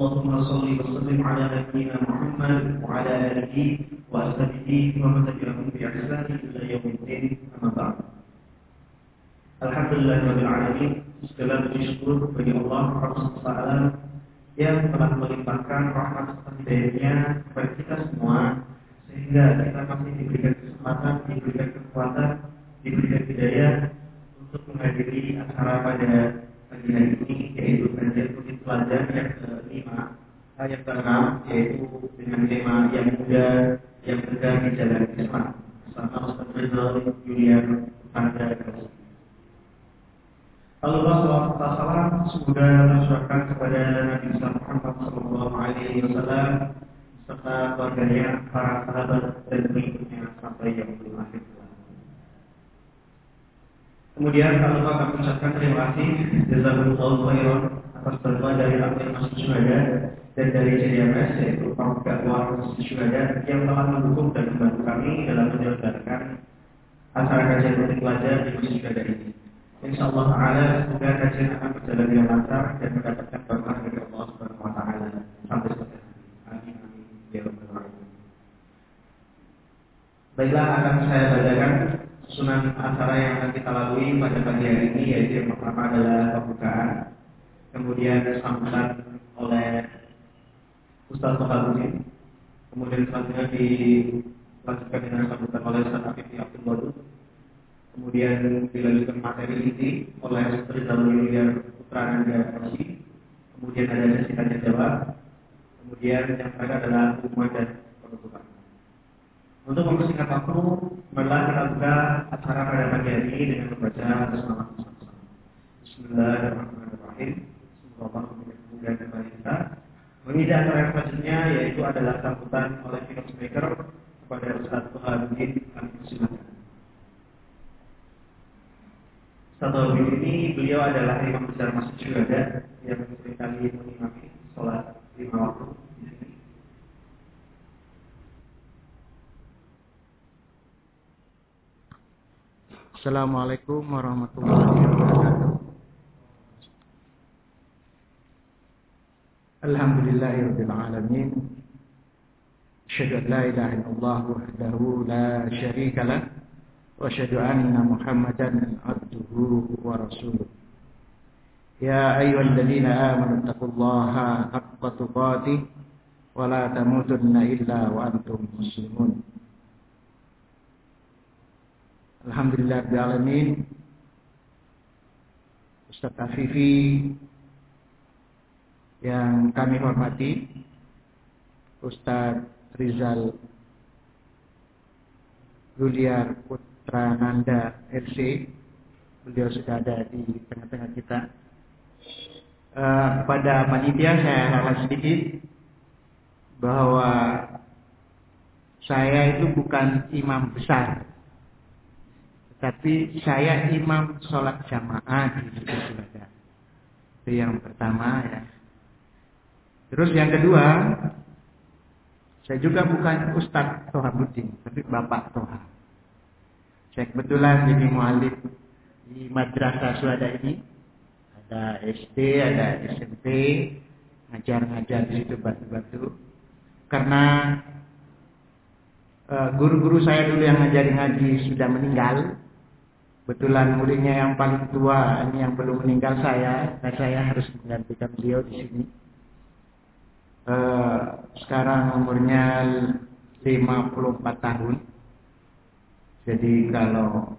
abduhu wa rasuluh. Allahumma shalli wa sallim ala nabiyyina Muhammad wa ala alihi wa ashabihi wa man tabi'ahum bi ihsan ila yaumiddin. Amma ba'd. Alhamdulillahirrahmanirrahim Segala puji syukur bagi Allah Subhanahu yang telah melimpahkan rahmat serta hidayahnya kepada kita semua sehingga kita masih diberikan kesempatan, diberikan kekuatan, diberikan hidayah untuk menghadiri acara pada hari ini yaitu kajian rutin pelajar yang kelima yang keenam yaitu dengan tema yang muda yang tegak di jalan Islam bersama Ustaz Rizal Julian kasih. Allah SWT tercurahkan kepada Nabi Muhammad Wasallam serta keluarganya, para sahabat dan pengikutnya sampai yang Kemudian kalau kami ucapkan terima kasih Jazakumullah khairan atas bantuan dari Akhir Masjid Syuhada dan dari CDMS yaitu Pamukka Luar Masjid Syuhada yang telah mendukung dan membantu kami dalam menyelenggarakan acara kajian rutin pelajar di Masjid Syuhada ini. Insya Allah Taala semoga kajian akan berjalan dengan lancar dan mendapatkan berkah dari Allah Subhanahu Wa Taala sampai selesai. Amin amin ya rabbal alamin. Baiklah akan saya bacakan susunan acara yang akan kita lalui pada pagi hari ini yaitu yang pertama adalah pembukaan, kemudian sambutan oleh Ustaz Tohaluddin, kemudian selanjutnya dilanjutkan dengan sambutan oleh Ustaz Afif Abdul kemudian dilanjutkan materi inti oleh Rizal Miliar Putra Nanda Rasi, kemudian ada sesi tanya jawab, kemudian yang terakhir adalah hubungan dan penutupan. Untuk mempersingkat waktu, marilah kita buka acara pada pagi hari ini dengan membaca bersama sama. Bismillahirrahmanirrahim. Semoga Allah memberikan kemudahan kepada kita. Mengisi acara yang selanjutnya yaitu adalah sambutan oleh film speaker kepada Ustaz Tuhaluddin kami persilakan. Satu ini beliau adalah imam besar Masjid Syuhada yang sering kali mengimami sholat lima waktu Assalamualaikum warahmatullahi wabarakatuh. Alhamdulillahirabbil alamin. Asyhadu an la ilaha illallah wahdahu la syarika lah wa asyhadu anna Muhammadan abduhu wa rasuluh. Ya ayyuhalladzina amanu taqullaha haqqa tuqatih wa la tamutunna illa wa antum muslimun. Alhamdulillah alamin. Ustaz Afifi yang kami hormati Ustaz Rizal Juliar Putra Nanda RC beliau sudah ada di tengah-tengah kita. Uh, panitia saya harap sedikit bahwa saya itu bukan imam besar tapi saya imam sholat jamaah di sudah. Itu yang pertama ya. Terus yang kedua, saya juga bukan Ustadz Toha Budin, tapi Bapak Toha. Saya kebetulan jadi mualif di madrasah Suada ini. Ada SD, ada SMP, ngajar-ngajar di situ batu-batu. Karena guru-guru uh, saya dulu yang ngajarin ngaji sudah meninggal, Kebetulan muridnya yang paling tua ini yang belum meninggal saya, dan saya harus menggantikan beliau di sini. Uh, sekarang umurnya 54 tahun. Jadi kalau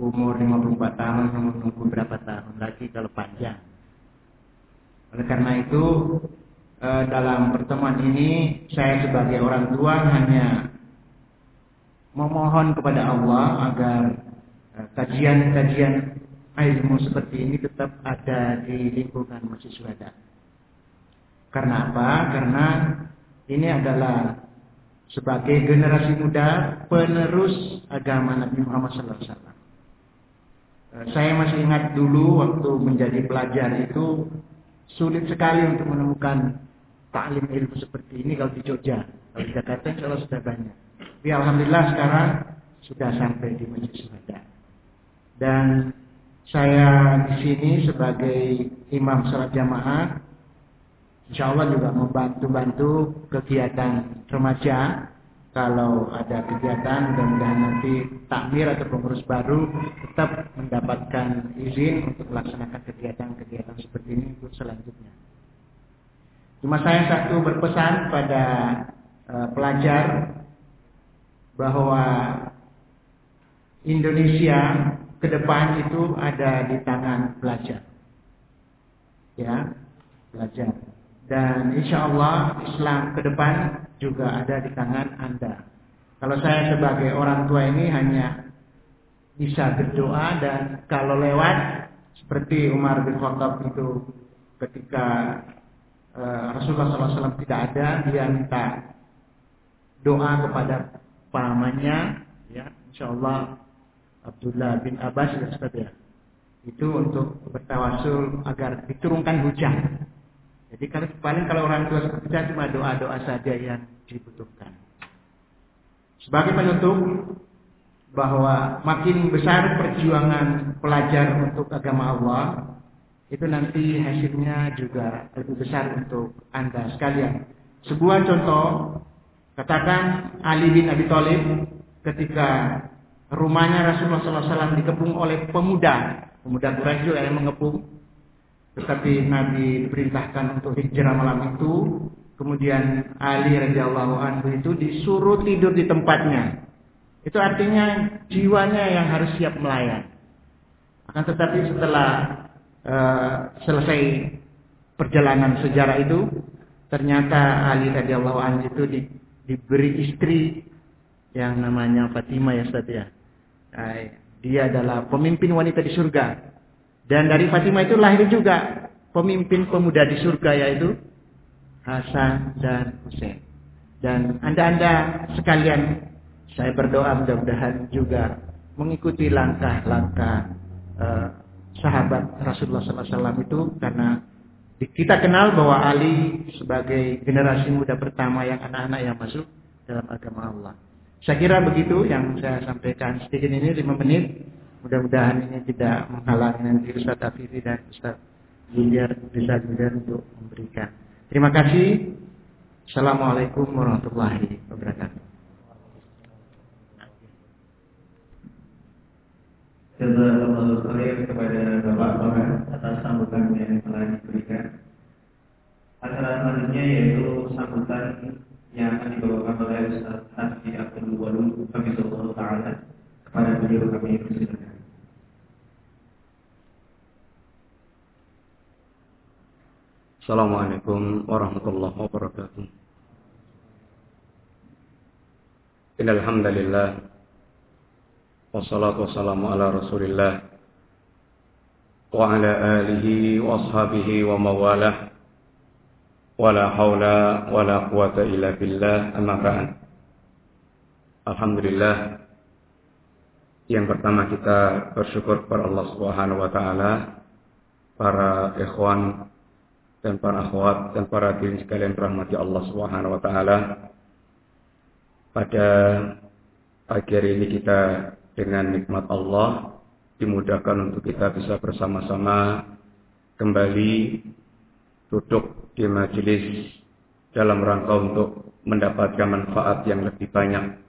umur 54 tahun menunggu berapa tahun lagi kalau panjang. Oleh karena itu uh, dalam pertemuan ini saya sebagai orang tua hanya memohon kepada Allah agar kajian-kajian ilmu seperti ini tetap ada di lingkungan Masjid Syuhada. Karena apa? Karena ini adalah sebagai generasi muda penerus agama Nabi Muhammad SAW. Eh, saya masih ingat dulu waktu menjadi pelajar itu sulit sekali untuk menemukan taklim ilmu seperti ini kalau di Jogja. Kalau di Jakarta insya Allah sudah banyak. Tapi Alhamdulillah sekarang sudah sampai di Masjid Syuhada. Dan saya di sini sebagai imam salat jamaah Insya Allah juga membantu-bantu kegiatan remaja. Kalau ada kegiatan, mudah-mudahan nanti takmir atau pengurus baru tetap mendapatkan izin untuk melaksanakan kegiatan-kegiatan seperti ini untuk selanjutnya. Cuma saya satu berpesan pada uh, pelajar bahwa Indonesia ke depan itu ada di tangan pelajar. Ya, pelajar. Dan insya Allah Islam ke depan juga ada di tangan Anda. Kalau saya sebagai orang tua ini hanya bisa berdoa dan kalau lewat seperti Umar bin Khattab itu ketika uh, Rasulullah SAW tidak ada, dia minta doa kepada pamannya, ya, insya Allah Abdullah bin Abbas ya, itu untuk bertawasul agar diturunkan hujan jadi kalau paling kalau orang tua seperti saya cuma doa-doa saja yang dibutuhkan. Sebagai penutup bahwa makin besar perjuangan pelajar untuk agama Allah, itu nanti hasilnya juga lebih besar untuk Anda sekalian. Sebuah contoh, katakan Ali bin Abi Thalib ketika rumahnya Rasulullah SAW dikepung oleh pemuda, pemuda Quraisy yang mengepung, tetapi Nabi diperintahkan untuk hijrah malam itu. Kemudian Ali radhiyallahu anhu itu disuruh tidur di tempatnya. Itu artinya jiwanya yang harus siap melayan. Akan tetapi setelah uh, selesai perjalanan sejarah itu, ternyata Ali radhiyallahu anhu itu di, diberi istri yang namanya Fatimah ya Ustaz ya. Dia adalah pemimpin wanita di surga. Dan dari Fatimah itu lahir juga pemimpin pemuda di surga yaitu Hasan dan Hussein. Dan anda-anda sekalian saya berdoa mudah-mudahan juga mengikuti langkah-langkah uh, sahabat Rasulullah SAW itu karena kita kenal bahwa Ali sebagai generasi muda pertama yang anak-anak yang masuk dalam agama Allah. Saya kira begitu yang saya sampaikan sedikit ini 5 menit. Mudah-mudahan ini tidak menghalangi nanti Ustaz Afifi dan Ustaz Julian bisa kemudian untuk memberikan. Terima kasih. Assalamualaikum warahmatullahi wabarakatuh. Jazakallahu khairan kepada Bapak Toran atas sambutan yang telah diberikan. Acara selanjutnya yaitu sambutan yang akan dibawakan oleh Ustaz Hasbi Abdul Walud, kami Taala kepada beliau kami persilakan. Assalamualaikum warahmatullahi wabarakatuh. Innal hamdalillah wassalatu wassalamu ala Rasulillah wa ala alihi wa ashabihi wa mawalah wala haula wala quwata illa billah amma ba'd. Alhamdulillah yang pertama kita bersyukur kepada Allah Subhanahu wa taala para ikhwan dan para akhwat dan para hadirin sekalian rahmati Allah Subhanahu wa taala. Pada pagi hari ini kita dengan nikmat Allah dimudahkan untuk kita bisa bersama-sama kembali duduk di majelis dalam rangka untuk mendapatkan manfaat yang lebih banyak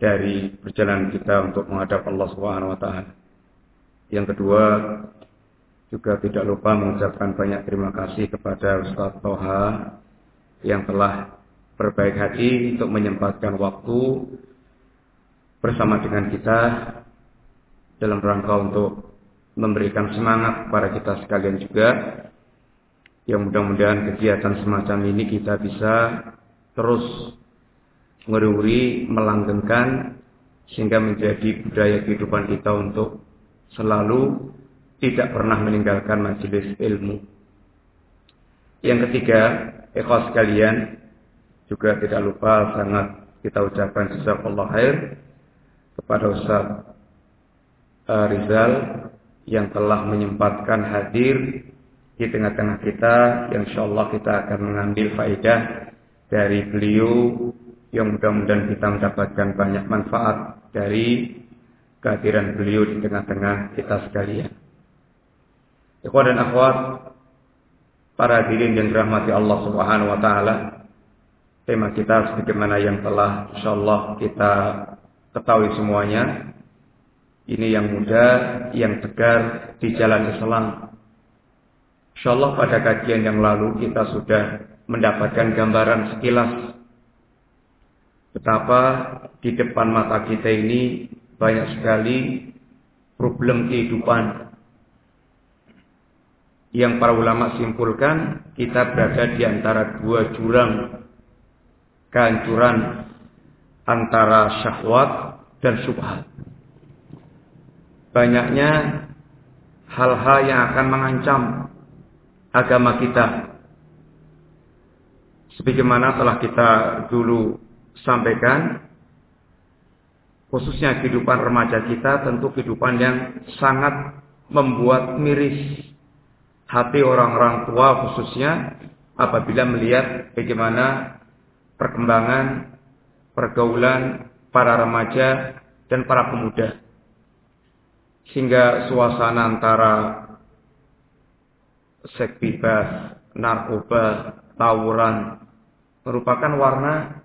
dari perjalanan kita untuk menghadap Allah Subhanahu wa taala. Yang kedua, juga tidak lupa mengucapkan banyak terima kasih kepada Ustaz Toha yang telah berbaik hati untuk menyempatkan waktu bersama dengan kita dalam rangka untuk memberikan semangat kepada kita sekalian juga yang mudah-mudahan kegiatan semacam ini kita bisa terus ngeri melanggengkan sehingga menjadi budaya kehidupan kita untuk selalu tidak pernah meninggalkan majelis ilmu. Yang ketiga, ikhlas sekalian juga tidak lupa sangat kita ucapkan jazakallah khair kepada Ustaz uh, Rizal yang telah menyempatkan hadir di tengah-tengah kita yang insyaallah kita akan mengambil faedah dari beliau yang mudah-mudahan kita mendapatkan banyak manfaat dari kehadiran beliau di tengah-tengah kita sekalian. Ikhwan dan akhwat, para hadirin yang dirahmati Allah Subhanahu wa taala, tema kita sebagaimana yang telah insyaallah kita ketahui semuanya. Ini yang muda, yang tegar di jalan Islam. Insyaallah pada kajian yang lalu kita sudah mendapatkan gambaran sekilas betapa di depan mata kita ini banyak sekali problem kehidupan yang para ulama simpulkan kita berada di antara dua jurang kehancuran antara syahwat dan subhat. Banyaknya hal-hal yang akan mengancam agama kita. Sebagaimana telah kita dulu sampaikan, khususnya kehidupan remaja kita tentu kehidupan yang sangat membuat miris hati orang-orang tua khususnya apabila melihat bagaimana perkembangan pergaulan para remaja dan para pemuda. Sehingga suasana antara seks bebas, narkoba, tawuran merupakan warna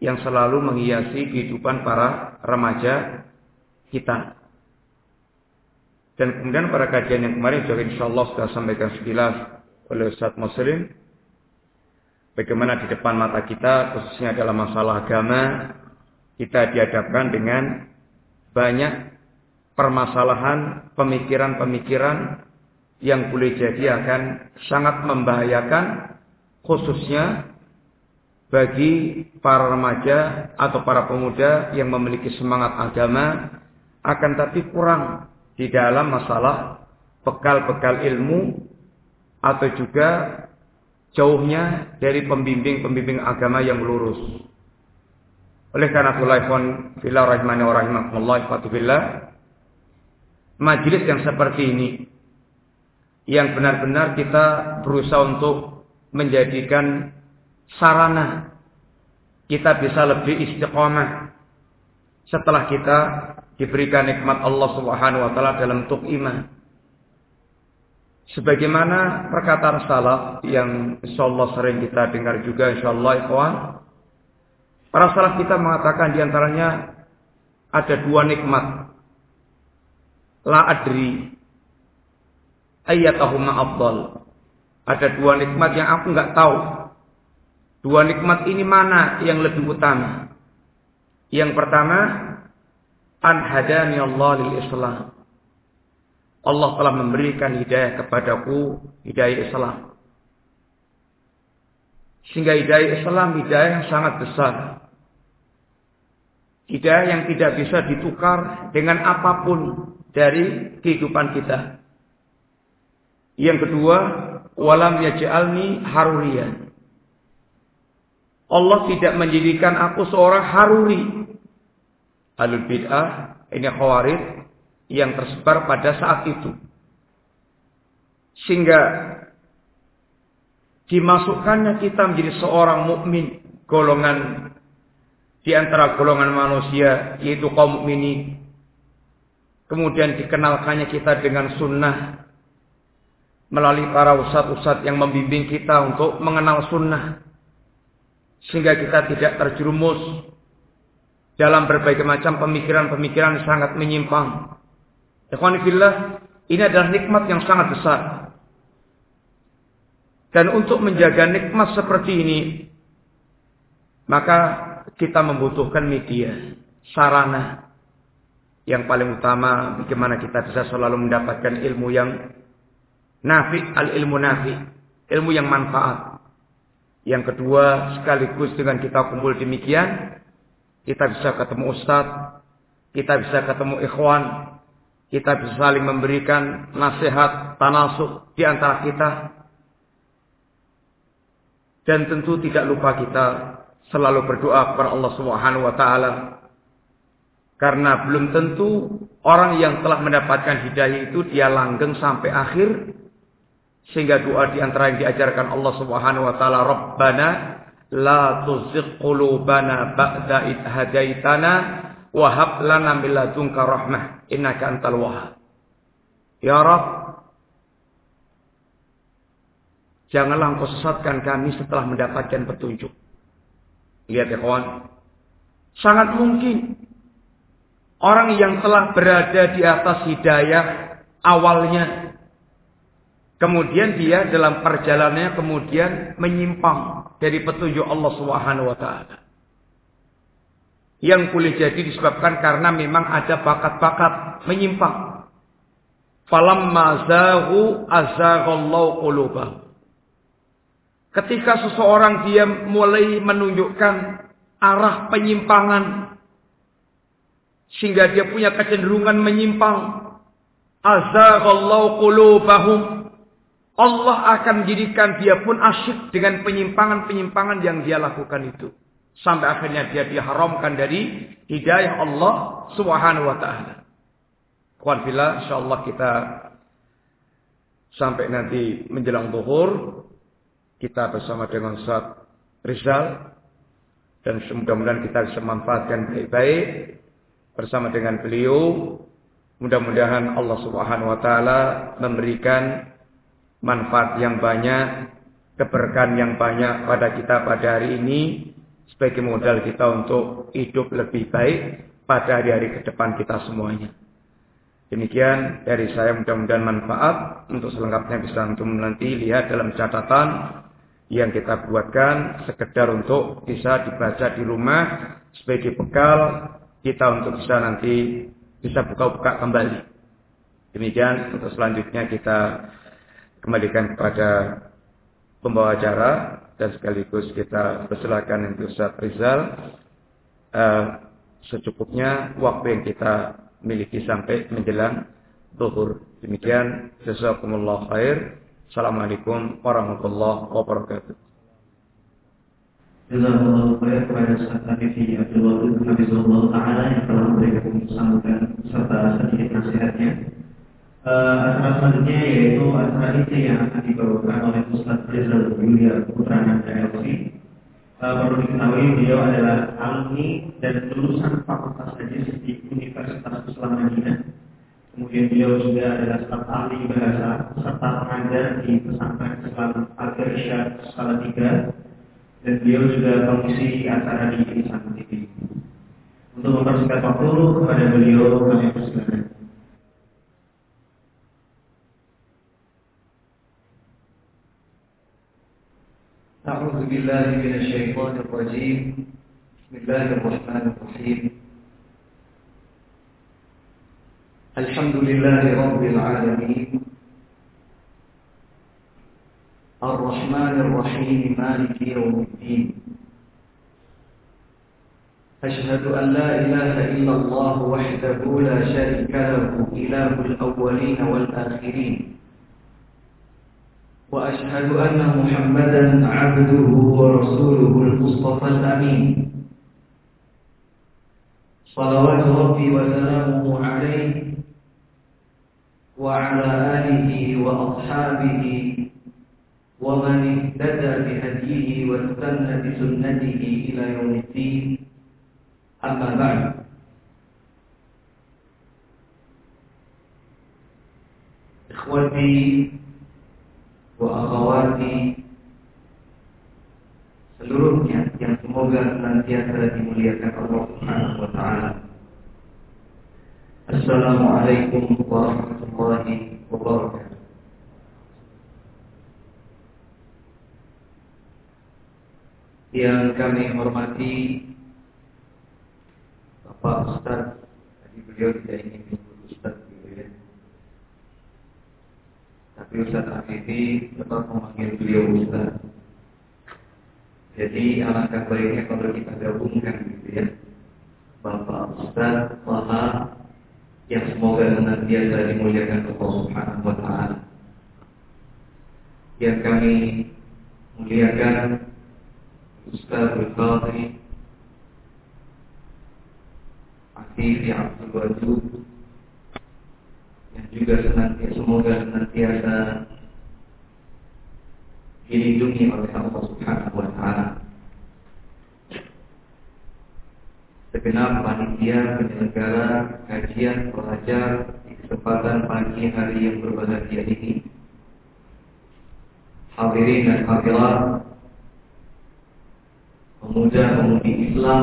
yang selalu menghiasi kehidupan para remaja kita. Dan kemudian pada kajian yang kemarin juga insya Allah sudah sampaikan sekilas oleh Ustaz Muslim. Bagaimana di depan mata kita khususnya dalam masalah agama kita dihadapkan dengan banyak permasalahan pemikiran-pemikiran yang boleh jadi akan sangat membahayakan khususnya bagi para remaja atau para pemuda yang memiliki semangat agama akan tapi kurang di dalam masalah bekal-bekal ilmu atau juga jauhnya dari pembimbing-pembimbing agama yang lurus. Oleh karena itulah ikhwan fillah rahimani wa rahimakumullah majelis yang seperti ini yang benar-benar kita berusaha untuk menjadikan sarana kita bisa lebih istiqomah setelah kita diberikan nikmat Allah Subhanahu wa taala dalam bentuk iman. Sebagaimana perkataan salaf yang insyaallah sering kita dengar juga insyaallah ikhwan. Para salaf kita mengatakan di antaranya ada dua nikmat. La adri ayyatahuma afdal. Ada dua nikmat yang aku nggak tahu. Dua nikmat ini mana yang lebih utama? Yang pertama an hadani Allah lil Islam. Allah telah memberikan hidayah kepadaku, hidayah Islam. Sehingga hidayah Islam hidayah yang sangat besar. Hidayah yang tidak bisa ditukar dengan apa pun dari kehidupan kita. Yang kedua, walam yaj'alni haruriyan. Allah tidak menjadikan aku seorang haruri alul bid'ah, ini khawarij yang tersebar pada saat itu. Sehingga dimasukkannya kita menjadi seorang mukmin golongan di antara golongan manusia yaitu kaum mukminin. Kemudian dikenalkannya kita dengan sunnah melalui para ustadz-ustadz yang membimbing kita untuk mengenal sunnah. Sehingga kita tidak terjerumus dalam berbagai macam pemikiran-pemikiran sangat menyimpang. Ikhwanifillah, ini adalah nikmat yang sangat besar. Dan untuk menjaga nikmat seperti ini, maka kita membutuhkan media, sarana. Yang paling utama, bagaimana kita bisa selalu mendapatkan ilmu yang nafi, al-ilmu nafi, ilmu yang manfaat. Yang kedua, sekaligus dengan kita kumpul demikian, kita bisa ketemu ustadz, kita bisa ketemu ikhwan, kita bisa saling memberikan nasihat, tanasuk di antara kita. Dan tentu tidak lupa kita selalu berdoa kepada Allah Subhanahu wa taala. Karena belum tentu orang yang telah mendapatkan hidayah itu dia langgeng sampai akhir sehingga doa di antara yang diajarkan Allah Subhanahu wa taala Rabbana la tuzigh qulubana ba'da id hadaitana wa hab lana min ladunka rahmah innaka antal wahhab. Ya Rabb, janganlah engkau sesatkan kami setelah mendapatkan petunjuk. Lihat ya kawan. Sangat mungkin orang yang telah berada di atas hidayah awalnya kemudian dia dalam perjalanannya kemudian menyimpang dari petunjuk Allah Subhanahu wa taala. Yang boleh jadi disebabkan karena memang ada bakat-bakat menyimpang. Falamma zahu azaghallahu. Ketika seseorang dia mulai menunjukkan arah penyimpangan sehingga dia punya kecenderungan menyimpang azaghallahu qulubahum Allah akan menjadikan dia pun asyik dengan penyimpangan-penyimpangan yang dia lakukan itu sampai akhirnya dia diharamkan dari hidayah Allah Subhanahu wa taala. Kawan bila insyaallah kita sampai nanti menjelang zuhur kita bersama dengan Ustaz Rizal dan mudah-mudahan kita bisa manfaatkan baik-baik bersama dengan beliau. Mudah-mudahan Allah Subhanahu wa taala memberikan manfaat yang banyak, keberkahan yang banyak pada kita pada hari ini sebagai modal kita untuk hidup lebih baik pada hari-hari ke depan kita semuanya. Demikian dari saya mudah-mudahan manfaat untuk selengkapnya bisa antum nanti lihat dalam catatan yang kita buatkan sekedar untuk bisa dibaca di rumah sebagai bekal kita untuk bisa nanti bisa buka-buka kembali. Demikian untuk selanjutnya kita kembalikan kepada pembawa acara dan sekaligus kita persilakan untuk Ustaz Rizal uh, secukupnya waktu yang kita miliki sampai menjelang zuhur. Demikian jazakumullah khair. Assalamualaikum warahmatullahi wabarakatuh. Khair kepada Ustaz Abdul Hafizullah Ta'ala yang telah memberikan serta sedikit nasihatnya. Uh, selanjutnya yaitu acara itu yang akan dibawakan oleh Ustaz Rizal Yulia Putra Nanda LC. Uh, perlu diketahui beliau adalah alumni dan lulusan Fakultas Hadis di Universitas Islam Madinah Kemudian beliau juga adalah staf ahli bahasa serta pengajar di pesantren Islam Al Irsyad Salatiga dan beliau juga komisi acara di Insan TV. Untuk mempersingkat waktu kepada beliau kami persilakan. أعوذ بالله من الشيطان الرجيم. بسم الله الرحمن الرحيم. الحمد لله رب العالمين. الرحمن الرحيم مالك يوم الدين. أشهد أن لا إله إلا الله وحده لا شريك له إله الأولين والآخرين. وأشهد أن محمدا عبده ورسوله المصطفى الأمين. صلوات ربي وسلامه عليه وعلى آله وأصحابه ومن اهتدى بهديه واستنى بسنته إلى يوم الدين. أما بعد. إخوتي wa seluruhnya yang semoga nanti akan dimuliakan Allah Subhanahu wa taala. Assalamualaikum warahmatullahi wabarakatuh. Yang kami hormati Bapak Ustaz, tadi beliau tidak ingin Tapi Ustaz Afifi tetap memanggil beliau Ustaz Jadi alangkah baiknya kalau kita gabungkan gitu ya Bapak Ustaz Taha yang semoga senantiasa dimuliakan Allah Subhanahu wa taala. Yang kami muliakan Ustaz Fadli Afifi Abdul Wadud yang juga senantiasa semoga senantiasa dilindungi oleh Allah Subhanahu wa taala. Segenap panitia penyelenggara kajian pelajar di kesempatan pagi hari yang berbahagia ini. Hadirin dan hadirat pemuda-pemudi Islam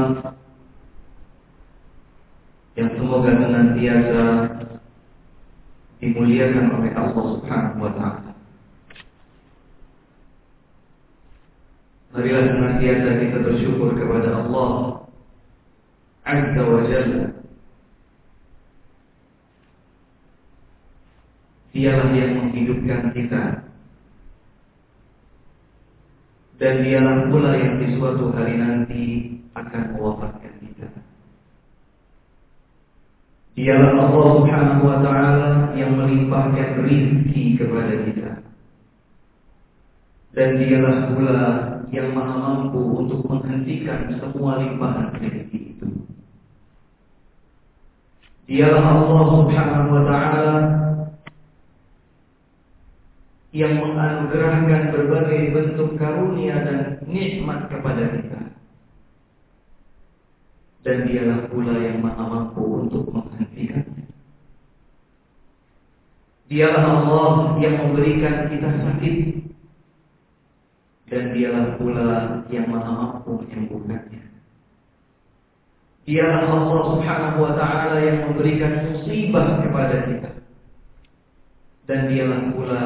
yang semoga senantiasa dimuliakan oleh Allah Subhanahu wa taala. Marilah senantiasa kita bersyukur kepada Allah Azza wa Jalla. Dialah yang menghidupkan kita dan dialah pula yang di suatu hari nanti akan mewafatkan kita. Dialah Allah Subhanahu wa taala yang melimpahkan rezeki kepada kita. Dan dialah pula yang maha mampu untuk menghentikan semua limpahan rezeki itu. Dialah Allah Subhanahu wa taala yang menganugerahkan berbagai bentuk karunia dan nikmat kepada kita. Dan dialah pula yang maha mampu untuk menghentikannya. Dialah Allah yang memberikan kita sakit dan dialah pula yang maha mampu menyembuhkannya. Dialah Allah Subhanahu wa taala yang memberikan musibah kepada kita. Dan dialah pula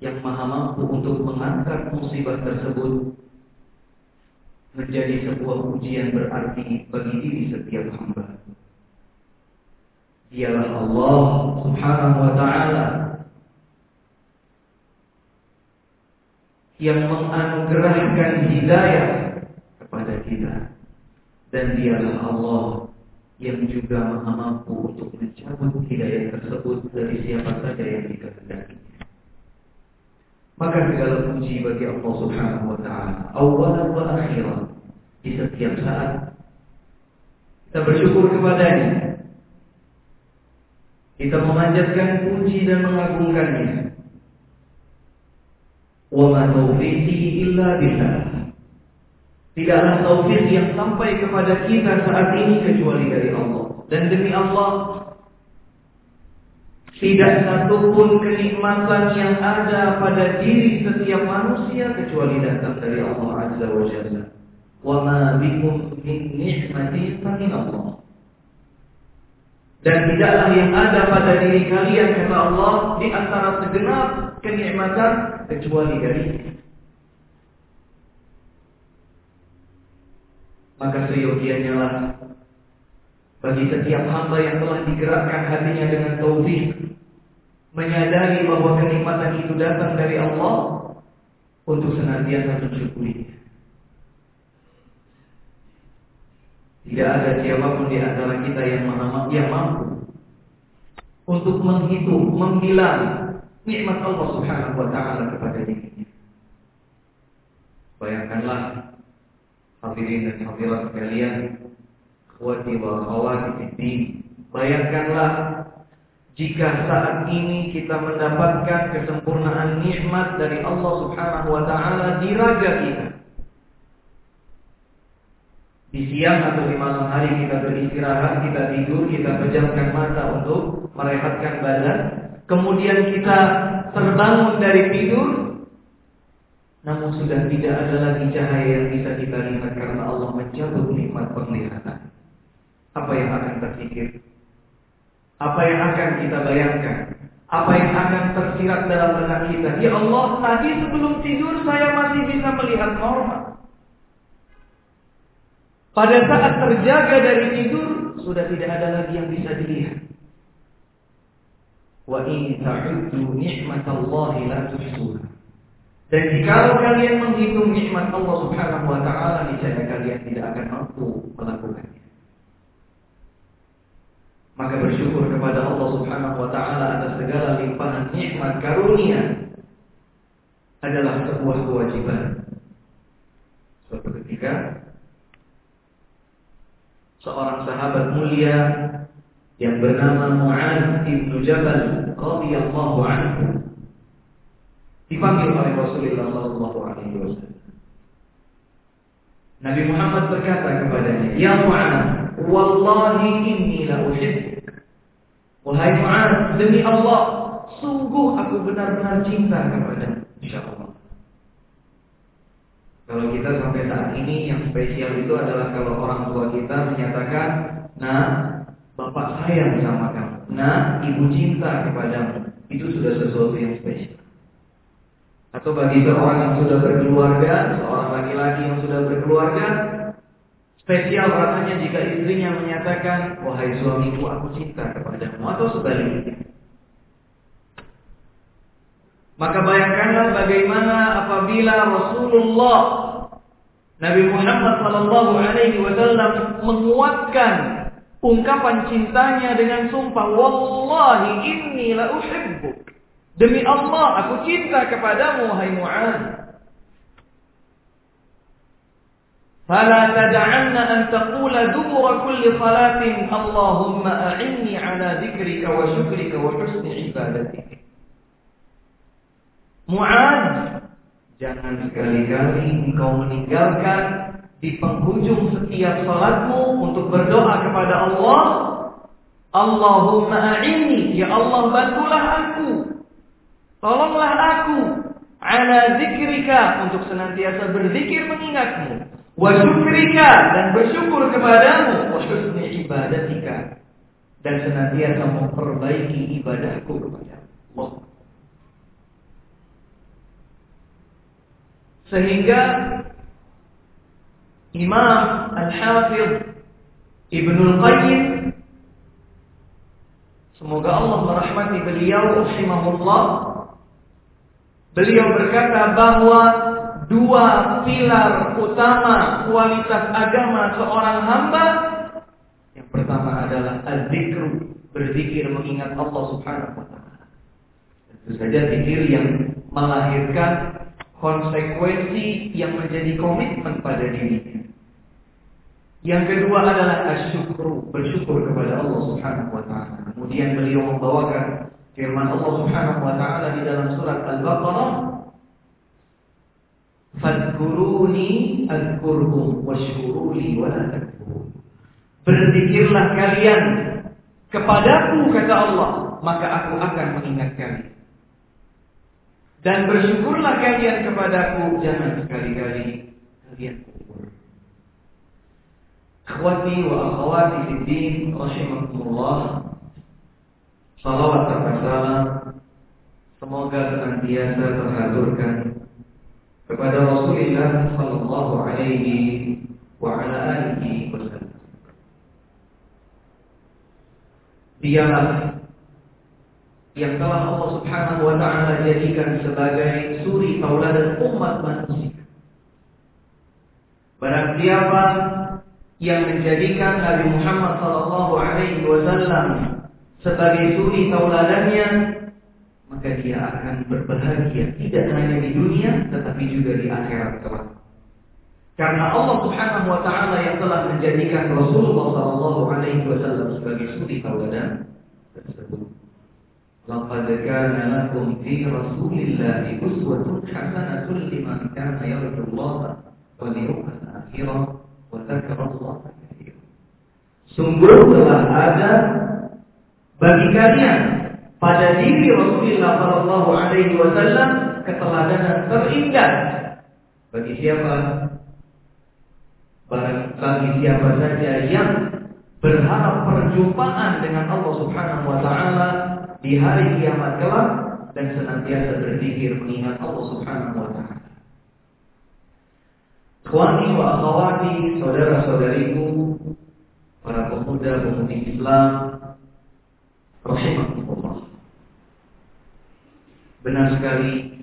yang maha mampu untuk mengangkat musibah tersebut menjadi sebuah ujian berarti bagi diri setiap hamba. Dialah Allah Subhanahu wa taala yang menganugerahkan hidayah kepada kita dan dialah Allah yang juga maha mampu untuk mencabut hidayah tersebut dari siapa saja yang dikehendakinya. Maka segala puji bagi Allah Subhanahu wa taala awalan wa akhiran di setiap saat kita bersyukur kepadanya. Kita memanjatkan puji dan mengagungkannya. Wa ma taufiqi illa billah. Tidaklah taufik yang sampai kepada kita saat ini kecuali dari Allah. Dan demi Allah, tidak satu pun kenikmatan yang ada pada diri setiap manusia kecuali datang dari Allah Azza wa Jalla. Wa ma bikum min ni'matin Allah. Dan tidaklah yang ada pada diri kalian kata Allah di antara segenap kenikmatan kecuali dari maka seyogianya lah bagi setiap hamba yang telah digerakkan hatinya dengan taufik menyadari bahwa kenikmatan itu datang dari Allah untuk senantiasa mensyukuri. Tidak ada siapa pun di antara kita yang, yang mampu untuk menghitung, membilang nikmat Allah Subhanahu wa taala kepada dirinya. Bayangkanlah hadirin dan hadirat sekalian, akhwati wa akhwati fi Bayangkanlah jika saat ini kita mendapatkan kesempurnaan nikmat dari Allah Subhanahu wa taala di raga kita. Di siang atau di malam hari kita beristirahat, kita tidur, kita pejamkan mata untuk merehatkan badan, kemudian kita terbangun dari tidur, namun sudah tidak ada lagi cahaya yang bisa kita lihat karena Allah mencabut nikmat penglihatan. Apa yang akan terpikir? Apa yang akan kita bayangkan? Apa yang akan tersirat dalam benak kita? Ya Allah, tadi sebelum tidur saya masih bisa melihat normal. Pada saat terjaga dari tidur, sudah tidak ada lagi yang bisa dilihat. Wa in ta'uddu ni'matallahi la tuhsuha. Dan jika kalian menghitung nikmat Allah Subhanahu wa taala, niscaya kalian tidak akan mampu melakukannya. Maka bersyukur kepada Allah Subhanahu wa taala atas segala limpahan nikmat karunia adalah sebuah kewajiban. Suatu ketika seorang sahabat mulia yang bernama Mu'ad bin Jabal radhiyallahu anhu dipanggil oleh Rasulullah sallallahu alaihi wasallam. Nabi Muhammad berkata kepadanya, "Ya Mu'ad, wallahi inni la uhibbuk." Wahai Mu'ad, demi Allah, sungguh aku benar-benar cinta kepadamu, insyaallah. Kalau kita sampai saat ini yang spesial itu adalah kalau orang tua kita menyatakan, "Nah, bapak sayang sama kamu. Nah, ibu cinta kepadamu." Itu sudah sesuatu yang spesial. Atau bagi seorang yang sudah berkeluarga, seorang laki-laki yang sudah berkeluarga, spesial rasanya jika istrinya menyatakan, wahai suamiku aku cinta kepadamu, atau sebaliknya. Maka bayangkanlah bagaimana apabila Rasulullah Nabi Muhammad Shallallahu Alaihi Wasallam menguatkan ungkapan cintanya dengan sumpah, Wallahi inni la uhibbuk. Demi Allah, aku cinta kepadamu, hai Mu'ad. Fala tada'anna an taqula dubura kulli salatin Allahumma a'inni ala dzikrika wa syukrika wa husni ibadatika. Mu'ad Jangan sekali-kali engkau meninggalkan Di penghujung setiap salatmu Untuk berdoa kepada Allah. Allahumma a'inni Ya Allah bantulah aku. Tolonglah aku. Ala zikrika untuk senantiasa berzikir mengingatmu, wa syukrika dan bersyukur kepadamu, wa husni ibadatika dan senantiasa memperbaiki ibadahku kepada Allah. Sehingga Imam Al-Hafidh Ibnul Qayyim Semoga Allah merahmati beliau rahimahullah Beliau berkata bahwa dua pilar utama kualitas agama seorang hamba yang pertama adalah al-zikru, berzikir mengingat Allah Subhanahu wa taala. Tentu saja zikir yang melahirkan konsekuensi yang menjadi komitmen pada dirinya. Yang kedua adalah asyukru, bersyukur kepada Allah Subhanahu wa taala. Kemudian beliau membawakan Firman Allah Subhanahu wa taala di dalam surat Al-Baqarah, "Fadhkuruni adzkurkum washkuruli wa la Berzikirlah kalian kepadaku kata Allah, maka aku akan mengingat kalian. Dan bersyukurlah kalian kepadaku, jangan sekali-kali kalian kufur. Akhwati wa akhwati fi din rahimakumullah. Salawat serta salam semoga senantiasa terhaturkan kepada Rasulullah sallallahu alaihi wa ala alihi wasallam. Dialah yang telah Allah Subhanahu wa taala jadikan sebagai suri tauladan umat manusia. Barang siapa yang menjadikan Nabi Muhammad sallallahu alaihi wasallam sebagai suri tauladannya maka dia akan berbahagia tidak hanya di dunia tetapi juga di akhirat kelak. Karena Allah Subhanahu wa taala yang telah menjadikan Rasulullah sallallahu alaihi wasallam sebagai suri tauladan tersebut. Laqad kana lakum fi Rasulillahi uswatun hasanatun liman kana yarjullaha wal yawmal akhir wa dzakara Allah Sungguh telah ada bagi kalian pada diri Rasulullah Shallallahu Alaihi Wasallam keteladanan terindah. Bagi siapa? Bagi siapa saja yang berharap perjumpaan dengan Allah Subhanahu Wa Taala di hari kiamat kelak dan senantiasa berzikir mengingat Allah Subhanahu Wa Taala. Tuani wa akhwati, saudara-saudariku, para pemuda-pemudi Islam rahimahullah. Benar sekali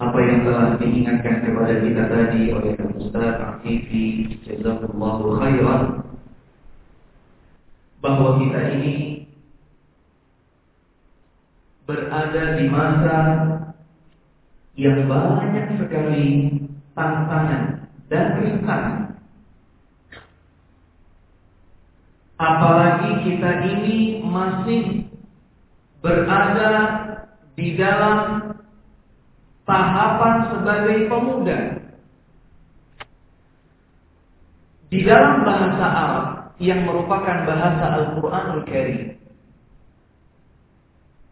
apa yang telah diingatkan kepada kita tadi oleh Ustaz Afifi jazakallahu khairan bahwa kita ini berada di masa yang banyak sekali tantangan dan rintan. Apalagi kita ini masih berada di dalam tahapan sebagai pemuda. Di dalam bahasa Arab yang merupakan bahasa Al-Quranul Karim,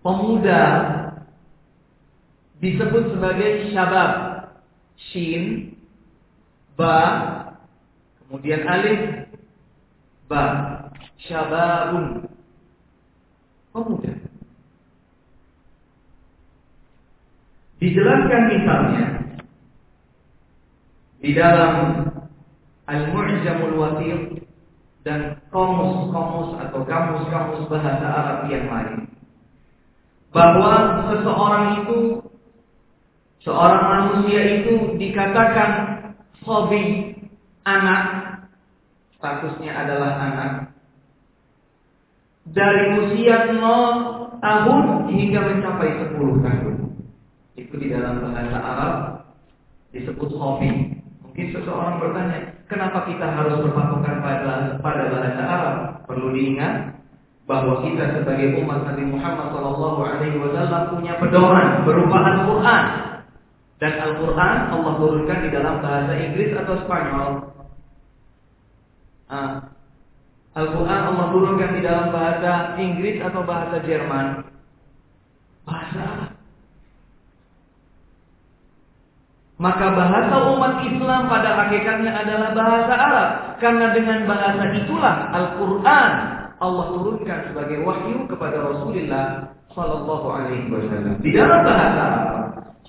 pemuda disebut sebagai syabab. Shin, ba, kemudian alif, ba, syababun. Pemuda. Dijelaskan misalnya di dalam Al-Mu'jamul Wasil dan komus-komus atau kamus-kamus bahasa Arab yang lain bahwa seseorang itu seorang manusia itu dikatakan hobi anak statusnya adalah anak dari usia 0 tahun hingga mencapai 10 tahun. Itu di dalam bahasa Arab disebut hobi. Mungkin seseorang bertanya kenapa kita harus berpatokan pada pada bahasa Arab? Perlu diingat bahwa kita sebagai umat Nabi Muhammad Shallallahu Alaihi Wasallam punya pedoman berupa Al-Quran dan Al-Quran Allah turunkan di dalam bahasa Inggris atau Spanyol. Ah. Al-Quran Allah turunkan di dalam bahasa Inggris atau bahasa Jerman. Bahasa Maka bahasa umat Islam pada hakikatnya adalah bahasa Arab. Karena dengan bahasa itulah Al-Quran Allah turunkan sebagai wahyu kepada Rasulullah Sallallahu Alaihi Wasallam. Di dalam bahasa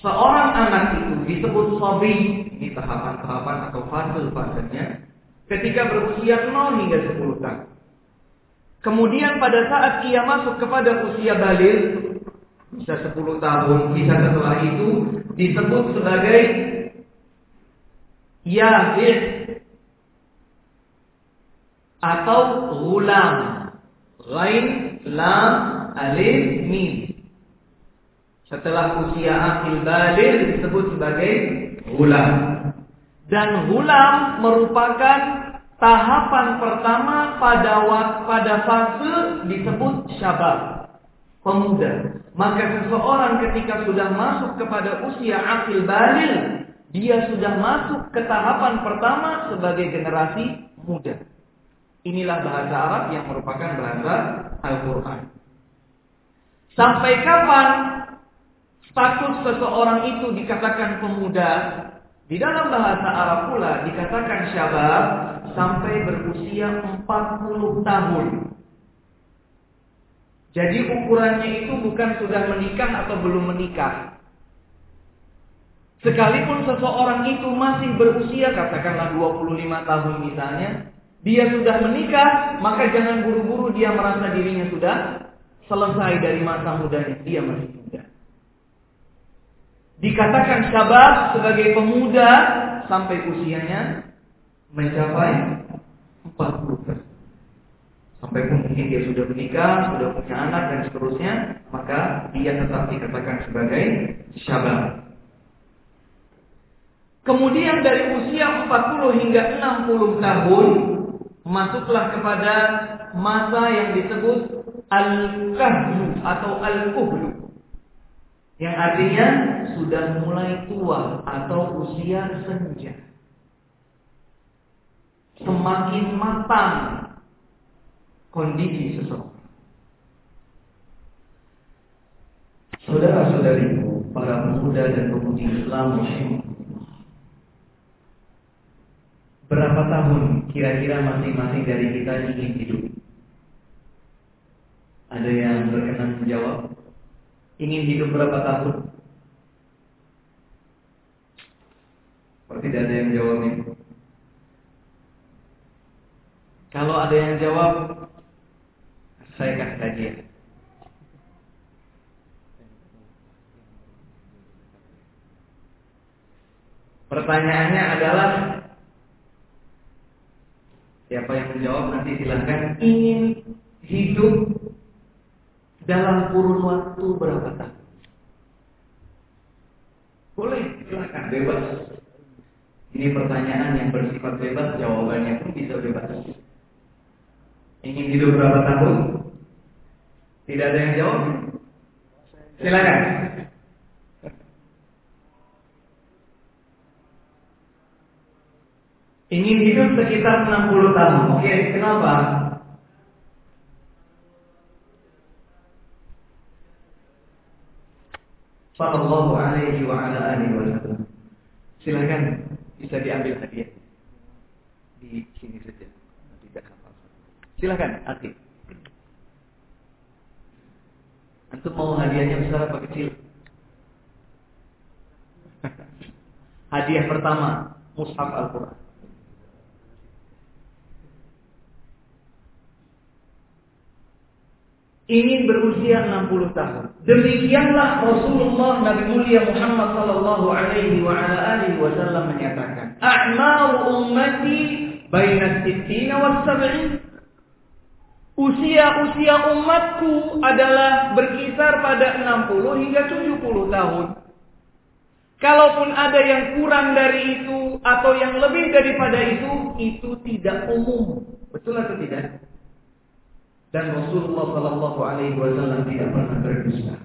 seorang anak itu disebut sabi di tahapan-tahapan atau fase-fasenya ketika berusia 0 hingga 10 tahun. Kemudian pada saat ia masuk kepada usia balik, bisa 10 tahun, bisa setelah itu disebut sebagai yazid atau gulam Ghain, lam, alif, mim. Setelah usia akil balir disebut sebagai hulam. Dan hulam merupakan tahapan pertama pada pada fase disebut syabab, pemuda. Maka seseorang ketika sudah masuk kepada usia akil balir, dia sudah masuk ke tahapan pertama sebagai generasi muda. Inilah bahasa Arab yang merupakan bahasa Al-Quran. Sampai kapan status seseorang itu dikatakan pemuda? Di dalam bahasa Arab pula dikatakan syabab sampai berusia 40 tahun. Jadi ukurannya itu bukan sudah menikah atau belum menikah. Sekalipun seseorang itu masih berusia katakanlah 25 tahun misalnya, dia sudah menikah, maka jangan buru-buru dia merasa dirinya sudah selesai dari masa mudanya. Dia masih muda. Dikatakan sabar sebagai pemuda sampai usianya mencapai 40 tahun. Sampai pun mungkin dia sudah menikah, sudah punya anak dan seterusnya, maka dia tetap dikatakan sebagai sabar. Kemudian dari usia 40 hingga 60 tahun masuklah kepada masa yang disebut al-kahlu atau al-kuhlu. Yang artinya sudah mulai tua atau usia senja. Semakin matang kondisi seseorang. Saudara-saudariku, para pemuda dan pemudi Islam Berapa tahun kira-kira masing-masing dari kita ingin hidup? Ada yang berkenan menjawab? Ingin hidup berapa tahun? Seperti tidak ada yang jawab ini. Kalau ada yang jawab, saya kasih hadiah. Pertanyaannya adalah Siapa yang menjawab nanti silahkan ingin hidup dalam kurun waktu berapa tahun? Boleh, silahkan bebas. Ini pertanyaan yang bersifat bebas, jawabannya pun bisa bebas. Ingin hidup berapa tahun? Tidak ada yang jawab? Silakan. Ingin hidup sekitar 60 tahun. Oke, kenapa? Sallallahu alaihi wa ala alihi wa sallam. Silakan bisa diambil hadiah di sini saja. Tidak kapal. Silakan, Aki. Antum mau hadiahnya besar apa kecil? Hadiah pertama, mushaf Al-Quran. Ingin berusia 60 tahun. Demikianlah Rasulullah Nabi mulia Muhammad sallallahu alaihi wa ala alihi wasallam menyatakan, "A'maru ummati baina sittina was sab'in." Usia-usia umatku adalah berkisar pada 60 hingga 70 tahun. Kalaupun ada yang kurang dari itu atau yang lebih daripada itu, itu tidak umum. Betul atau tidak? Dan Rasulullah Shallallahu Alaihi Wasallam tidak pernah berdusta.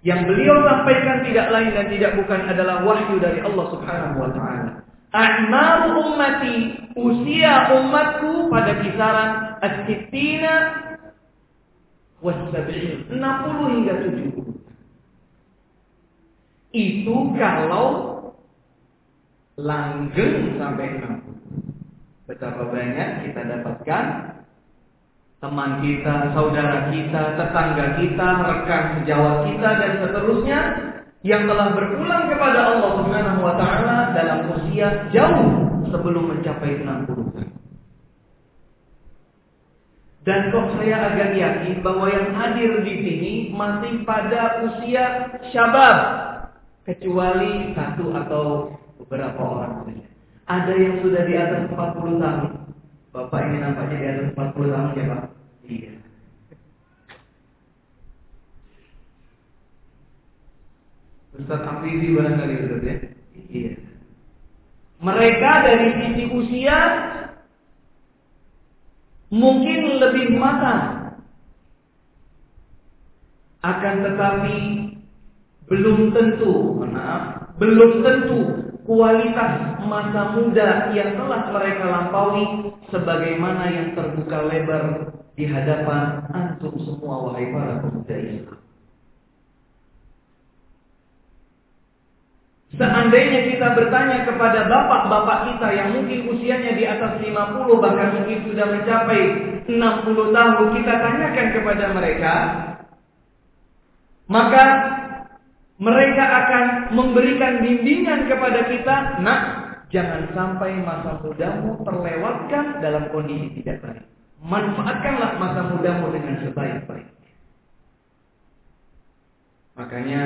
Yang beliau sampaikan tidak lain dan tidak bukan adalah wahyu dari Allah Subhanahu Wa Taala. A'maru ummati usia umatku pada kisaran as-sittina was 60 hingga 70. Itu kalau langgeng sampai 60. Betapa banyak kita dapatkan teman kita, saudara kita, tetangga kita, rekan sejawat kita dan seterusnya yang telah berpulang kepada Allah Subhanahu wa taala dalam usia jauh sebelum mencapai 60 tahun. Dan kok saya agak yakin bahwa yang hadir di sini masih pada usia syabab kecuali satu atau beberapa orang. Ada yang sudah di atas 40 tahun. Bapak ini nampaknya di atas 40 tahun ya Pak? Iya. Ustaz Afizi barangkali Ustaz ya? Iya. Mereka dari sisi usia mungkin lebih matang. Akan tetapi belum tentu, maaf, belum tentu kualitas masa muda yang telah mereka lampaui sebagaimana yang terbuka lebar di hadapan antum semua wahai para pemuda Islam. Seandainya kita bertanya kepada bapak-bapak kita yang mungkin usianya di atas 50 bahkan mungkin sudah mencapai 60 tahun kita tanyakan kepada mereka maka mereka akan memberikan bimbingan kepada kita, nak, jangan sampai masa mudamu terlewatkan dalam kondisi tidak baik. Manfaatkanlah masa mudamu dengan sebaik-baiknya. Makanya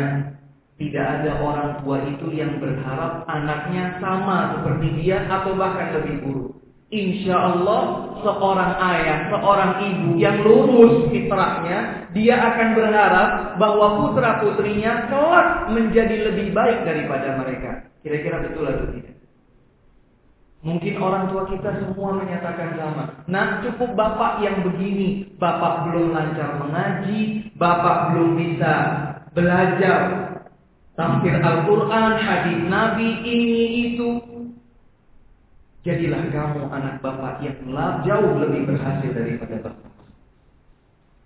tidak ada orang tua itu yang berharap anaknya sama seperti dia atau bahkan lebih buruk. Insya Allah seorang ayah, seorang ibu yang lurus fitrahnya, dia akan berharap bahwa putra putrinya kelak menjadi lebih baik daripada mereka. Kira-kira betul atau tidak? Mungkin orang tua kita semua menyatakan sama. Nah, cukup bapak yang begini. Bapak belum lancar mengaji, bapak belum bisa belajar tafsir Al-Quran, hadis Nabi, ini itu. Jadilah kamu anak bapak yang jauh lebih berhasil daripada bapak.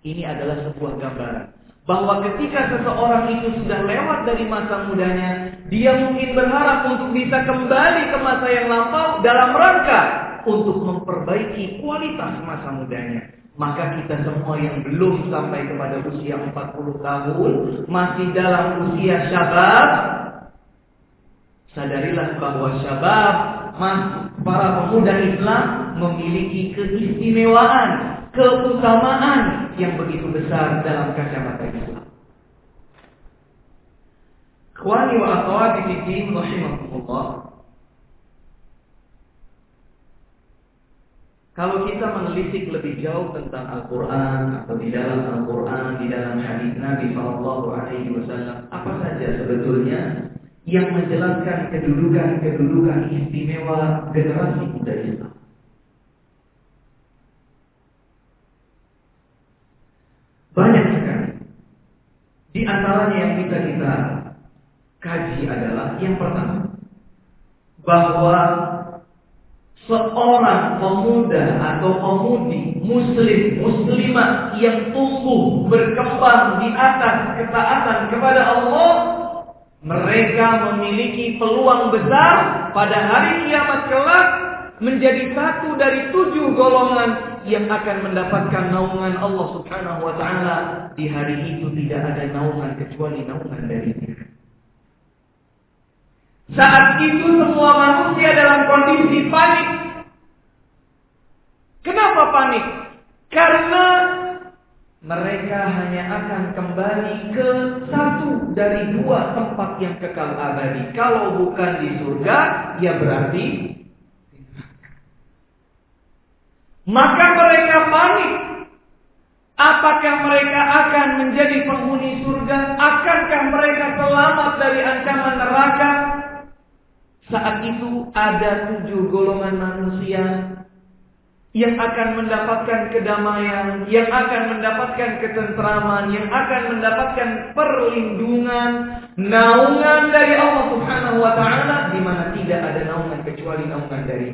Ini adalah sebuah gambaran bahwa ketika seseorang itu sudah lewat dari masa mudanya, dia mungkin berharap untuk bisa kembali ke masa yang lampau dalam rangka untuk memperbaiki kualitas masa mudanya. Maka kita semua yang belum sampai kepada usia 40 tahun, masih dalam usia syabab, sadarilah bahwa syabab para pemuda Islam memiliki keistimewaan, keutamaan yang begitu besar dalam kacamata Islam. Khwani wa akhwati fi din. Kalau kita menelisik lebih jauh tentang Al-Quran atau di dalam Al-Quran, di dalam hadis Nabi Shallallahu Alaihi Wasallam, apa saja sebetulnya yang menjelaskan kedudukan-kedudukan istimewa generasi muda Islam. Banyak sekali. Di antaranya yang bisa kita kaji adalah yang pertama bahwa seorang pemuda atau pemudi muslim muslimah yang tumbuh berkembang di atas ketaatan kepada Allah mereka memiliki peluang besar pada hari kiamat kelak menjadi satu dari tujuh golongan yang akan mendapatkan naungan Allah Subhanahu wa taala di hari itu tidak ada naungan kecuali naungan darinya saat itu semua manusia dalam kondisi panik. Kenapa panik? Karena mereka hanya akan kembali ke satu dari dua tempat yang kekal abadi. Kalau bukan di surga, ya berarti maka mereka panik. Apakah mereka akan menjadi penghuni surga? Akankah mereka selamat dari ancaman neraka? Saat itu ada tujuh golongan manusia yang akan mendapatkan kedamaian, yang akan mendapatkan ketentraman, yang akan mendapatkan perlindungan, naungan dari Allah Subhanahu wa taala di mana tidak ada naungan kecuali naungan dari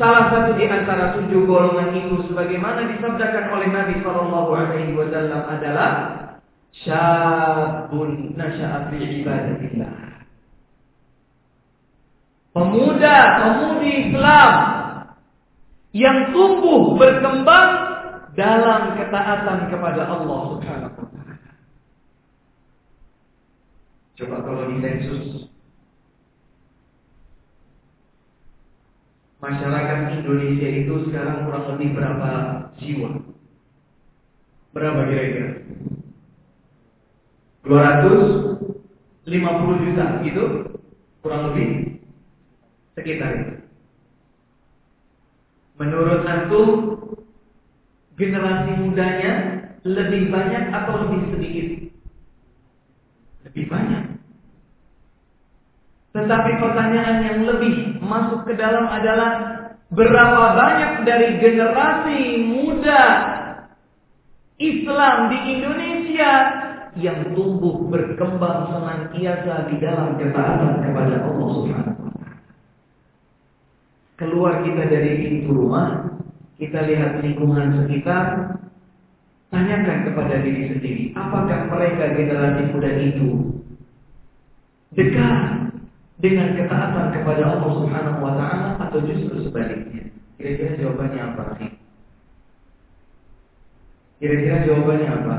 Salah satu di antara tujuh golongan itu. Sebagaimana disabdakan oleh Nabi sallallahu alaihi wasallam adalah syabun nasya'a fi ibadatillah. Pemuda, pemudi Islam yang tumbuh berkembang dalam ketaatan kepada Allah Subhanahu wa taala. Coba kalau di sensus masyarakat Indonesia itu sekarang kurang lebih berapa jiwa? Berapa kira-kira? 250 juta gitu? Kurang lebih sekitar itu. Menurut antum generasi mudanya lebih banyak atau lebih sedikit? Lebih banyak. Tetapi pertanyaan yang lebih masuk ke dalam adalah berapa banyak dari generasi muda Islam di Indonesia yang tumbuh berkembang senantiasa di dalam ketaatan kepada Allah Subhanahu keluar kita dari pintu rumah, kita lihat lingkungan sekitar, tanyakan kepada diri sendiri, apakah mereka generasi muda itu dekat dengan ketaatan kepada Allah Subhanahu wa taala atau justru sebaliknya? Kira-kira jawabannya apa? Kira-kira jawabannya apa?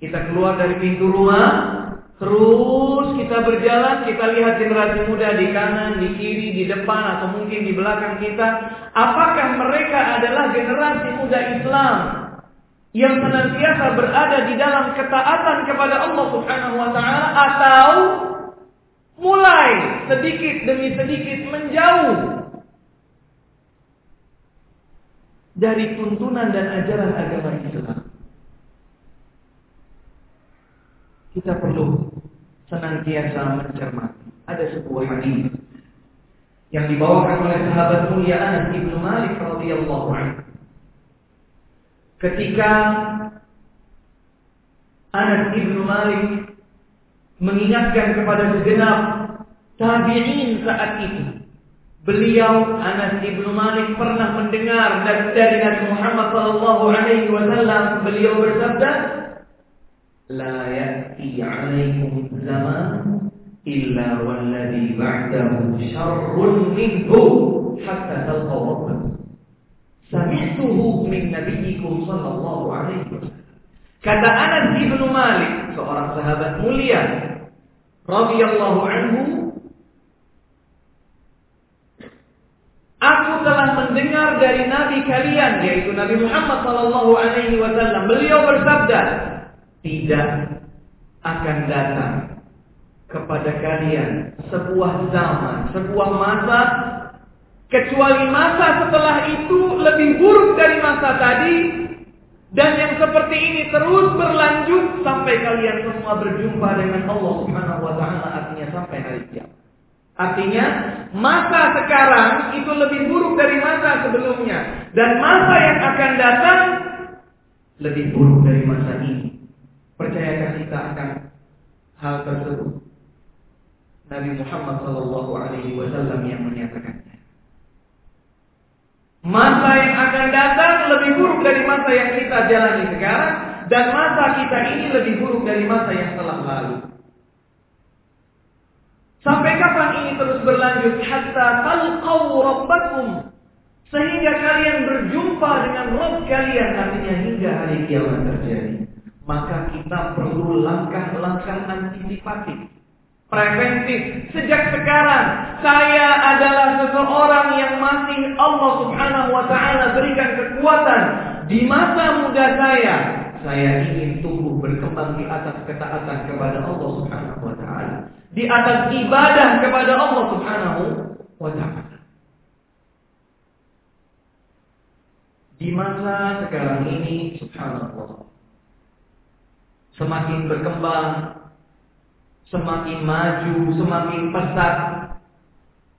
Kita keluar dari pintu rumah, Terus kita berjalan, kita lihat generasi muda di kanan, di kiri, di depan, atau mungkin di belakang kita. Apakah mereka adalah generasi muda Islam yang senantiasa berada di dalam ketaatan kepada Allah Subhanahu wa taala atau mulai sedikit demi sedikit menjauh dari tuntunan dan ajaran agama Islam? Kita perlu senantiasa mencermati. Ada sebuah hadis yang dibawakan oleh sahabat mulia Anas bin Malik radhiyallahu anhu. Ketika Anas bin Malik mengingatkan kepada segenap tabi'in saat itu. Beliau Anas bin Malik pernah mendengar dari Nabi Muhammad sallallahu alaihi wasallam beliau bersabda, la ya'ti 'alaikum zaman illa walladhi ba'dahu syarrun minhu hatta talqa سمعته من نبيكم صلى الله عليه wasallam. Kata Anas bin Malik, seorang sahabat mulia, radhiyallahu anhu, Aku telah mendengar dari Nabi kalian, yaitu Nabi Muhammad Sallallahu Alaihi Wasallam. Beliau bersabda, tidak akan datang kepada kalian sebuah zaman, sebuah masa kecuali masa setelah itu lebih buruk dari masa tadi Dan yang seperti ini terus berlanjut sampai kalian semua berjumpa dengan Allah Subhanahu wa taala artinya sampai hari kiamat. Artinya masa sekarang itu lebih buruk dari masa sebelumnya dan masa yang akan datang lebih buruk dari masa ini. Percayakah kita akan hal tersebut? Nabi Muhammad Shallallahu Alaihi Wasallam yang menyatakannya. Masa yang akan datang lebih buruk dari masa yang kita jalani sekarang dan masa kita ini lebih buruk dari masa yang telah lalu. Sampai kapan ini terus berlanjut? Hatta talqaw rabbakum. Sehingga kalian berjumpa dengan Rabb kalian artinya hingga hari kiamat terjadi. Maka kita perlu langkah-langkah antisipatif. Preventif. Sejak sekarang, saya adalah seseorang yang masih Allah subhanahu wa ta'ala berikan kekuatan. Di masa muda saya, saya ingin tumbuh berkembang di atas ketaatan kepada Allah subhanahu wa ta'ala di atas ibadah kepada Allah Subhanahu wa taala. Di masa sekarang ini subhanallah semakin berkembang, semakin maju, semakin pesat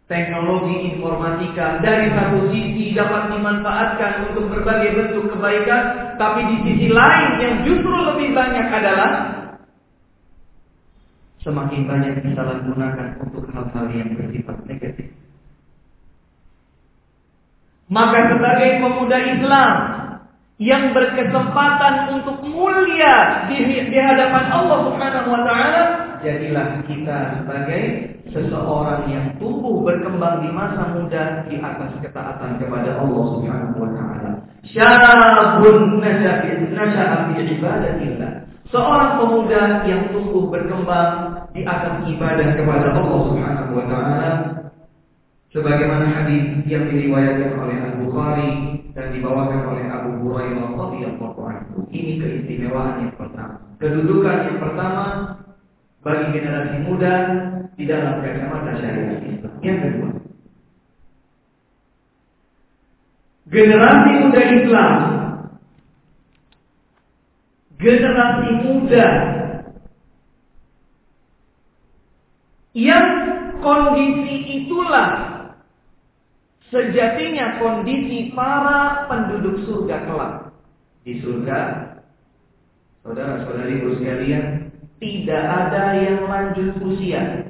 teknologi informatika dari satu sisi dapat dimanfaatkan untuk berbagai bentuk kebaikan, tapi di sisi lain yang justru lebih banyak adalah semakin banyak disalahgunakan untuk hal-hal yang bersifat negatif. Maka sebagai pemuda Islam yang berkesempatan untuk mulia di, di hadapan Allah Subhanahu wa taala, jadilah kita sebagai seseorang yang tumbuh berkembang di masa muda di atas ketaatan kepada Allah Subhanahu wa taala. Syabun nasya'a fi ibadatillah. Seorang pemuda yang tumbuh berkembang di atas ibadah kepada Allah Subhanahu wa taala sebagaimana hadis yang diriwayatkan oleh Al Bukhari dan dibawakan oleh Abu Hurairah radhiyallahu anhu. Ini keistimewaan yang pertama. Kedudukan yang pertama bagi generasi muda di dalam kacamata syariat Islam. Yang kedua, generasi muda Islam generasi muda yang kondisi itulah sejatinya kondisi para penduduk surga kelak. Di surga, saudara-saudari sekalian, tidak ada yang lanjut usia.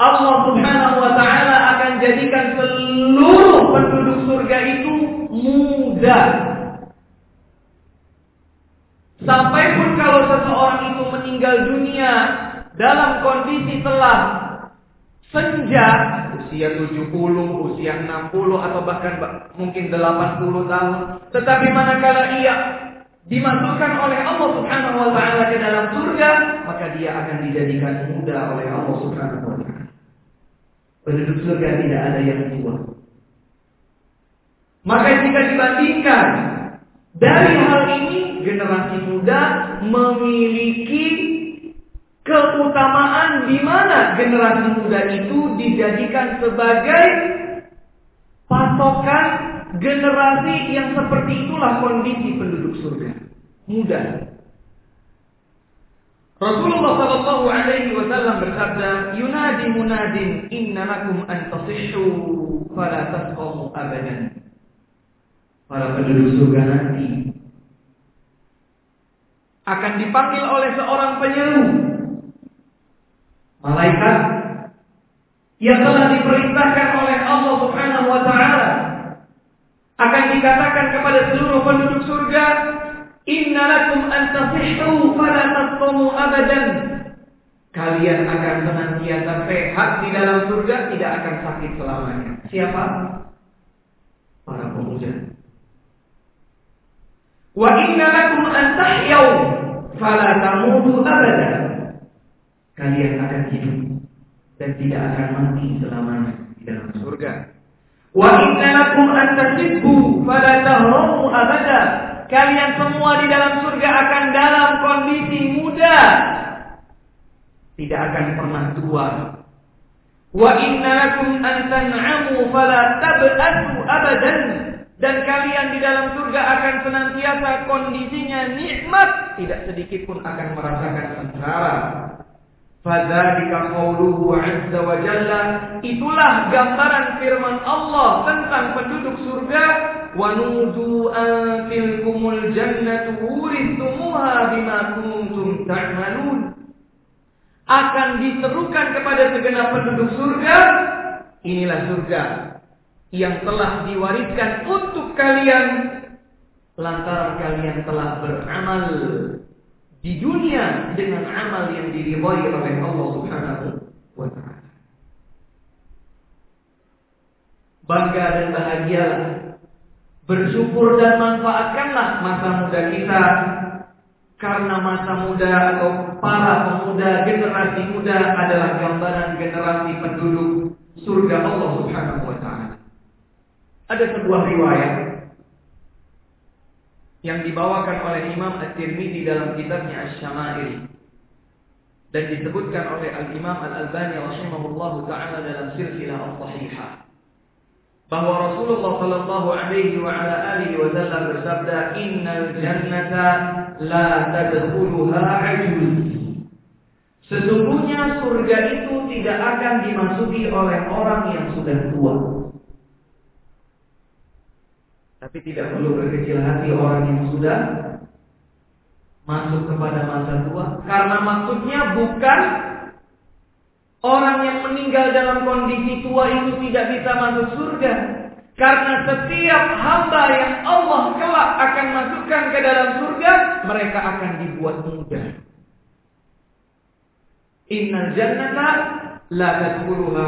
Allah Subhanahu wa taala akan jadikan seluruh penduduk surga itu muda Sampai pun kalau seseorang itu meninggal dunia dalam kondisi telah senja, usia 70, usia 60 atau bahkan mungkin 80 tahun, tetapi manakala ia dimasukkan oleh Allah Subhanahu wa taala ke dalam surga, maka dia akan dijadikan muda oleh Allah Subhanahu wa taala. Penduduk surga tidak ada yang tua. Maka jika dibandingkan dari hal ini generasi muda memiliki keutamaan di mana generasi muda itu dijadikan sebagai patokan generasi yang seperti itulah kondisi penduduk surga. Muda. Rasulullah Shallallahu Alaihi Wasallam bersabda, "Yunadi munadin, inna lakum an tasihhu, fala tasqamu abadan." para penduduk surga nanti akan dipanggil oleh seorang penyeru malaikat yang telah diperintahkan oleh Allah Subhanahu wa taala akan dikatakan kepada seluruh penduduk surga inna lakum an tasihhu fala tasqumu abadan. Kalian akan senantiasa sehat di dalam surga tidak akan sakit selamanya. Siapa? Para pemuja. Wa inna lakum an tahyau fala tamutu abada. Kalian akan hidup dan tidak akan mati selamanya di dalam surga. Wa inna lakum an tasibbu fala tahramu abada. Kalian semua di dalam surga akan dalam kondisi muda. Tidak akan pernah tua. Wa inna lakum an tan'amu fala tab'atu abadan dan kalian di dalam surga akan senantiasa kondisinya nikmat, tidak sedikit pun akan merasakan sengsara. Fadzalika qauluhu 'azza wa jalla. Itulah gambaran firman Allah tentang penduduk surga. Wa nudu an tilkumul jannatu urithumuha bima kuntum ta'malun. Akan diserukan kepada segenap penduduk surga. Inilah surga yang telah diwariskan untuk kalian. Lantaran kalian telah beramal di dunia dengan amal yang diridhai oleh Allah Subhanahu wa taala. Bangga dan bahagia bersyukur dan manfaatkanlah masa muda kita karena masa muda atau para pemuda generasi muda adalah gambaran generasi penduduk surga Allah Subhanahu wa taala. Ada sebuah riwayat yang dibawakan oleh Imam At-Tirmidzi dalam kitabnya Asy-Syama'il dan disebutkan oleh Al-Imam Al-Albani rahimahullahu taala dalam silsilah as-sahihah. Bahwa Rasulullah sallallahu alaihi wa ala alihi wasallam bersabda innal jannata la tadkhuluha ajuz. Sesungguhnya surga itu tidak akan dimasuki oleh orang yang sudah tua. Tapi tidak perlu berkecil hati orang yang sudah masuk kepada masa tua. Karena maksudnya bukan orang yang meninggal dalam kondisi tua itu tidak bisa masuk surga. Karena setiap hamba yang Allah kelak akan masukkan ke dalam surga, mereka akan dibuat muda. Innal jannata la tadkhuluha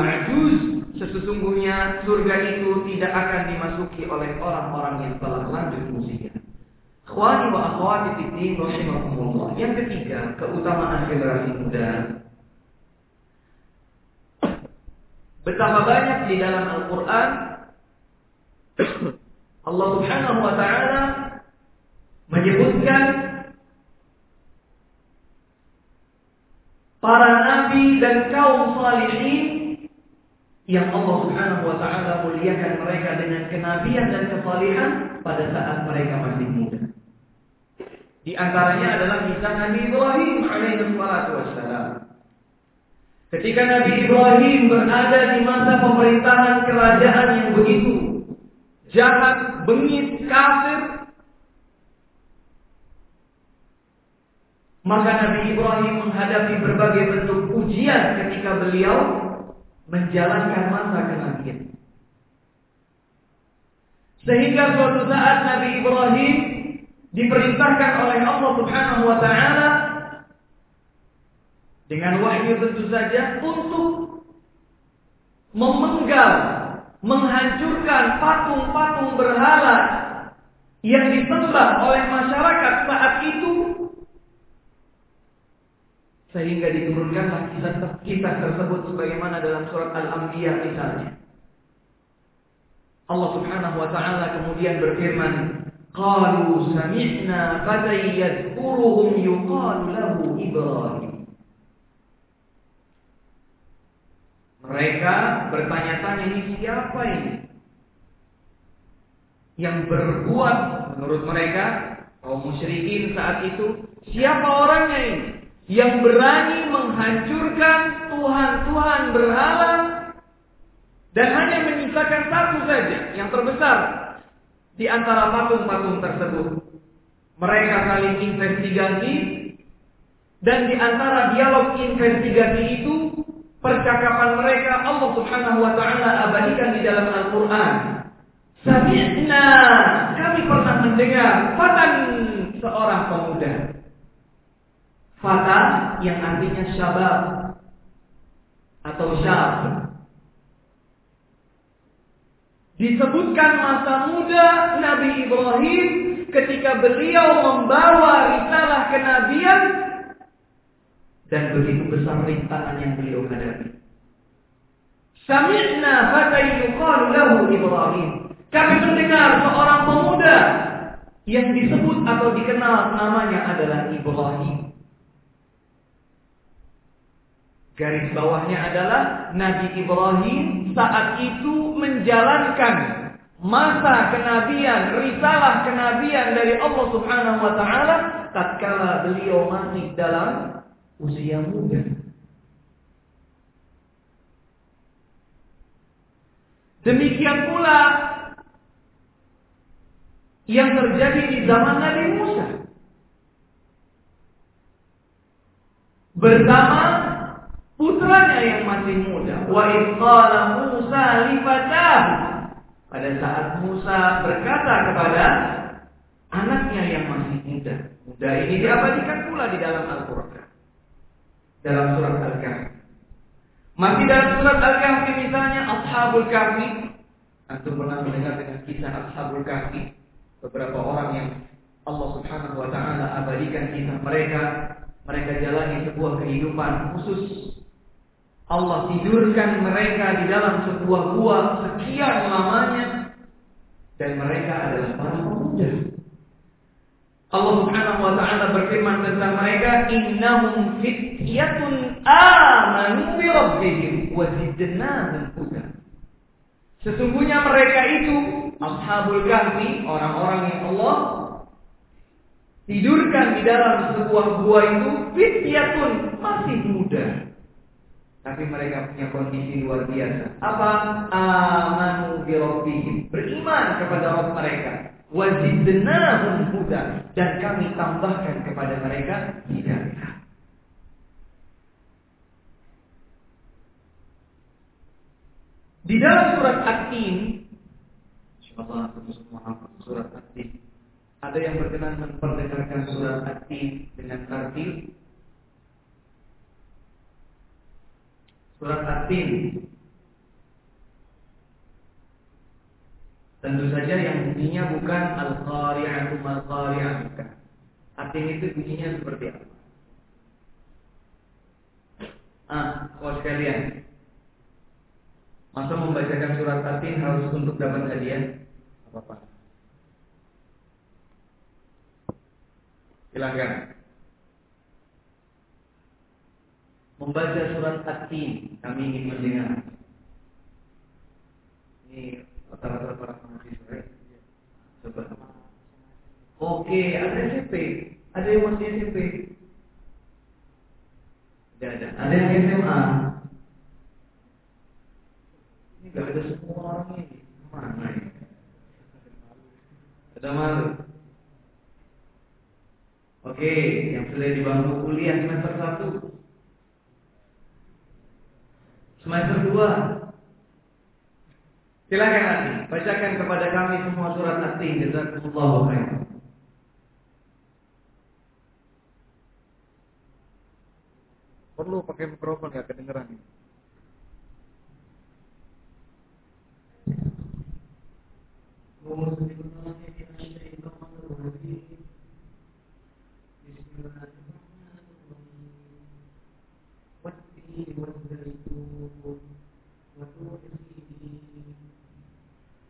Sesungguhnya surga itu tidak akan dimasuki oleh orang-orang yang telah lanjut usia. Khawani wa akhwati fiddin rahimakumullah. Yang ketiga, keutamaan generasi muda. Betapa banyak di dalam Al-Qur'an Allah Subhanahu wa taala menyebutkan para nabi dan kaum salihin yang Allah Subhanahu wa taala muliakan mereka dengan kenabian dan kesalihan pada saat mereka masih muda. Di antaranya adalah kisah Nabi Ibrahim alaihi wassalam. Ketika Nabi Ibrahim berada di masa pemerintahan kerajaan yang begitu jahat, bengis, kafir, maka Nabi Ibrahim menghadapi berbagai bentuk ujian ketika beliau menjalankan masa kenabian. Sehingga suatu saat Nabi Ibrahim diperintahkan oleh Allah Subhanahu wa taala dengan wahyu tentu saja untuk memenggal, menghancurkan patung-patung berhala yang disembah oleh masyarakat saat itu sehingga diturunkanlah kisah-kisah tersebut sebagaimana dalam surat Al-Anbiya misalnya. Allah Subhanahu wa taala kemudian berfirman, "Qalu sami'na fatan yadhkuruhum yuqalu lahu Ibrahim." Mereka bertanya-tanya ini siapa ini? Yang berbuat menurut mereka kaum musyrikin saat itu, siapa orangnya ini? Yang berani menghancurkan Tuhan-Tuhan berhala dan hanya menyisakan satu saja yang terbesar di antara patung-patung tersebut. Mereka saling investigasi dan di antara dialog investigasi itu percakapan mereka Allah Subhanahu wa taala abadikan di dalam Al-Qur'an. Sami'na, kami pernah mendengar fatan seorang pemuda Fata yang artinya syabab atau syab. Disebutkan masa muda Nabi Ibrahim ketika beliau membawa risalah kenabian dan begitu besar rintangan yang beliau hadapi. Sami'na fatai yuqalu lahu Ibrahim. Kami mendengar seorang pemuda yang disebut atau dikenal namanya adalah Ibrahim. Garis bawahnya adalah Nabi Ibrahim saat itu menjalankan masa kenabian, risalah kenabian dari Allah Subhanahu wa taala tatkala beliau masih dalam usia muda. Demikian pula yang terjadi di zaman Nabi Musa. Bersama putranya yang masih muda. Wa qala Musa li pada saat Musa berkata kepada anaknya yang masih muda. Muda ini diabadikan pula di dalam Al-Quran. Dalam surat Al-Kahfi. Masih dalam surat Al-Kahfi misalnya Ashabul Kahfi. Antum pernah mendengar dengan kisah Ashabul Kahfi. Beberapa orang yang Allah subhanahu wa ta'ala abadikan kisah mereka. Mereka jalani sebuah kehidupan khusus Allah tidurkan mereka di dalam sebuah gua sekian lamanya dan mereka adalah para pemuda. Allah Subhanahu wa taala berfirman tentang mereka, "Innahum fityatun amanu bi rabbihim wa zidnahum huda." Sesungguhnya mereka itu Ashabul Kahfi, orang-orang yang Allah tidurkan di dalam sebuah gua itu fityatun masih muda. Tapi mereka punya kondisi luar biasa. Apa? Amanu bi Beriman kepada Rabb mereka. Wazidnahum huda dan kami tambahkan kepada mereka hidayah. Di dalam surat At-Tin, semua surat At-Tin. Ada yang berkenan memperdengarkan surat At-Tin dengan tartil surat At-Tin. Tentu saja yang bunyinya bukan Al-Qari'atu Mal-Qari'ah bukan. At-Tin itu bunyinya seperti apa? Ah, kau sekalian. Masa membacakan surat At-Tin harus untuk dapat hadiah? Apa-apa. Silakan. Membaca surat At-Tin. Kami ingin mendengar. Ini rata-rata para mahasiswa. Coba. Oke, ada SMP. Ada yang masih SMP. Tidak ada. Ada yang SMA. Ini gak ada semua orang ini. Mana ini? Ada malu. Oke, yang sudah di bangku kuliah semester 1 Semester 2 Silakan nanti bacakan kepada kami semua surat At-Tin jazakumullahu khairan. Perlu pakai mikrofon ya kedengeran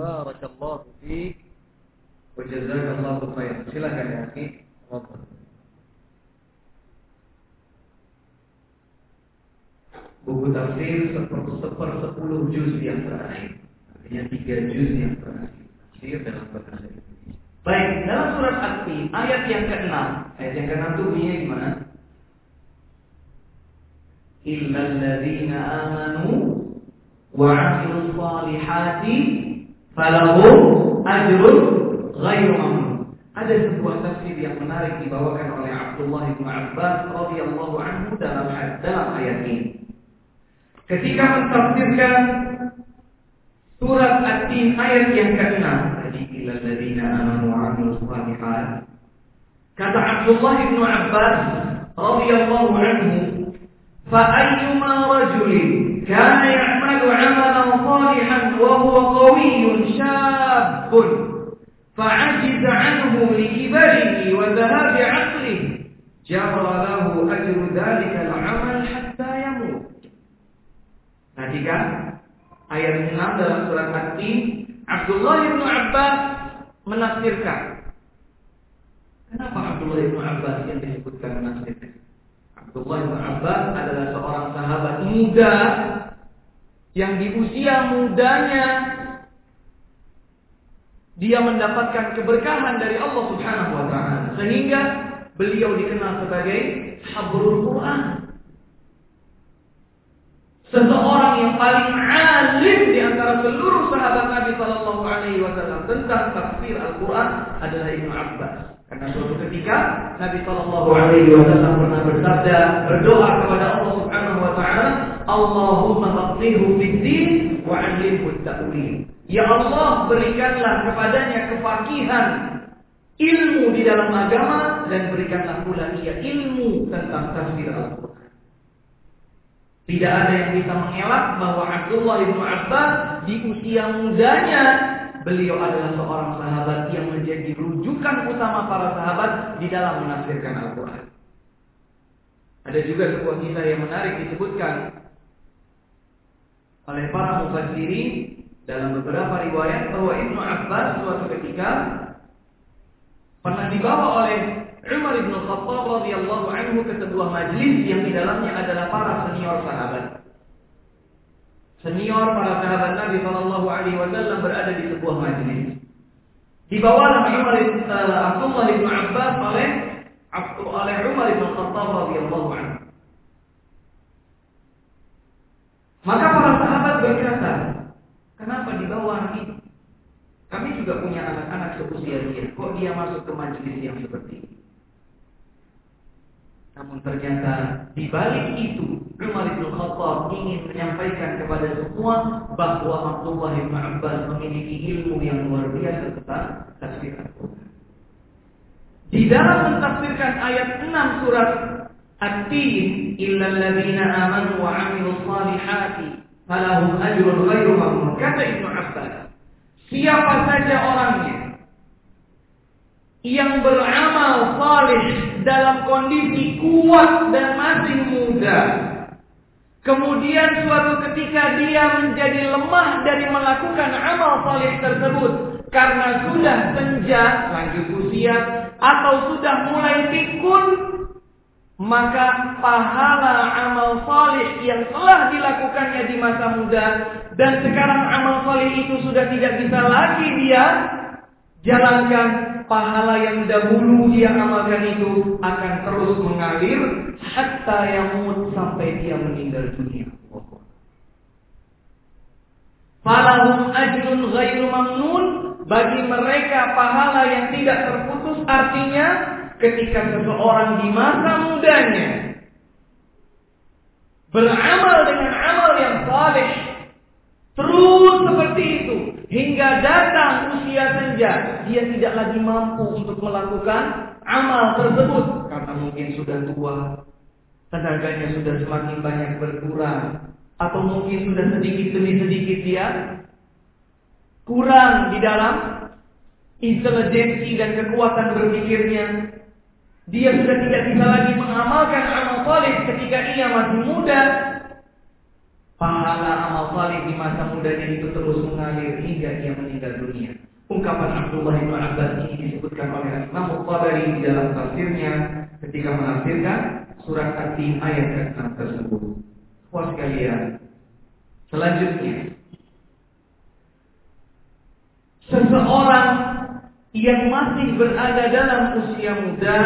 barakallahu fiik wa jazakallahu khairan. Silakan ya, Ki. Buku tafsir seper sepuluh juz yang terakhir, artinya tiga juz yang terakhir. Tafsir dalam bahasa Indonesia. Baik, dalam surat Al-Fi ayat yang ke-6. Ayat yang ke-6 itu bunyinya gimana? Illa amanu wa salihati falahu ajrun ghairu Ada sebuah tafsir yang menarik dibawakan oleh Abdullah bin Abbas radhiyallahu anhu dalam dalam ayat ini. Ketika mentafsirkan surat At-Tin ayat yang ke-6 tadi ila alladziina aamanu wa 'amilus shalihaat kata Abdullah bin Abbas radhiyallahu anhu fa ayyuma rajulin kana يعمل عملا صالحا وهو قوي شاب فعجز عنه لكبره وذهاب عقله جرى له أجر ذلك العمل حتى يموت Perhatikan ayat 6 dalam surat At-Tin Abdullah bin Abbas menafsirkan Kenapa Abdullah bin Abbas yang disebutkan menafsirkan Abdullah bin Abbas adalah seorang sahabat muda yang di usia mudanya dia mendapatkan keberkahan dari Allah Subhanahu wa taala sehingga beliau dikenal sebagai habrul Quran. Seseorang yang paling alim di antara seluruh sahabat Nabi Sallallahu Alaihi Wasallam tentang tafsir Al-Quran adalah Ibnu Abbas. Karena suatu ketika Nabi Sallallahu Alaihi Wasallam pernah bersabda berdoa kepada Allah Subhanahu Wa Taala, Allahumma faqihhu fid wa 'allimhu ta'wil. Ya Allah berikanlah kepadanya kefakihan ilmu di dalam agama dan berikanlah pula ia ilmu tentang tafsir Al-Quran. Tidak ada yang bisa mengelak bahwa Abdullah bin Abbas di usia mudanya beliau adalah seorang sahabat yang menjadi rujukan utama para sahabat di dalam menafsirkan Al-Quran. Ada juga sebuah kisah yang menarik disebutkan oleh para mufassirin dalam beberapa riwayat bahwa Ibnu Abbas suatu ketika pernah dibawa oleh Umar bin Khattab radhiyallahu anhu ke sebuah majlis yang di dalamnya adalah para senior sahabat. Senior para sahabat Nabi Shallallahu Alaihi Wasallam berada di sebuah majlis. Dibawa Umar uh, Abdullah bin Abbas oleh oleh Umar bin Khattab radhiyallahu anhu. Maka para berkata, Kenapa dibawa ini? Kami juga punya anak-anak seusia dia. Kok dia masuk ke majelis yang seperti ini? Namun ternyata di balik itu Umar bin Khattab ingin menyampaikan kepada semua bahwa Abdullah bin Abbas memiliki ilmu yang luar biasa tentang tafsir Al-Quran. Di dalam mentafsirkan ayat 6 surat At-Tin, "Illal ladzina amanu wa 'amilus salihati falahum ajrun ghairu mamnun. Kata Ibnu Abbas, siapa saja orangnya yang beramal saleh dalam kondisi kuat dan masih muda, kemudian suatu ketika dia menjadi lemah dari melakukan amal saleh tersebut karena sudah senja, lanjut usia, atau sudah mulai pikun, maka pahala amal salih yang telah dilakukannya di masa muda dan sekarang amal salih itu sudah tidak bisa lagi dia jalankan pahala yang dahulu dia amalkan itu akan terus mengalir hatta yamut sampai dia meninggal dunia. Falahum ajrun ghairu mamnun bagi mereka pahala yang tidak terputus artinya ketika seseorang di masa mudanya beramal dengan amal yang saleh terus seperti itu hingga datang usia senja dia tidak lagi mampu untuk melakukan amal tersebut karena mungkin sudah tua tenaganya sudah semakin banyak berkurang atau mungkin sudah sedikit demi sedikit dia kurang di dalam intelijensi dan kekuatan berpikirnya dia sudah tidak bisa lagi mengamalkan amal saleh ketika ia masih muda. Pahala amal saleh di masa mudanya itu terus mengalir hingga ia meninggal dunia. Ungkapan Abdullah bin Abbas ini disebutkan oleh Imam Tabari di dalam tafsirnya ketika menafsirkan surat At-Tin ayat ke-6 tersebut. Puas sekalian. Selanjutnya, seseorang yang masih berada dalam usia muda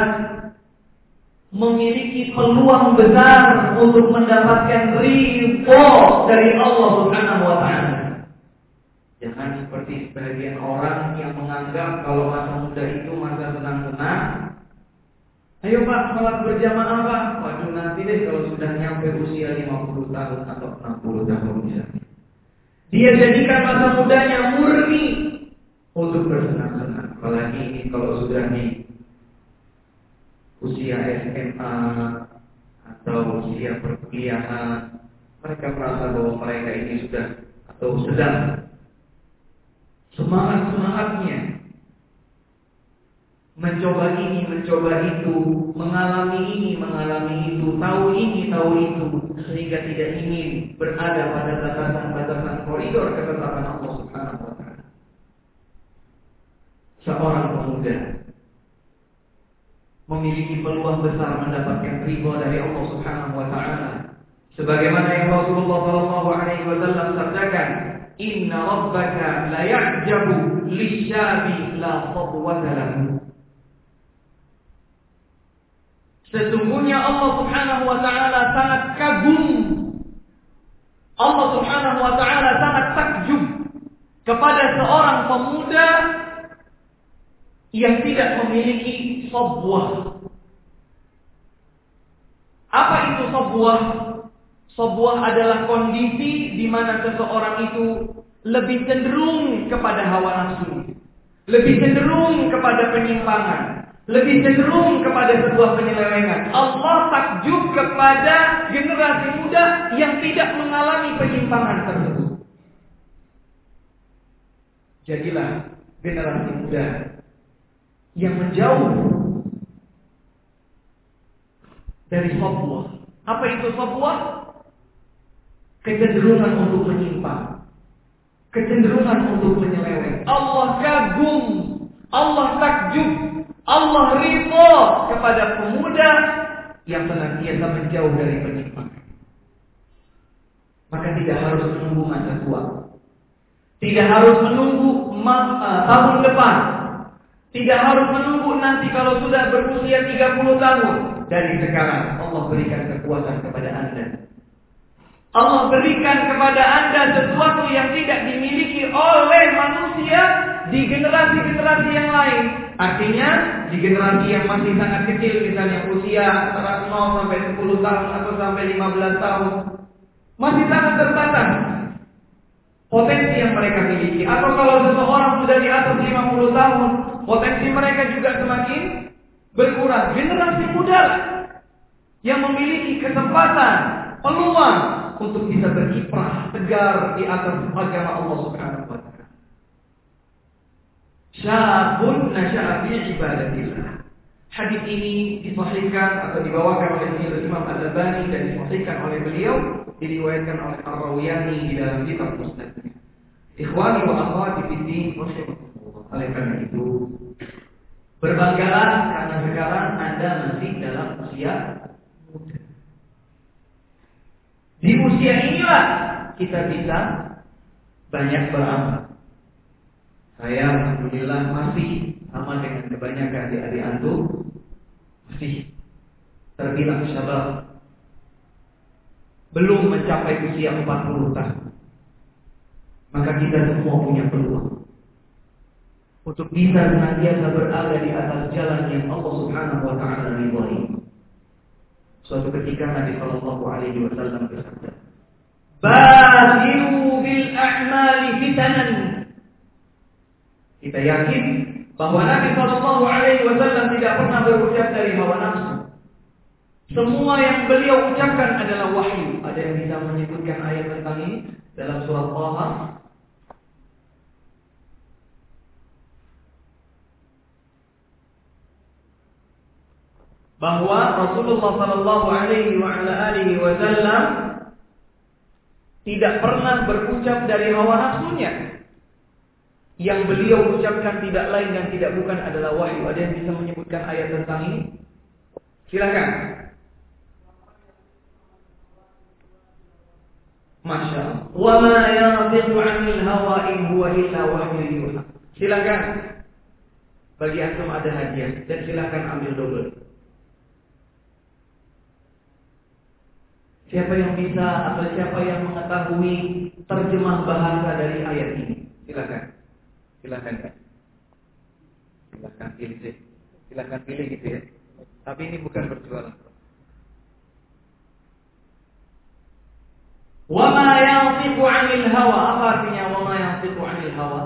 memiliki peluang besar untuk mendapatkan ridho dari Allah Subhanahu wa taala. Jangan seperti sebagian orang yang menganggap kalau masa muda itu masa senang-senang. Ayo Pak, sholat berjamaah Pak. Waduh nanti deh kalau sudah nyampe usia 50 tahun atau 60 tahun misalnya. Dia jadikan masa mudanya murni untuk bersenang-senang. Apalagi kalau sudah di usia SMA atau usia perkuliahan Mereka merasa bahwa mereka ini sudah atau sedang semangat-semangatnya mencoba ini, mencoba itu, mengalami ini, mengalami itu, tahu ini, tahu itu, sehingga tidak ingin berada pada batasan-batasan koridor ketetapan Allah Subhanahu wa taala. Seorang pemuda memiliki peluang besar mendapatkan ridho dari Allah Subhanahu wa taala. Sebagaimana yang Rasulullah sallallahu alaihi wasallam sabdakan, "Inna rabbaka la ya'jabu lisyabi la lahu." Sesungguhnya Allah Subhanahu wa taala sangat kagum. Allah Subhanahu wa taala sangat takjub kepada seorang pemuda yang tidak memiliki sebuah. Apa itu sebuah? Sebuah adalah kondisi di mana seseorang itu lebih cenderung kepada hawa nafsu, lebih cenderung kepada penyimpangan, lebih cenderung kepada sebuah penyelewengan. Allah takjub kepada generasi muda yang tidak mengalami penyimpangan tersebut. Jadilah generasi muda yang menjauh dari sebuah. Apa itu sebuah? Kecenderungan untuk menyimpang. Kecenderungan untuk menyeleweng. Allah kagum. Allah takjub. Allah ridho kepada pemuda yang senantiasa menjauh dari penyimpangan. Maka tidak harus menunggu masa tua. Tidak harus menunggu uh, tahun depan tidak harus menunggu nanti kalau sudah berusia 30 tahun. Dari sekarang Allah berikan kekuatan kepada Anda. Allah berikan kepada Anda sesuatu yang tidak dimiliki oleh manusia di generasi-generasi yang lain. Artinya di generasi yang masih sangat kecil misalnya usia antara 0 sampai 10 tahun atau sampai 15 tahun masih sangat terbatas potensi yang mereka miliki. Atau kalau seseorang sudah di atas 50 tahun, potensi mereka juga semakin berkurang. Generasi muda yang memiliki kesempatan, peluang untuk bisa berkiprah tegar di atas agama Allah Subhanahu wa taala. Syabun nasya'a ibadatillah. Hadis ini disahihkan atau dibawakan oleh Imam Al-Albani dan disahihkan oleh beliau diriwayatkan oleh Ar-Rawiyani di dalam kitab Musnadnya. Ikhwani wa akhwati fiddin oleh karena itu berbanggalah karena sekarang Anda masih dalam usia muda. Di usia inilah kita bisa banyak beramal. Saya alhamdulillah masih sama dengan kebanyakan adik-adik antum masih terbilang syabab belum mencapai usia 40 tahun. Maka kita semua punya peluang untuk bisa senantiasa berada di atas jalan yang Allah Subhanahu wa taala ridhoi. Suatu ketika Nabi sallallahu alaihi wasallam bersabda, "Badiru bil a'mali fitanan." Kita yakin bahwa Nabi sallallahu alaihi wasallam tidak pernah berucap dari hawa nafsu. Semua yang beliau ucapkan adalah wahyu. Ada yang bisa menyebutkan ayat tentang ini dalam surat Taha? Bahwa Rasulullah Sallallahu Alaihi Wasallam tidak pernah berucap dari hawa nafsunya. Yang beliau ucapkan tidak lain dan tidak bukan adalah wahyu. Ada yang bisa menyebutkan ayat tentang ini? Silakan. Masya Allah. Wa ma wahyu yuha. Silakan. Bagi antum ada hadiah dan silakan ambil double. Siapa yang bisa atau siapa yang mengetahui terjemah bahasa dari ayat ini? Silakan. Silakan kan. Silakan pilih sih. Silakan pilih gitu ya. Tapi ini bukan berjualan. Wama yantiqu 'anil hawa. Apa artinya wama yantiqu 'anil hawa?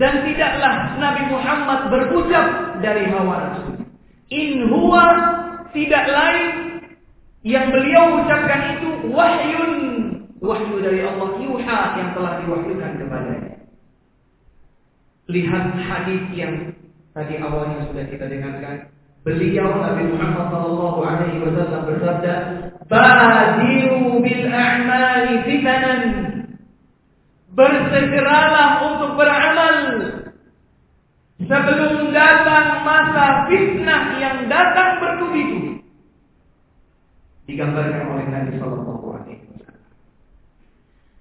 Dan tidaklah Nabi Muhammad berucap dari hawa nafsu. In huwa tidak lain Yang beliau ucapkan itu wahyun, wahyu dari Allah yuha yang telah diwahyukan kepadanya. Lihat hadis yang tadi awalnya sudah kita dengarkan. Beliau Nabi Muhammad sallallahu alaihi wasallam bersabda, "Badiru bil a'mali fitanan." Bersegeralah untuk beramal sebelum datang masa fitnah yang datang bertubi-tubi. Digambarkan oleh Nabi sallallahu alaihi wasallam.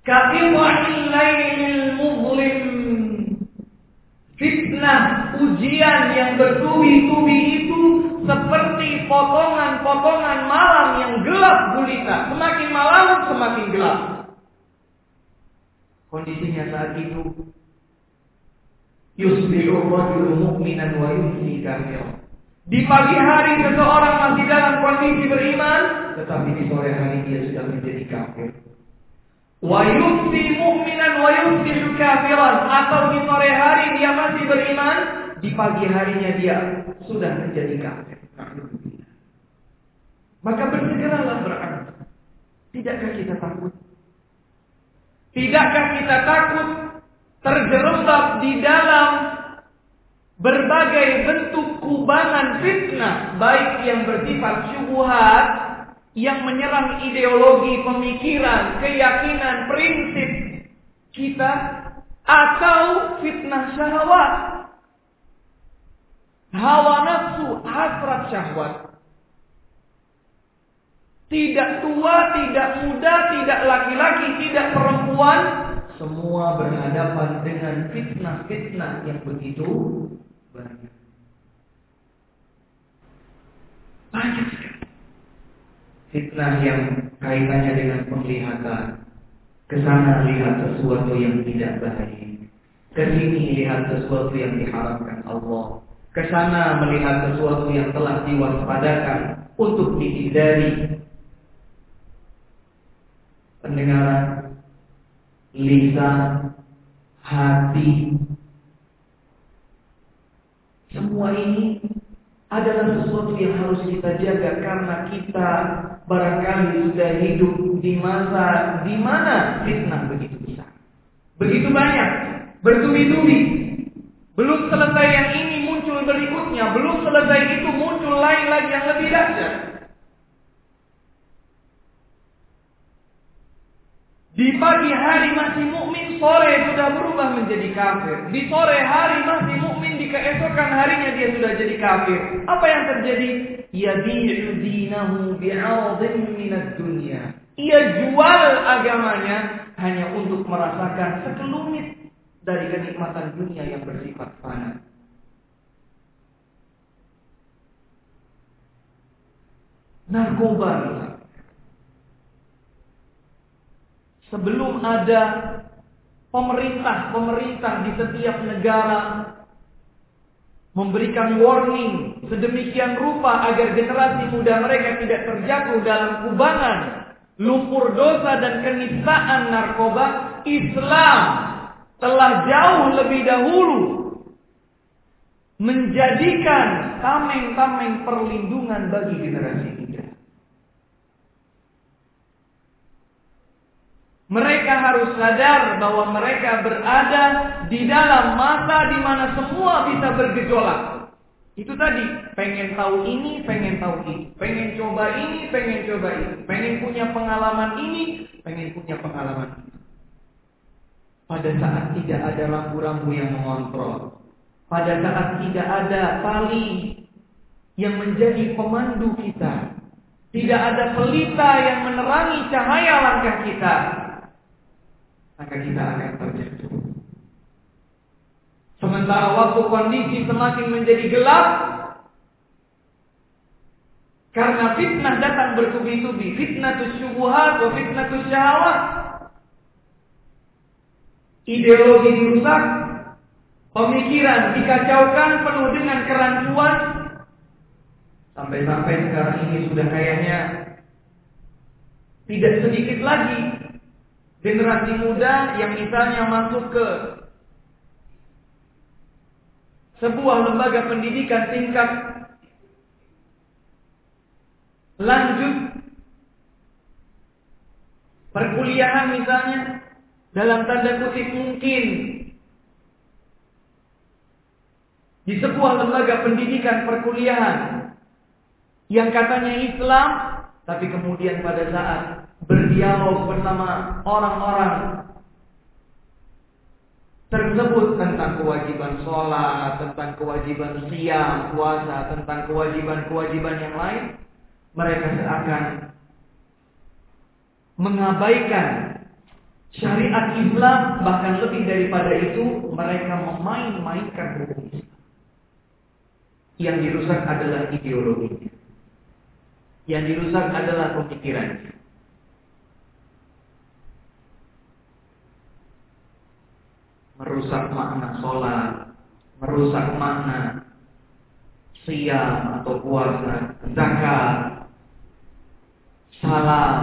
Ka'idha'il lailil muzlim Fitnah, ujian yang bertubi-tubi itu seperti potongan-potongan malam yang gelap gulita. Semakin malam, semakin gelap. Kondisinya saat itu yusbihu rajulu mu'minan wa yumsi kafir. Di pagi hari seseorang masih dalam kondisi beriman, tetapi di sore hari dia sudah menjadi kafir. Wa yumsi mu'minan wa yusbihu kafiran atau di sore hari dia masih beriman, di pagi harinya dia sudah menjadi kafir. Maka bersegeralah beramal. Tidakkah kita takut? Tidakkah kita takut terjerembab di dalam berbagai bentuk kubangan fitnah baik yang bersifat syubhat yang menyerang ideologi, pemikiran, keyakinan, prinsip kita atau fitnah syahwat. Hawa nafsu, hasrat syahwat. Tidak tua, tidak muda, tidak laki-laki, tidak perempuan, semua berhadapan dengan fitnah-fitnah yang begitu banyak. Fitnah yang kaitannya dengan penglihatan. Ke sana lihat sesuatu yang tidak baik. Ke sini lihat sesuatu yang diharapkan Allah. Ke sana melihat sesuatu yang telah diwaspadakan untuk dihindari. Pendengaran, lisan, hati. Semua ini adalah sesuatu yang harus kita jaga karena kita barangkali sudah hidup di masa di mana fitnah begitu besar. Begitu banyak, bertubi-tubi. Belum selesai yang ini muncul berikutnya, belum selesai itu muncul lain lagi yang lebih dahsyat. Di pagi hari masih mukmin, sore sudah berubah menjadi kafir. Di sore hari masih mukmin, di keesokan harinya dia sudah jadi kafir. Apa yang terjadi? Yabi'u dinahu bi'adhin minad dunya. Ia jual agamanya hanya untuk merasakan sekelumit dari kenikmatan dunia yang bersifat fana. Narkoba Sebelum ada pemerintah-pemerintah di setiap negara memberikan warning sedemikian rupa agar generasi muda mereka tidak terjatuh dalam kubangan lumpur dosa dan kenistaan narkoba, Islam telah jauh lebih dahulu menjadikan tameng-tameng perlindungan bagi generasi muda. Mereka harus sadar bahwa mereka berada di dalam masa di mana semua bisa bergejolak. Itu tadi, pengen tahu ini, pengen tahu ini, pengen coba ini, pengen coba ini, pengen punya pengalaman ini, pengen punya pengalaman ini. Pada saat tidak ada rambu-rambu yang mengontrol, pada saat tidak ada tali yang menjadi pemandu kita, tidak ada pelita yang menerangi cahaya langkah kita, maka kita akan terjatuh. Sementara waktu kondisi semakin menjadi gelap, karena fitnah datang bertubi-tubi, fitnah syubuhat, fitnah syahwat. Ideologi dirusak, pemikiran dikacaukan penuh dengan kerancuan, sampai-sampai sekarang ini sudah kayaknya tidak sedikit lagi generasi muda yang misalnya masuk ke sebuah lembaga pendidikan tingkat lanjut Perkuliahan misalnya dalam tanda kutip mungkin di sebuah lembaga pendidikan perkuliahan yang katanya Islam tapi kemudian pada saat berdialog bersama orang-orang tersebut tentang kewajiban sholat, tentang kewajiban siam, puasa, tentang kewajiban-kewajiban yang lain, mereka seakan mengabaikan syariat Islam, bahkan lebih daripada itu, mereka memain-mainkan hukum Islam. Yang dirusak adalah ideologinya. Yang dirusak adalah pemikirannya. Merusak makna sholat, merusak makna siam atau puasa, zakat, salam,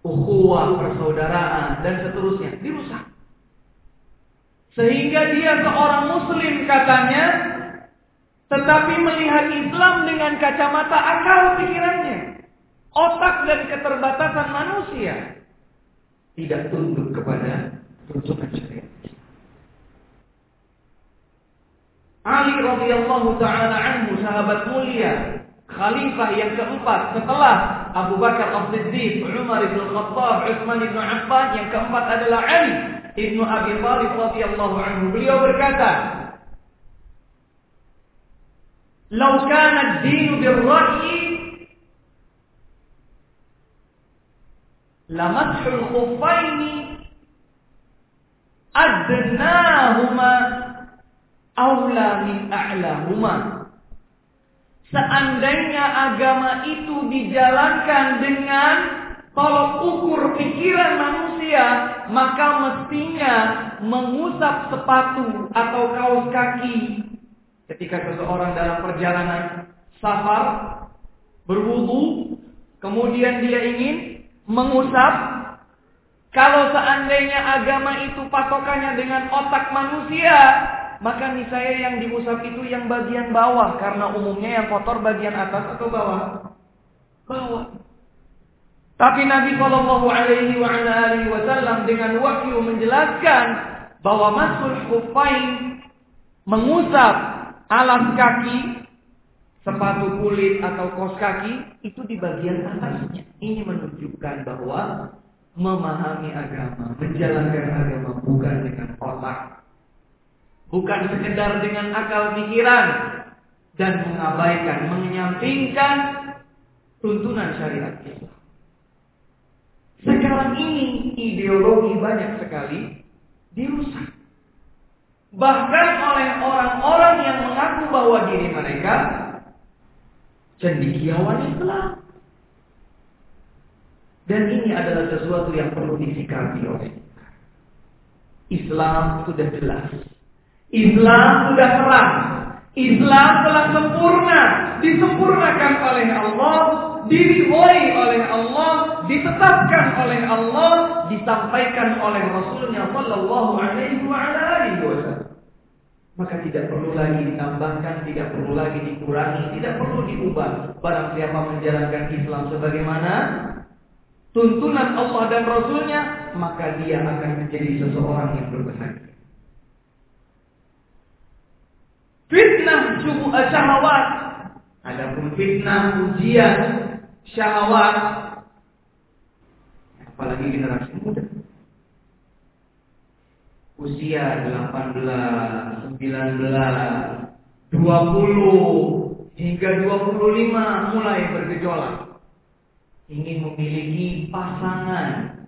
ukhuwah, persaudaraan, dan seterusnya. Dirusak. Sehingga dia seorang muslim katanya, tetapi melihat Islam dengan kacamata akal pikirannya. Otak dan keterbatasan manusia. Tidak tunduk kepada tuntunan syariat. Ali radhiyallahu taala anhu sahabat mulia, khalifah yang keempat setelah Abu Bakar As-Siddiq, Umar bin Khattab, Utsman bin Affan, yang keempat adalah Ali ibnu Abi Thalib radhiyallahu anhu. Beliau berkata, "Lau kana ad-din bir-ra'yi lamashu al-khuffaini adnahuma aula min a'lahuma. Seandainya agama itu dijalankan dengan tolok ukur pikiran manusia, maka mestinya mengusap sepatu atau kaos kaki ketika seseorang dalam perjalanan safar berwudu, kemudian dia ingin mengusap kalau seandainya agama itu patokannya dengan otak manusia, maka niscaya yang diusap itu yang bagian bawah karena umumnya yang kotor bagian atas atau bawah? Bawah. Tapi Nabi Shallallahu Alaihi Wasallam dengan wahyu menjelaskan bahwa masul kufain mengusap alas kaki, sepatu kulit atau kos kaki itu di bagian atasnya. Ini menunjukkan bahwa memahami agama, menjalankan agama bukan dengan otak, bukan sekedar dengan akal pikiran dan mengabaikan, menyampingkan tuntunan syariat Islam. Sekarang ini ideologi banyak sekali dirusak. Bahkan oleh orang-orang yang mengaku bahwa diri mereka cendikiawan Islam. Dan ini adalah sesuatu yang perlu disikapi oleh Islam sudah jelas Islam sudah terang. Islam telah sempurna, disempurnakan oleh Allah, diridhoi oleh Allah, ditetapkan oleh Allah, disampaikan oleh Rasulnya Shallallahu Alaihi Wasallam. Maka tidak perlu lagi ditambahkan, tidak perlu lagi dikurangi, tidak perlu diubah. Barang siapa menjalankan Islam sebagaimana tuntunan Allah dan Rasulnya, maka dia akan menjadi seseorang yang berbahagia. Fitnah subuh syahwat. Adapun fitnah ujian syahwat. Apalagi generasi muda. Usia 18, 19, 20 hingga 25 mulai bergejolak. Ingin memiliki pasangan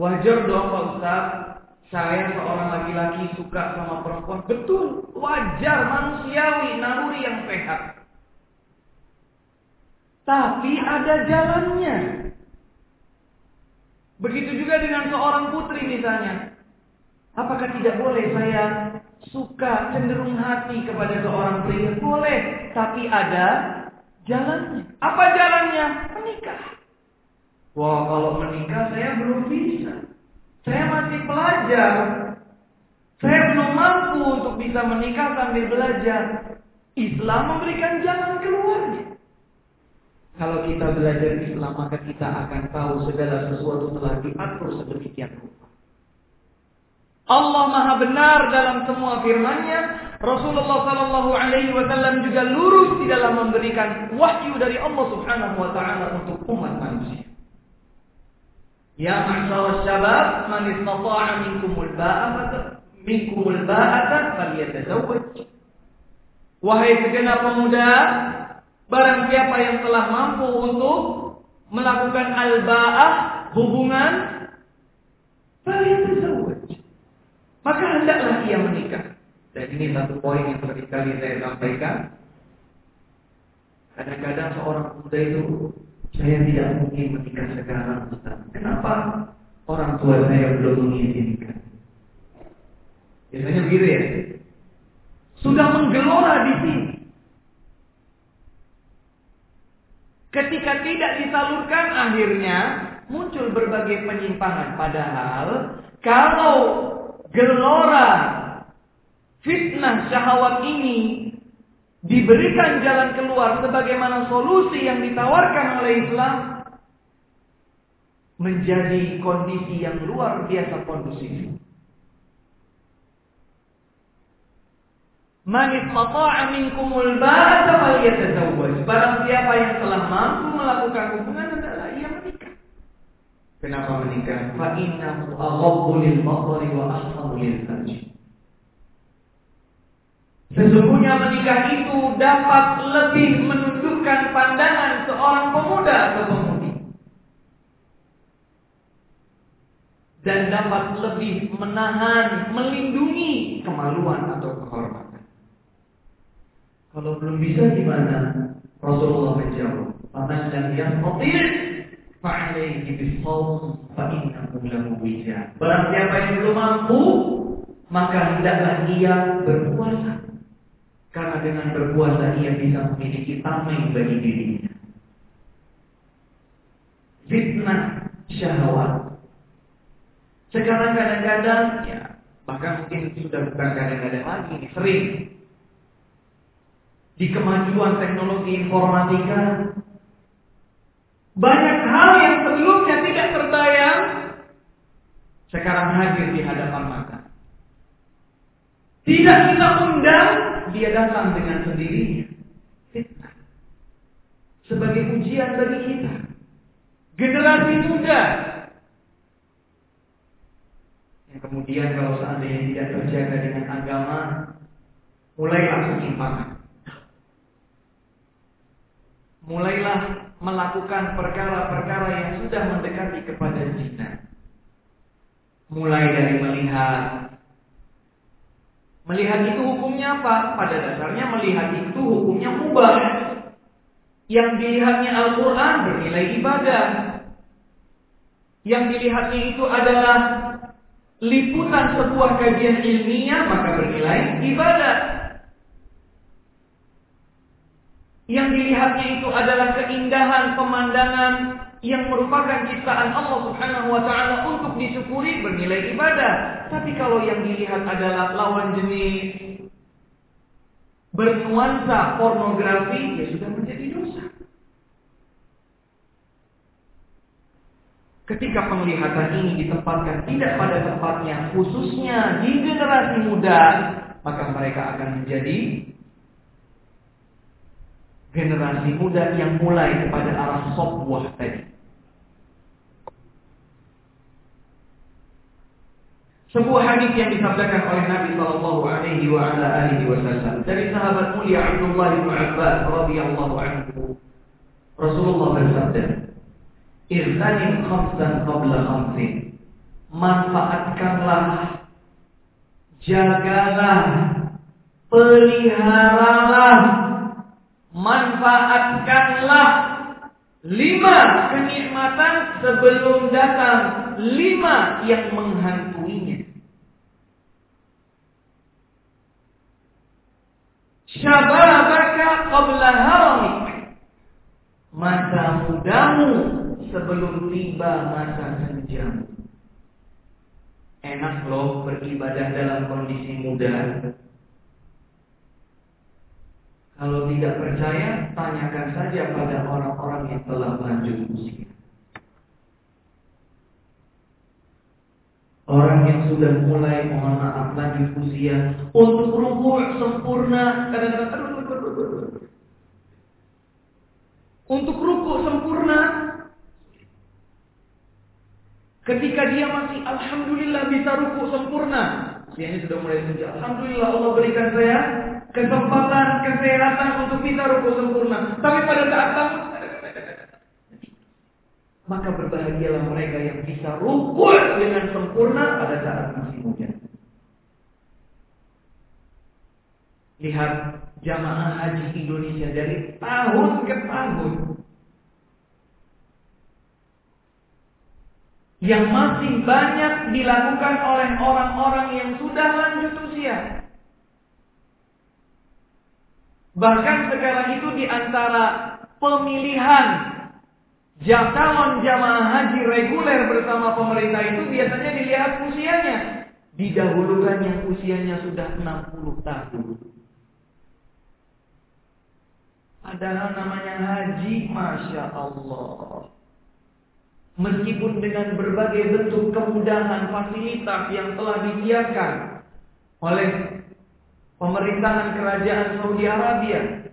Wajar dong Pak Ustaz, saya seorang laki-laki suka sama perempuan. Betul, wajar, manusiawi, naluri yang sehat. Tapi ada jalannya. Begitu juga dengan seorang putri misalnya. Apakah tidak boleh saya suka cenderung hati kepada seorang pria? Boleh, tapi ada jalannya. Apa jalannya? Menikah. Wah kalau menikah saya belum bisa. Saya masih pelajar. Saya belum mampu untuk bisa menikah sambil belajar. Islam memberikan jalan keluarnya. Kalau kita belajar Islam maka kita akan tahu segala sesuatu telah diatur sedemikian rupa. Allah Maha benar dalam semua firman-Nya. Rasulullah Sallallahu Alaihi Wasallam juga lurus di dalam memberikan wahyu dari Allah Subhanahu Wa Taala untuk umat manusia. Ya ma'syar syabab, man istata'a minkumul ba'ata minkumul ba'ata falyatazawwaj. Wahai segenap pemuda, barang siapa yang telah mampu untuk melakukan al-ba'ah, hubungan, falyatazawwaj. Maka hendaklah ia menikah. Dan ini satu poin yang sering kali saya sampaikan. Kadang-kadang seorang pemuda itu saya tidak mungkin menikah sekarang. Kenapa? Orang tua saya belum mengizinkan. Biasanya begitu ya. Sudah menggelora di sini. Ketika tidak disalurkan akhirnya muncul berbagai penyimpangan. Padahal kalau gelora fitnah syahwat ini diberikan jalan keluar sebagaimana solusi yang ditawarkan oleh Islam menjadi kondisi yang luar biasa kondusif. Man istata'a minkumul ba'ata falyatazawwaj. Barang siapa yang telah mampu melakukan hubungan adalah ia menikah. Kenapa menikah? Fa innahu aghabbu lil basari wa ahsanu lil. Sesungguhnya menikah itu dapat lebih menunjukkan pandangan seorang pemuda atau pemudi. Dan dapat lebih menahan, melindungi kemaluan atau kehormatan. Kalau belum bisa gimana? Rasulullah menjawab, "Faman lam yastati' fa'alaihi bis-shawm fa innahu lahu wija." Barang siapa yang belum mampu, maka hendaklah ia berpuasa. Karena dengan berpuasa ia bisa memiliki tameng bagi dirinya. Fitnah syahwat. Sekarang kadang-kadang ya bahkan mungkin sudah bukan kadang-kadang lagi, sering di kemajuan teknologi informatika. Banyak hal yang sebelumnya tidak terbayang sekarang hadir di hadapan mata. Tidak kita undang, dia datang dengan sendirinya. Fitnah. Sebagai ujian bagi kita. Generasi muda. Yang kemudian kalau seandainya tidak terjaga dengan agama, mulai langsung impangan mulailah melakukan perkara-perkara yang sudah mendekati kepada zina. Mulai dari melihat Melihat itu hukumnya apa? Pada dasarnya melihat itu hukumnya mubah. Yang dilihatnya Al-Quran bernilai ibadah. Yang dilihatnya itu adalah liputan sebuah kajian ilmiah maka bernilai ibadah. Yang dilihatnya itu adalah keindahan pemandangan yang merupakan ciptaan Allah Subhanahu wa taala untuk disyukuri bernilai ibadah. Tapi kalau yang dilihat adalah lawan jenis bernuansa pornografi ya sudah menjadi dosa. Ketika penglihatan ini ditempatkan tidak pada tempatnya khususnya di generasi muda, maka mereka akan menjadi generasi muda yang mulai kepada arah sopwah tadi. Sebuah hadis yang disabdakan oleh Nabi Shallallahu Alaihi Wasallam dari sahabat mulia Abdullah bin Abbas radhiyallahu anhu. Rasulullah bersabda, "Irtanim khamsan qabla khamsin." Manfaatkanlah, jagalah, peliharalah manfaatkanlah lima kenikmatan sebelum datang lima yang menghantuinya. Syababaka qabla haramik. Masa mudamu sebelum tiba masa senjamu. Enak loh beribadah dalam kondisi muda Kalau tidak percaya, tanyakan saja pada orang-orang yang telah lanjut usia. Orang yang sudah mulai mohon maaf lanjut usia untuk rukuk sempurna untuk rukuk sempurna. Ketika dia masih alhamdulillah bisa rukuk sempurna. Usianya sudah mulai tinggi alhamdulillah Allah berikan saya kesempatan kesehatan untuk bisa rukuk sempurna tapi pada saat tamu maka berbahagialah mereka yang bisa rukuk dengan sempurna pada saat masih muda. Lihat jamaah haji Indonesia dari tahun ke tahun. Yang masih banyak dilakukan oleh orang-orang yang sudah lanjut usia. Bahkan sekarang itu di antara pemilihan calon jamaah haji reguler bersama pemerintah itu biasanya dilihat usianya. Didahulukan yang usianya sudah 60 tahun. Padahal namanya haji, Masya Allah. Meskipun dengan berbagai bentuk kemudahan fasilitas yang telah disediakan oleh pemerintahan kerajaan Saudi Arabia,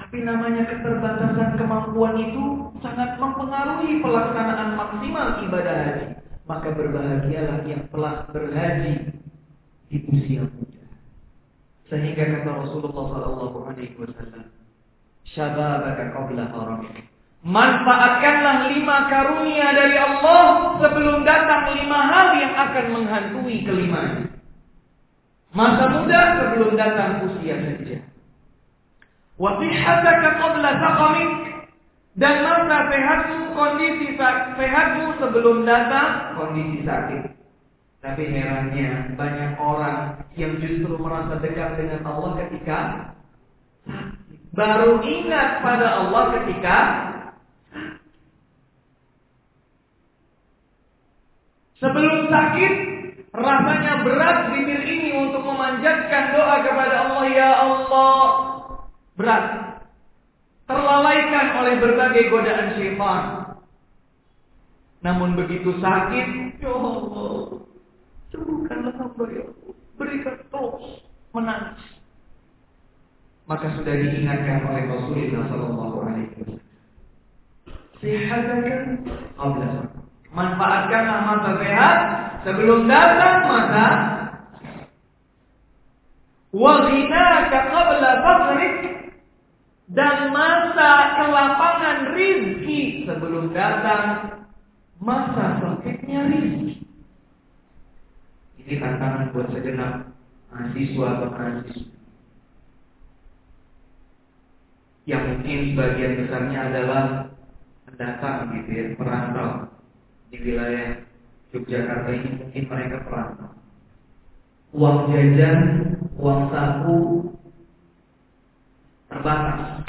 tapi namanya keterbatasan kemampuan itu sangat mempengaruhi pelaksanaan maksimal ibadah haji. Maka berbahagialah yang telah berhaji di usia muda. Sehingga kata Rasulullah Sallallahu Alaihi Wasallam, "Syababaka qabla haramik." Manfaatkanlah lima karunia dari Allah sebelum datang lima hal yang akan menghantui kelimanya. Masa muda sebelum datang usia senja. Wasihataka qabla saqamik dan masa sehatmu kondisi sehatmu sebelum datang kondisi sakit. Tapi herannya banyak orang yang justru merasa dekat dengan Allah ketika baru ingat pada Allah ketika sebelum sakit rasanya berat bibir ini untuk memanjatkan doa kepada Allah ya Allah berat. Terlalaikan oleh berbagai godaan syaitan. Namun begitu sakit, ya Allah, sembuhkanlah hamba ya Allah. Berikan terus menangis. Maka sudah diingatkan oleh Rasulullah Sallallahu Alaihi Wasallam. Sehatkan qabla Manfaatkanlah masa sehat sebelum datang masa wa ghinaka faqrik dan masa kelapangan rizki sebelum datang masa sempitnya rizki. Ini tantangan buat segenap mahasiswa atau mahasiswa. Yang mungkin sebagian besarnya adalah pendatang gitu ya, perantau di wilayah Yogyakarta ini mungkin mereka perantau. Uang jajan, uang saku, terbatas.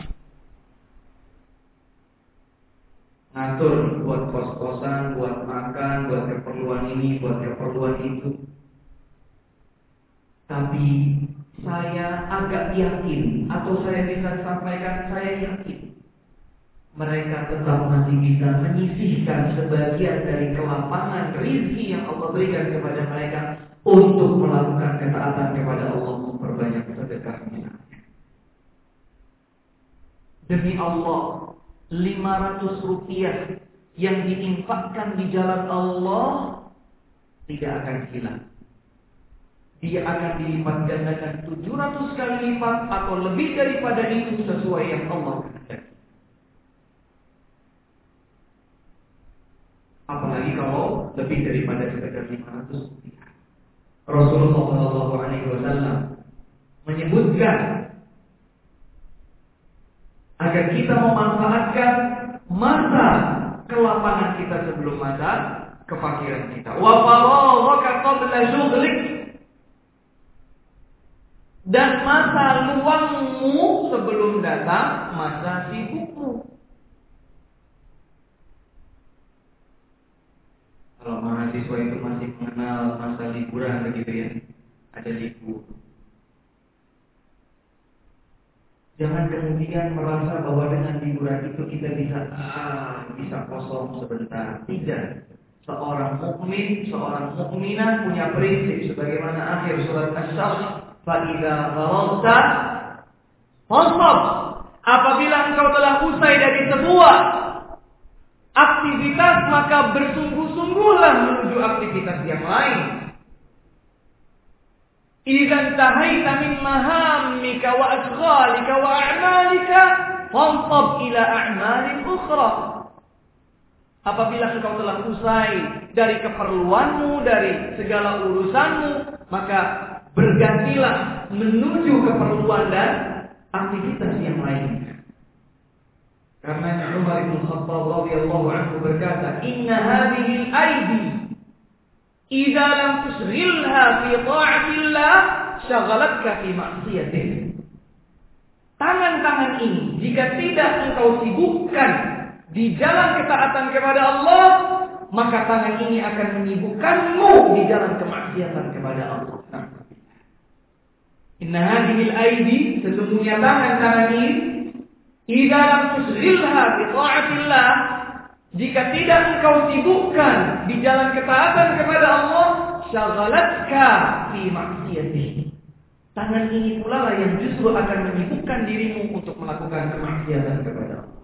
Ngatur buat kos-kosan, buat makan, buat keperluan ini, buat keperluan itu. Tapi saya agak yakin atau saya bisa sampaikan saya yakin mereka tetap masih bisa menyisihkan sebagian dari kelapangan rizki yang Allah berikan kepada mereka untuk melakukan ketaatan kepada Allah memperbanyak sedekahnya. Demi Allah, 500 rupiah yang diinfakkan di jalan Allah tidak akan hilang. Dia akan dilipat gandakan 700 kali lipat atau lebih daripada itu sesuai yang Allah kehendaki. Apalagi kalau lebih daripada sekedar 500 rupiah. Rasulullah SAW menyebutkan agar kita memanfaatkan masa kelapangan kita sebelum masa kefakiran kita. Dan masa luangmu sebelum datang masa sibukmu. Kalau mahasiswa itu masih mengenal masa liburan begitu ya, ada libur. Jangan kemudian merasa bahwa dengan liburan itu kita bisa ah, bisa kosong sebentar. Tidak. Seorang mukmin, seorang mukminah punya prinsip sebagaimana akhir surat Asy-Syams, "Fa idza fansab." Apabila engkau telah usai dari sebuah aktivitas, maka bersungguh-sungguhlah menuju aktivitas yang lain. Idan tahaita min mahammika wa asghalika wa a'malika fantab ila a'malin ukhra. Apabila engkau telah usai dari keperluanmu, dari segala urusanmu, maka bergantilah menuju keperluan dan aktivitas yang lain. Karena Umar bin Khattab radhiyallahu anhu berkata, "Inna hadhihi al-aidi Idza lam tusghilha fi ta'atillah syagalatka fi ma'siyatih. Tangan-tangan ini jika tidak engkau sibukkan di jalan ketaatan kepada Allah, maka tangan ini akan menyibukkanmu di jalan kemaksiatan kepada Allah. Nah. Inna hadhil aidi sesungguhnya tangan-tangan ini idza lam tusghilha fi ta'atillah jika tidak engkau sibukkan di jalan ketaatan kepada Allah, syagalatka fi maksiatih. Tangan ini pula lah yang justru akan menyibukkan dirimu untuk melakukan kemaksiatan kepada Allah.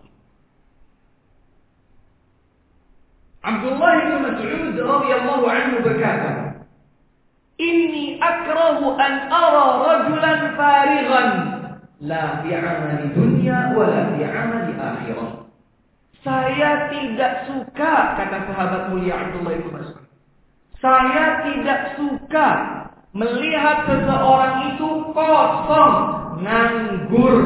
Abdullah bin Mas'ud radhiyallahu anhu berkata, "Inni akrahu an ara rajulan farighan la fi 'amali dunya wa la fi 'amali akhirah." Saya tidak suka, kata sahabat mulia Abdullah ibn Mas'ud. Saya tidak suka melihat seseorang itu kosong, nganggur,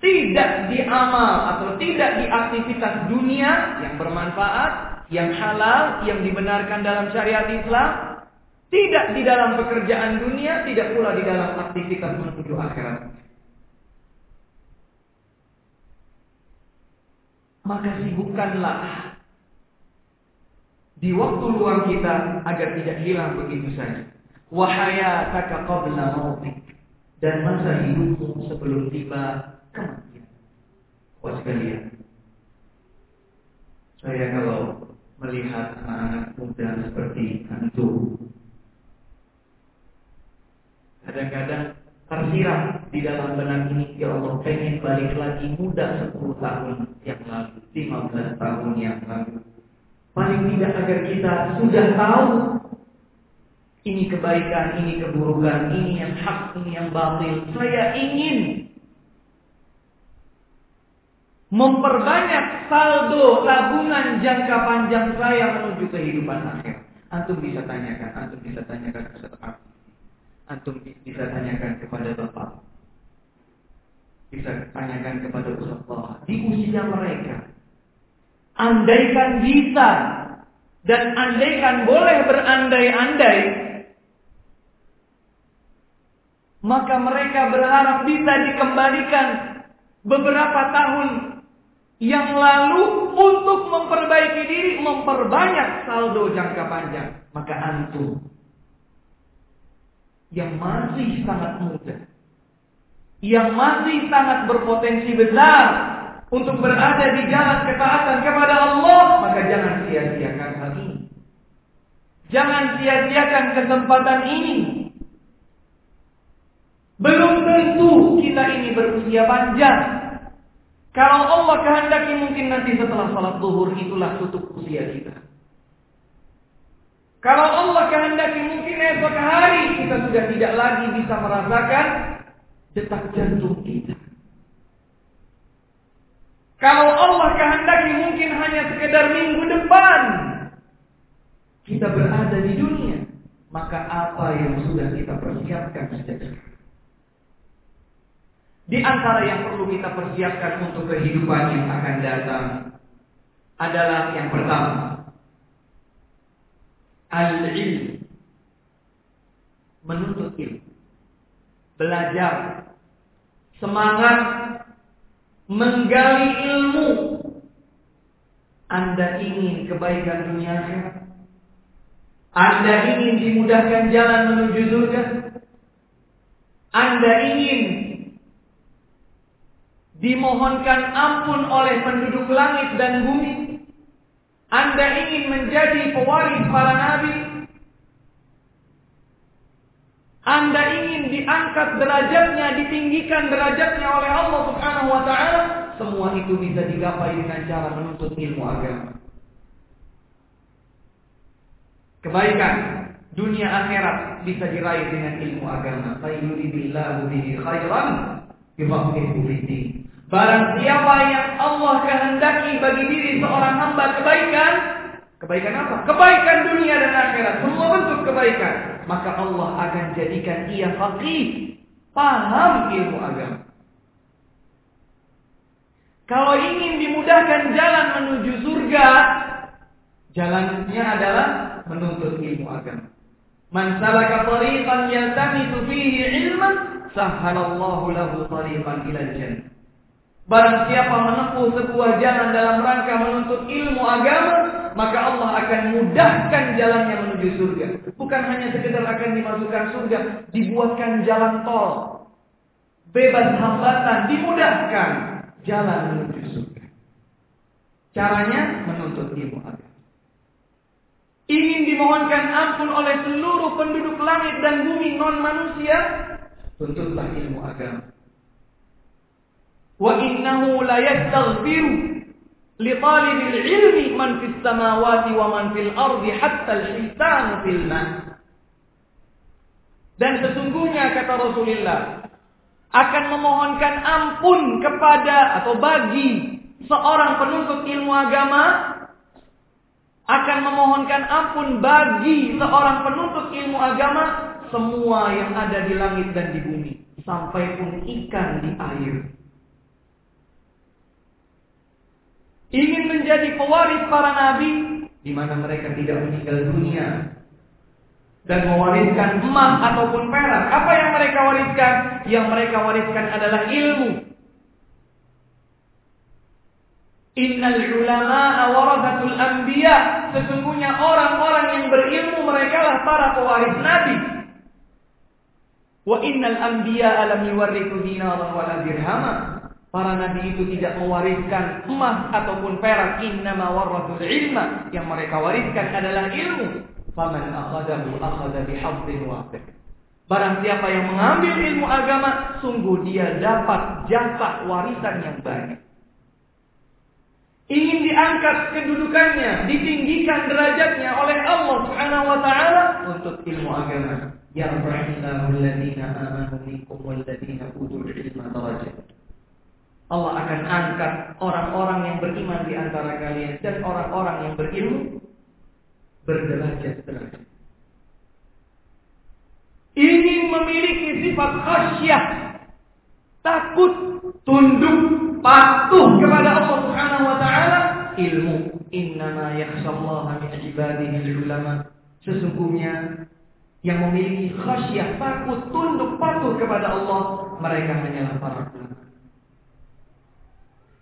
tidak diamal atau tidak di aktivitas dunia yang bermanfaat, yang halal, yang dibenarkan dalam syariat Islam, tidak di dalam pekerjaan dunia, tidak pula di dalam aktivitas menuju akhirat. Maka sibukkanlah di waktu luang kita agar tidak hilang begitu saja. Wahayataka qabla mautik dan masa hidupmu sebelum tiba kematian. Wah sekalian, saya kalau melihat anak-anak muda seperti antum, kadang-kadang tersirat di dalam benak ini ya Allah pengen balik lagi muda 10 tahun yang lalu 15 tahun yang lalu paling tidak agar kita sudah tahu ini kebaikan, ini keburukan, ini yang hak, ini yang batil. Saya ingin memperbanyak saldo tabungan jangka panjang saya menuju kehidupan akhir. Antum bisa tanyakan, antum bisa tanyakan ke Antum bisa tanyakan kepada Bapak. Bisa tanyakan kepada Ustaz Di usia mereka. Andaikan bisa. Dan andaikan boleh berandai-andai. Maka mereka berharap bisa dikembalikan beberapa tahun yang lalu untuk memperbaiki diri, memperbanyak saldo jangka panjang. Maka antum yang masih sangat muda, yang masih sangat berpotensi besar untuk berada di jalan ketaatan kepada Allah, maka jangan sia-siakan hal ini. Jangan sia-siakan kesempatan ini. Belum tentu kita ini berusia panjang. Kalau Allah kehendaki mungkin nanti setelah salat zuhur itulah tutup usia kita. Kalau Allah kehendaki mungkin esok hari kita sudah tidak lagi bisa merasakan detak jantung kita. Kalau Allah kehendaki mungkin hanya sekedar minggu depan kita berada di dunia, maka apa yang sudah kita persiapkan sejak? Di antara yang perlu kita persiapkan untuk kehidupan yang akan datang adalah yang pertama, al-ilm menuntut ilmu belajar semangat menggali ilmu Anda ingin kebaikan dunia akhirat Anda ingin dimudahkan jalan menuju surga Anda ingin dimohonkan ampun oleh penduduk langit dan bumi. Anda ingin menjadi pewaris para nabi? Anda ingin diangkat derajatnya, ditinggikan derajatnya oleh Allah Subhanahu wa taala? Semua itu bisa digapai dengan cara menuntut ilmu agama. Kebaikan dunia akhirat bisa diraih dengan ilmu agama. Fayyuribillahu bihi khairan yufaqihu fiddin. Barang siapa yang Allah kehendaki bagi diri seorang hamba kebaikan, kebaikan apa? Kebaikan dunia dan akhirat, semua bentuk kebaikan. Maka Allah akan jadikan ia faqih, paham ilmu agama. Kalau ingin dimudahkan jalan menuju surga, jalannya adalah menuntut ilmu agama. Man salaka tariqan yaltamisu fihi ilman, sahhalallahu lahu tariqan ila jannah. Barang siapa menempuh sebuah jalan dalam rangka menuntut ilmu agama, maka Allah akan mudahkan jalannya menuju surga. Bukan hanya sekedar akan dimasukkan surga, dibuatkan jalan tol. Bebas hambatan, dimudahkan jalan menuju surga. Caranya menuntut ilmu agama ingin dimohonkan ampun oleh seluruh penduduk langit dan bumi non manusia, tuntutlah ilmu agama. Wa innahu la yastaghfiru li talibil ilmi man fis samawati wa man fil ardi hatta. Dan sesungguhnya kata Rasulullah akan memohonkan ampun kepada atau bagi seorang penuntut ilmu agama akan memohonkan ampun bagi seorang penuntut ilmu agama semua yang ada di langit dan di bumi sampai pun ikan di air. Ingin menjadi pewaris para nabi di mana mereka tidak meninggal dunia dan mewariskan emas ataupun perak. Apa yang mereka wariskan? Yang mereka wariskan adalah ilmu. Innal ulama warathatul anbiya. Sesungguhnya orang-orang yang berilmu mereka lah para pewaris nabi. Wa innal anbiya alam yuwarrithu dinaran wala dirhama. Para nabi itu tidak mewariskan emas ataupun perak. Innama warathul ilma. Yang mereka wariskan adalah ilmu. Faman akhadahu akhada bihadzin wahid. Barang siapa yang mengambil ilmu agama, sungguh dia dapat jatah warisan yang banyak ingin diangkat kedudukannya, ditinggikan derajatnya oleh Allah Subhanahu wa taala untuk ilmu agama. Ya rahimahullahu alladziina aamanu minkum walladziina utul ilma darajat. Allah akan angkat orang-orang yang beriman di antara kalian dan orang-orang yang berilmu berderajat-derajat. Ingin memiliki sifat khasyah, takut, tunduk, patuh kepada Allah Subhanahu wa taala, ilmu. Innama yakhshallaha min ibadihi ulama. Sesungguhnya yang memiliki khasyah, takut, tunduk, patuh kepada Allah, mereka hanyalah para ulama.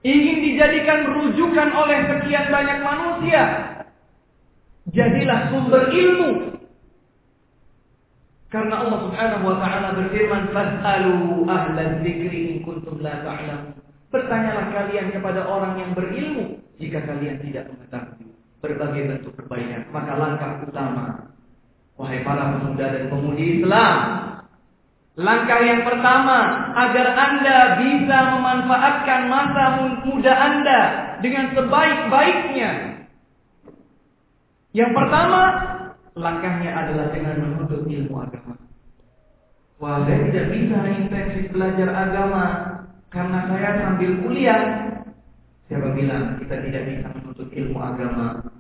Ingin dijadikan rujukan oleh sekian banyak manusia. Jadilah sumber ilmu karena Allah Subhanahu wa taala berfirman, "Fas'alu ahla dzikri in kuntum la ta'lamun." Bertanyalah kalian kepada orang yang berilmu jika kalian tidak mengetahui berbagai bentuk kebaikan. Maka langkah utama, wahai para pemuda dan pemudi Islam, langkah yang pertama agar Anda bisa memanfaatkan masa muda Anda dengan sebaik-baiknya. Yang pertama, langkahnya adalah dengan menuntut ilmu agama. Wah, tidak bisa intensif belajar agama karena saya sambil kuliah. Siapa bilang kita tidak bisa menuntut ilmu agama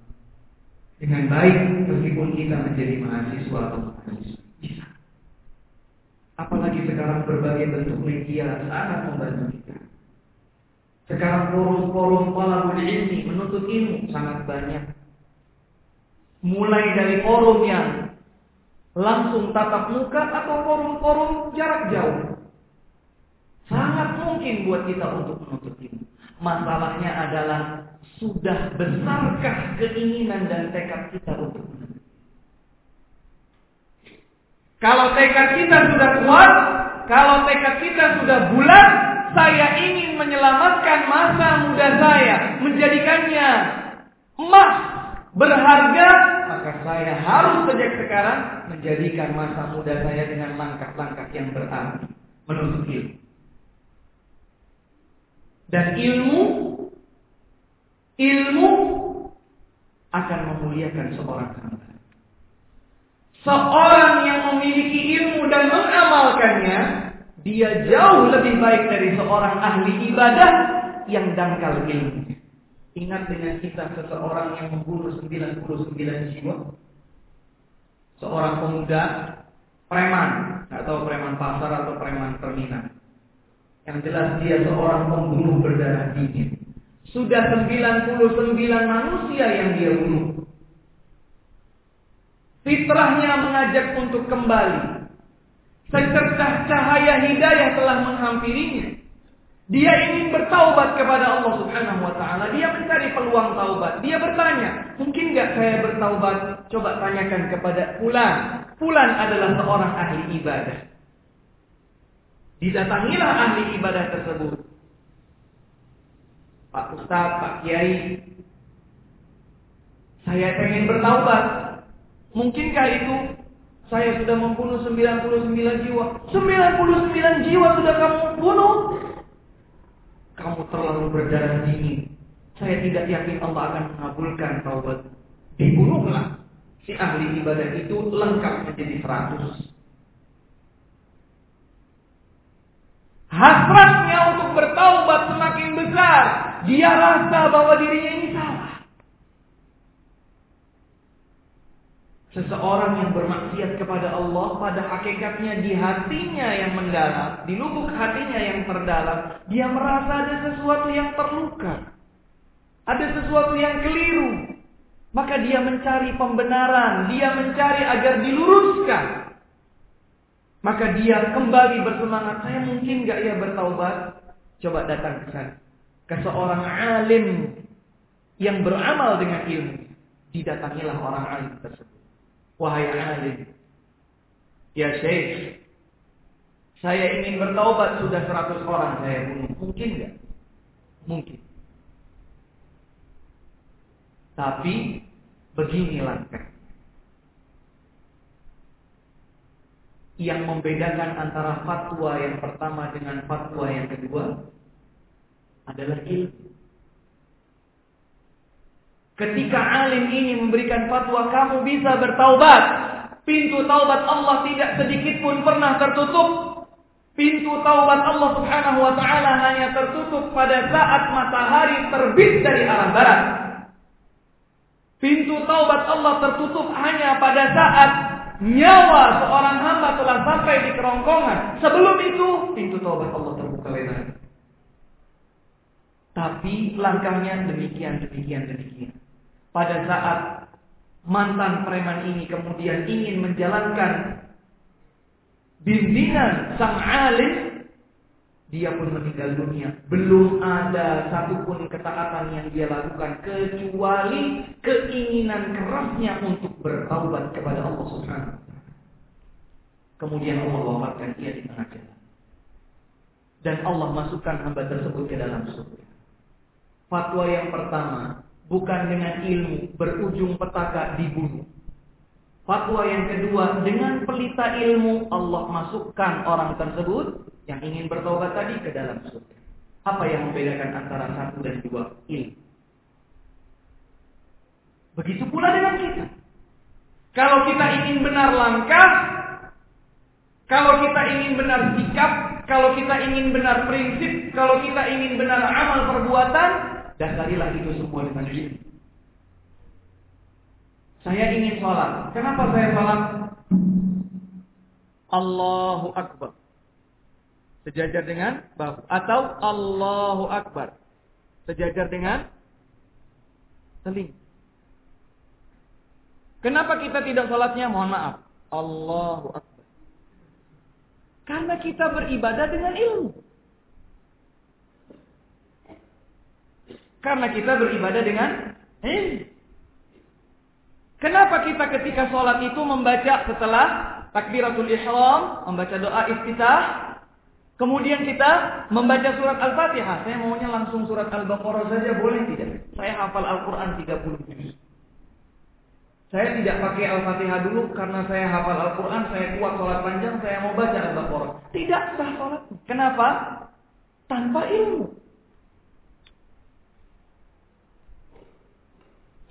dengan baik meskipun kita menjadi mahasiswa atau mahasiswa? Bisa. Apalagi sekarang berbagai bentuk media sangat membantu kita. Sekarang forum-forum talabul ilmi menuntut ilmu sangat banyak. Mulai dari forum yang langsung tatap muka atau forum-forum jarak jauh. Sangat mungkin buat kita untuk menuntut ilmu. Masalahnya adalah sudah besarkah keinginan dan tekad kita untuk menuntut Kalau tekad kita sudah kuat, kalau tekad kita sudah bulat, saya ingin menyelamatkan masa muda saya, menjadikannya emas berharga, maka saya harus sejak sekarang menjadikan masa muda saya dengan langkah-langkah yang berarti menuntut ilmu. Dan ilmu ilmu akan memuliakan seorang hamba. Seorang yang memiliki ilmu dan mengamalkannya, dia jauh lebih baik dari seorang ahli ibadah yang dangkal ilmu. Ingat dengan kita seseorang yang membunuh 99 jiwa. Seorang pemuda preman, atau preman pasar atau preman terminal. Yang jelas dia seorang pembunuh berdarah dingin. Sudah 99 manusia yang dia bunuh. Fitrahnya mengajak untuk kembali. Secercah cahaya hidayah telah menghampirinya. Dia ingin bertaubat kepada Allah Subhanahu wa taala. Dia mencari peluang taubat. Dia bertanya, "Mungkin nggak saya bertaubat?" Coba tanyakan kepada Fulan. Fulan adalah seorang ahli ibadah. Didatangilah ahli ibadah tersebut. Pak Ustaz, Pak Kiai, saya ingin bertaubat. Mungkinkah itu saya sudah membunuh 99 jiwa? 99 jiwa sudah kamu bunuh? Kamu terlalu berdarah dingin. Saya tidak yakin Allah akan mengabulkan taubat. Dibunuhlah. Si ahli ibadah itu lengkap menjadi 100. Hasratnya untuk bertaubat semakin besar. Dia rasa bahwa dirinya ini salah. Seseorang yang bermaksiat kepada Allah pada hakikatnya di hatinya yang mendalam, di lubuk hatinya yang terdalam, dia merasa ada sesuatu yang terluka. Ada sesuatu yang keliru. Maka dia mencari pembenaran, dia mencari agar diluruskan. Maka dia kembali bersemangat, saya mungkin gak ya bertaubat? Coba datang ke sana. Ke seorang alim yang beramal dengan ilmu. Didatangilah orang alim tersebut. Wahai alim, ya Syekh, saya ingin bertaubat sudah 100 orang saya bunuh. Mungkin nggak? Mungkin. Tapi begini langkah. Yang membedakan antara fatwa yang pertama dengan fatwa yang kedua adalah ilmu. Ketika alim ini memberikan fatwa kamu bisa bertaubat. Pintu taubat Allah tidak sedikit pun pernah tertutup. Pintu taubat Allah Subhanahu wa taala hanya tertutup pada saat matahari terbit dari arah barat. Pintu taubat Allah tertutup hanya pada saat nyawa seorang hamba telah sampai di kerongkongan. Sebelum itu pintu taubat Allah terbuka lebar. Tapi langkahnya demikian, demikian, demikian pada saat mantan preman ini kemudian ingin menjalankan bimbingan sang alim, dia pun meninggal dunia. Belum ada satupun ketaatan yang dia lakukan kecuali keinginan kerasnya untuk bertaubat kepada Allah Subhanahu Kemudian Allah wafatkan dia di tengah jalan. Dan Allah masukkan hamba tersebut ke dalam surga. Fatwa yang pertama, bukan dengan ilmu berujung petaka dibunuh. Fatwa yang kedua, dengan pelita ilmu Allah masukkan orang tersebut yang ingin bertobat tadi ke dalam surga. Apa yang membedakan antara satu dan dua? Ilmu. Begitu pula dengan kita. Kalau kita ingin benar langkah, kalau kita ingin benar sikap, kalau kita ingin benar prinsip, kalau kita ingin benar amal perbuatan, Dasarilah itu semua dengan ilmu. Saya ingin sholat. Kenapa saya sholat? Allahu Akbar. Sejajar dengan bahu. Atau Allahu Akbar. Sejajar dengan teling. Kenapa kita tidak sholatnya? Mohon maaf. Allahu Akbar. Karena kita beribadah dengan ilmu. Karena kita beribadah dengan ilmu. Kenapa kita ketika sholat itu membaca setelah takbiratul ihram, membaca doa iftitah, Kemudian kita membaca surat Al-Fatihah. Saya maunya langsung surat Al-Baqarah saja boleh tidak? Saya hafal Al-Quran 30 juz. Saya tidak pakai Al-Fatihah dulu karena saya hafal Al-Quran, saya kuat sholat panjang, saya mau baca Al-Baqarah. Tidak sah sholat. Kenapa? Tanpa ilmu.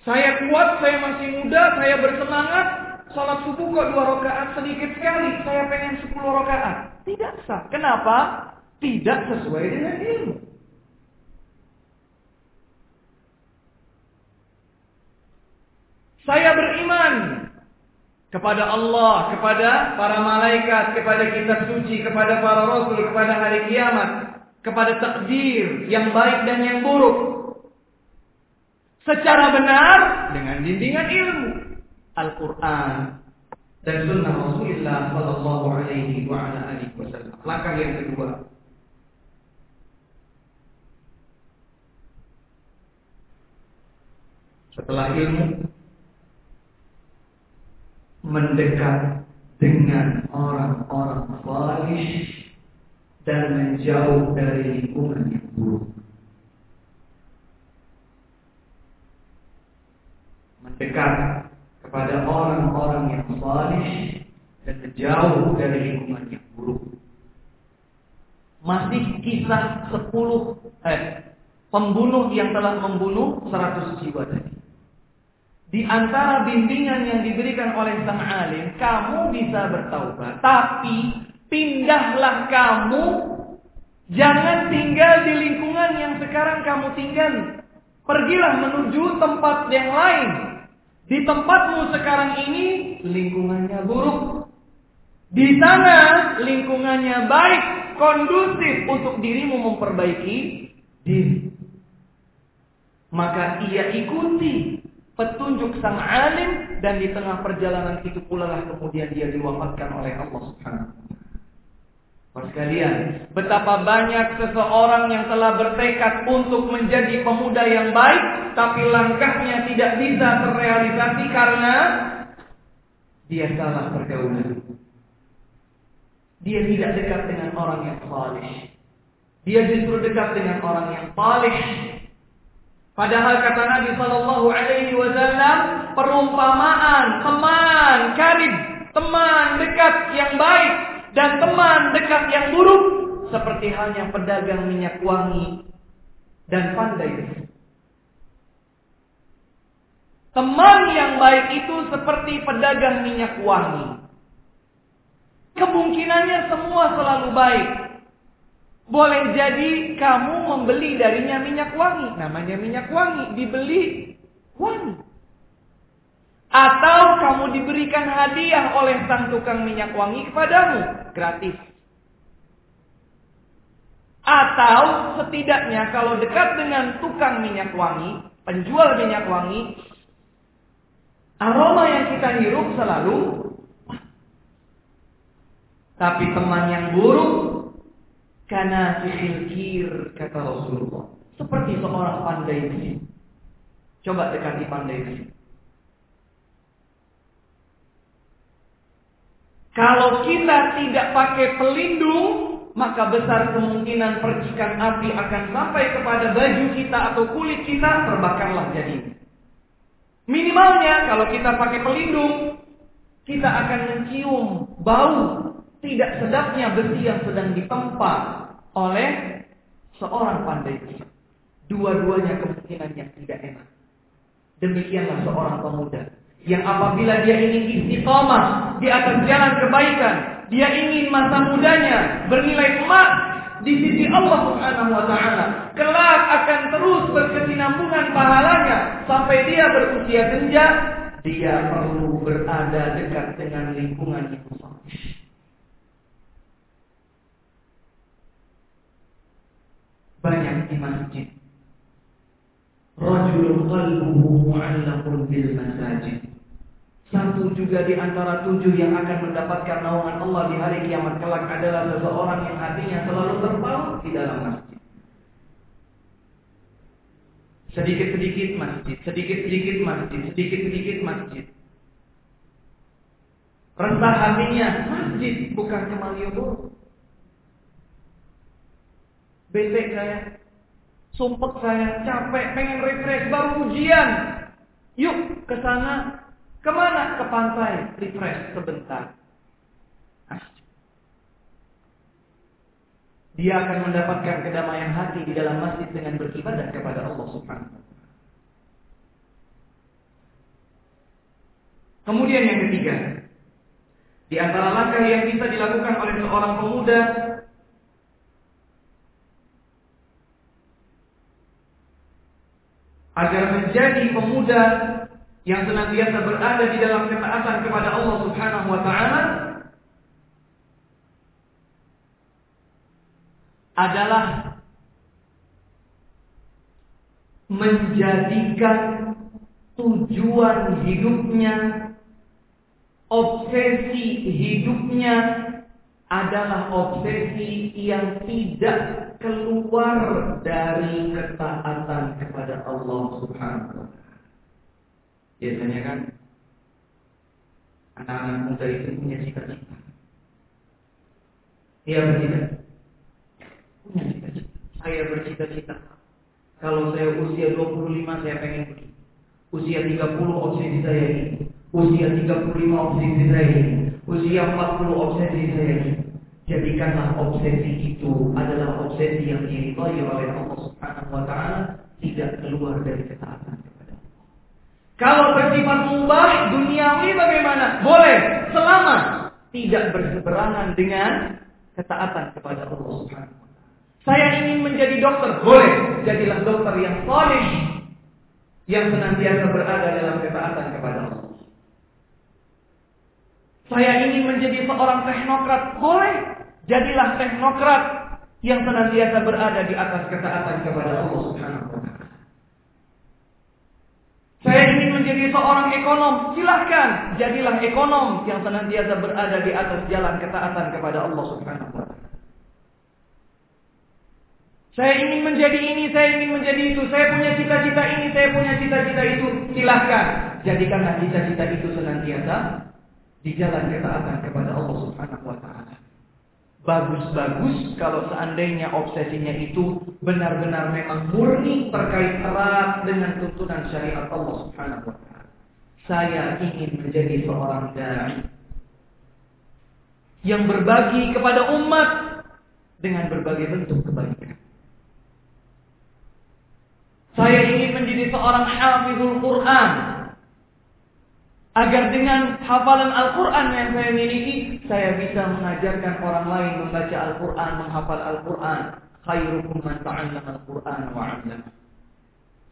Saya kuat, saya masih muda, saya bersemangat, Sholat subuh kok dua rakaat sedikit sekali. Saya pengen sepuluh rakaat. Tidak sah. Kenapa? Tidak sesuai dengan ilmu. Saya beriman kepada Allah, kepada para malaikat, kepada kitab suci, kepada para rasul, kepada hari kiamat, kepada takdir yang baik dan yang buruk. Secara benar dengan bimbingan ilmu. Al-Quran dan Sunnah Rasulullah Sallallahu Alaihi Wasallam. Langkah yang kedua, setelah ilmu mendekat dengan orang-orang salih dan menjauh dari lingkungan yang buruk. Mendekat kepada orang-orang yang salih dan jauh dari lingkungan yang buruk. Masih kisah 10 eh, pembunuh yang telah membunuh 100 jiwa tadi. Di antara bimbingan yang diberikan oleh sang alim, kamu bisa bertaubat, tapi pindahlah kamu jangan tinggal di lingkungan yang sekarang kamu tinggal. Pergilah menuju tempat yang lain di tempatmu sekarang ini lingkungannya buruk. Di sana lingkungannya baik, kondusif untuk dirimu memperbaiki diri. Maka ia ikuti petunjuk sang alim dan di tengah perjalanan itu pula lah kemudian dia diwafatkan oleh Allah Subhanahu Mas kalian, betapa banyak seseorang yang telah bertekad untuk menjadi pemuda yang baik, tapi langkahnya tidak bisa terrealisasi karena dia salah pergaulan. Dia tidak dekat dengan orang yang saleh. Dia justru dekat dengan orang yang saleh. Padahal kata Nabi Shallallahu Alaihi Wasallam, perumpamaan teman karib, teman dekat yang baik dan teman dekat yang buruk seperti halnya pedagang minyak wangi dan pandai. Teman yang baik itu seperti pedagang minyak wangi. Kemungkinannya semua selalu baik. Boleh jadi kamu membeli darinya minyak wangi. Namanya minyak wangi. Dibeli wangi. Atau kamu diberikan hadiah oleh sang tukang minyak wangi kepadamu. Gratis. Atau setidaknya kalau dekat dengan tukang minyak wangi, penjual minyak wangi, aroma yang kita hirup selalu tapi teman yang buruk karena sihir kata Rasulullah. Seperti seorang pandai besi. Coba dekati pandai besi. Kalau kita tidak pakai pelindung, maka besar kemungkinan percikan api akan sampai kepada baju kita atau kulit kita, terbakarlah jadi. Minimalnya kalau kita pakai pelindung, kita akan mencium bau tidak sedapnya besi yang sedang ditempa oleh seorang pandai Dua-duanya kemungkinan yang tidak enak. Demikianlah seorang pemuda yang apabila dia ingin istiqomah di atas jalan kebaikan, dia ingin masa mudanya bernilai emas di sisi Allah Subhanahu wa taala, kelak akan terus berkesinambungan pahalanya sampai dia berusia senja, dia perlu berada dekat dengan lingkungan saleh. Banyak di masjid. Rajulun qalbuhu mu'allaqun bil masajid. Satu juga di antara tujuh yang akan mendapatkan naungan Allah di hari kiamat kelak adalah seseorang yang hatinya selalu terpaut di dalam masjid. Sedikit-sedikit masjid, sedikit-sedikit masjid, sedikit-sedikit masjid. Rentah hatinya masjid bukan Malioboro. bete saya, sumpek saya, capek, pengen refresh, baru ujian. Yuk ke sana. Ke mana? Ke pantai, refresh sebentar. Dia akan mendapatkan kedamaian hati di dalam masjid dengan beribadah kepada Allah Subhanahu Kemudian yang ketiga, di antara langkah yang bisa dilakukan oleh seorang pemuda agar menjadi pemuda yang senantiasa berada di dalam ketaatan kepada Allah Subhanahu wa taala adalah menjadikan tujuan hidupnya, obsesi hidupnya adalah obsesi yang tidak keluar dari ketaatan kepada Allah Subhanahu wa Biasanya kan anak-anak muda itu punya cita-cita. Dia bercita punya cita-cita. Saya bercita-cita. Kalau saya usia 25 saya pengen begini. Usia 30 obsesi saya ini. Usia 35 obsesi saya ini. Usia 40 obsesi saya ini. Jadikanlah obsesi itu adalah obsesi yang diridhai oleh Allah Subhanahu wa tidak keluar dari ketaatan. Kalau bersifat mubah duniawi bagaimana? Boleh selama tidak berseberangan dengan ketaatan kepada Allah Subhanahu saya ingin menjadi dokter, boleh. Jadilah dokter yang soleh, yang senantiasa berada dalam ketaatan kepada Allah. Saya ingin menjadi seorang teknokrat, boleh. Jadilah teknokrat yang senantiasa berada di atas ketaatan kepada Allah Subhanahu. Saya ingin menjadi seorang ekonom, silahkan jadilah ekonom yang senantiasa berada di atas jalan ketaatan kepada Allah Subhanahu wa. Saya ingin menjadi ini, saya ingin menjadi itu. Saya punya cita-cita ini, saya punya cita-cita itu. Silahkan. Jadikanlah cita-cita itu senantiasa di jalan ketaatan kepada Allah Subhanahu wa taala. Bagus-bagus kalau seandainya obsesinya itu benar-benar memang murni terkait erat dengan tuntunan syariat Allah Subhanahu wa taala. Saya ingin menjadi seorang dai yang berbagi kepada umat dengan berbagai bentuk kebaikan. Saya ingin menjadi seorang hafizul Quran. Agar dengan hafalan Al-Quran yang saya miliki, saya bisa mengajarkan orang lain membaca Al-Quran, menghafal Al-Quran. Khairukum man ta'allama Al-Quran wa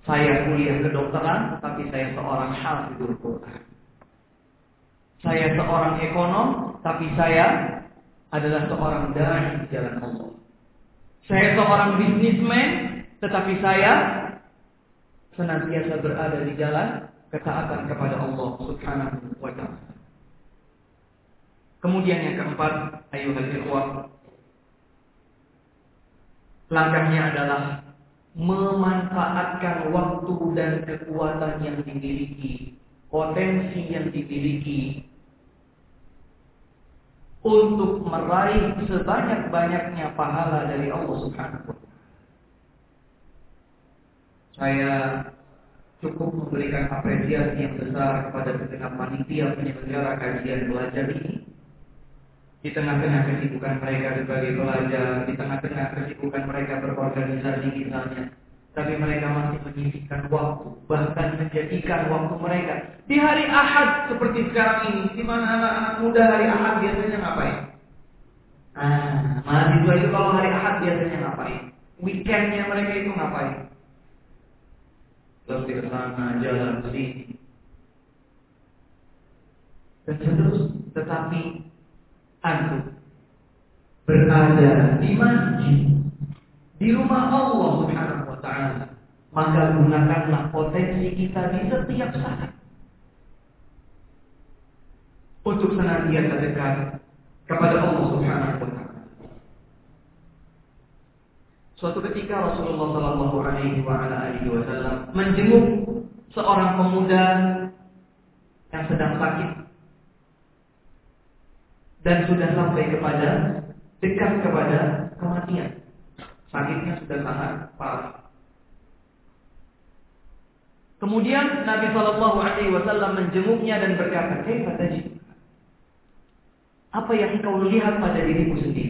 Saya kuliah kedokteran, tapi saya seorang hafizul Quran. Saya seorang ekonom, tapi saya adalah seorang dai di jalan Allah. Saya seorang bisnismen, tetapi saya senantiasa berada di jalan ketaatan kepada Allah Subhanahu wa taala. Kemudian yang keempat, ayuhal ikhwah, langkahnya adalah memanfaatkan waktu dan kekuatan yang dimiliki, potensi yang dimiliki untuk meraih sebanyak-banyaknya pahala dari Allah Subhanahu wa taala. Saya cukup memberikan apresiasi yang besar kepada segenap panitia penyelenggara kajian belajar ini. Di tengah-tengah kesibukan mereka sebagai pelajar, di tengah-tengah kesibukan mereka berorganisasi misalnya, tapi mereka masih menyisihkan waktu, bahkan menjadikan waktu mereka di hari Ahad seperti sekarang ini, di mana anak-anak muda hari Ahad biasanya ngapain? Ah, mahasiswa itu kalau hari Ahad biasanya ngapain? Weekendnya mereka itu ngapain? Terus sana, jalan sini. Dan seterusnya. Tetapi antum berada di masjid di rumah Allah Subhanahu wa taala, maka gunakanlah potensi kita di setiap saat untuk senantiasa dekat kepada Allah Subhanahu wa taala. Suatu ketika Rasulullah Shallallahu Alaihi Wasallam menjenguk seorang pemuda yang sedang sakit dan sudah sampai kepada dekat kepada kematian. Sakitnya sudah sangat parah. Kemudian Nabi Shallallahu Alaihi Wasallam menjenguknya dan berkata, "Kaifa tajid?" Apa yang engkau lihat pada dirimu sendiri?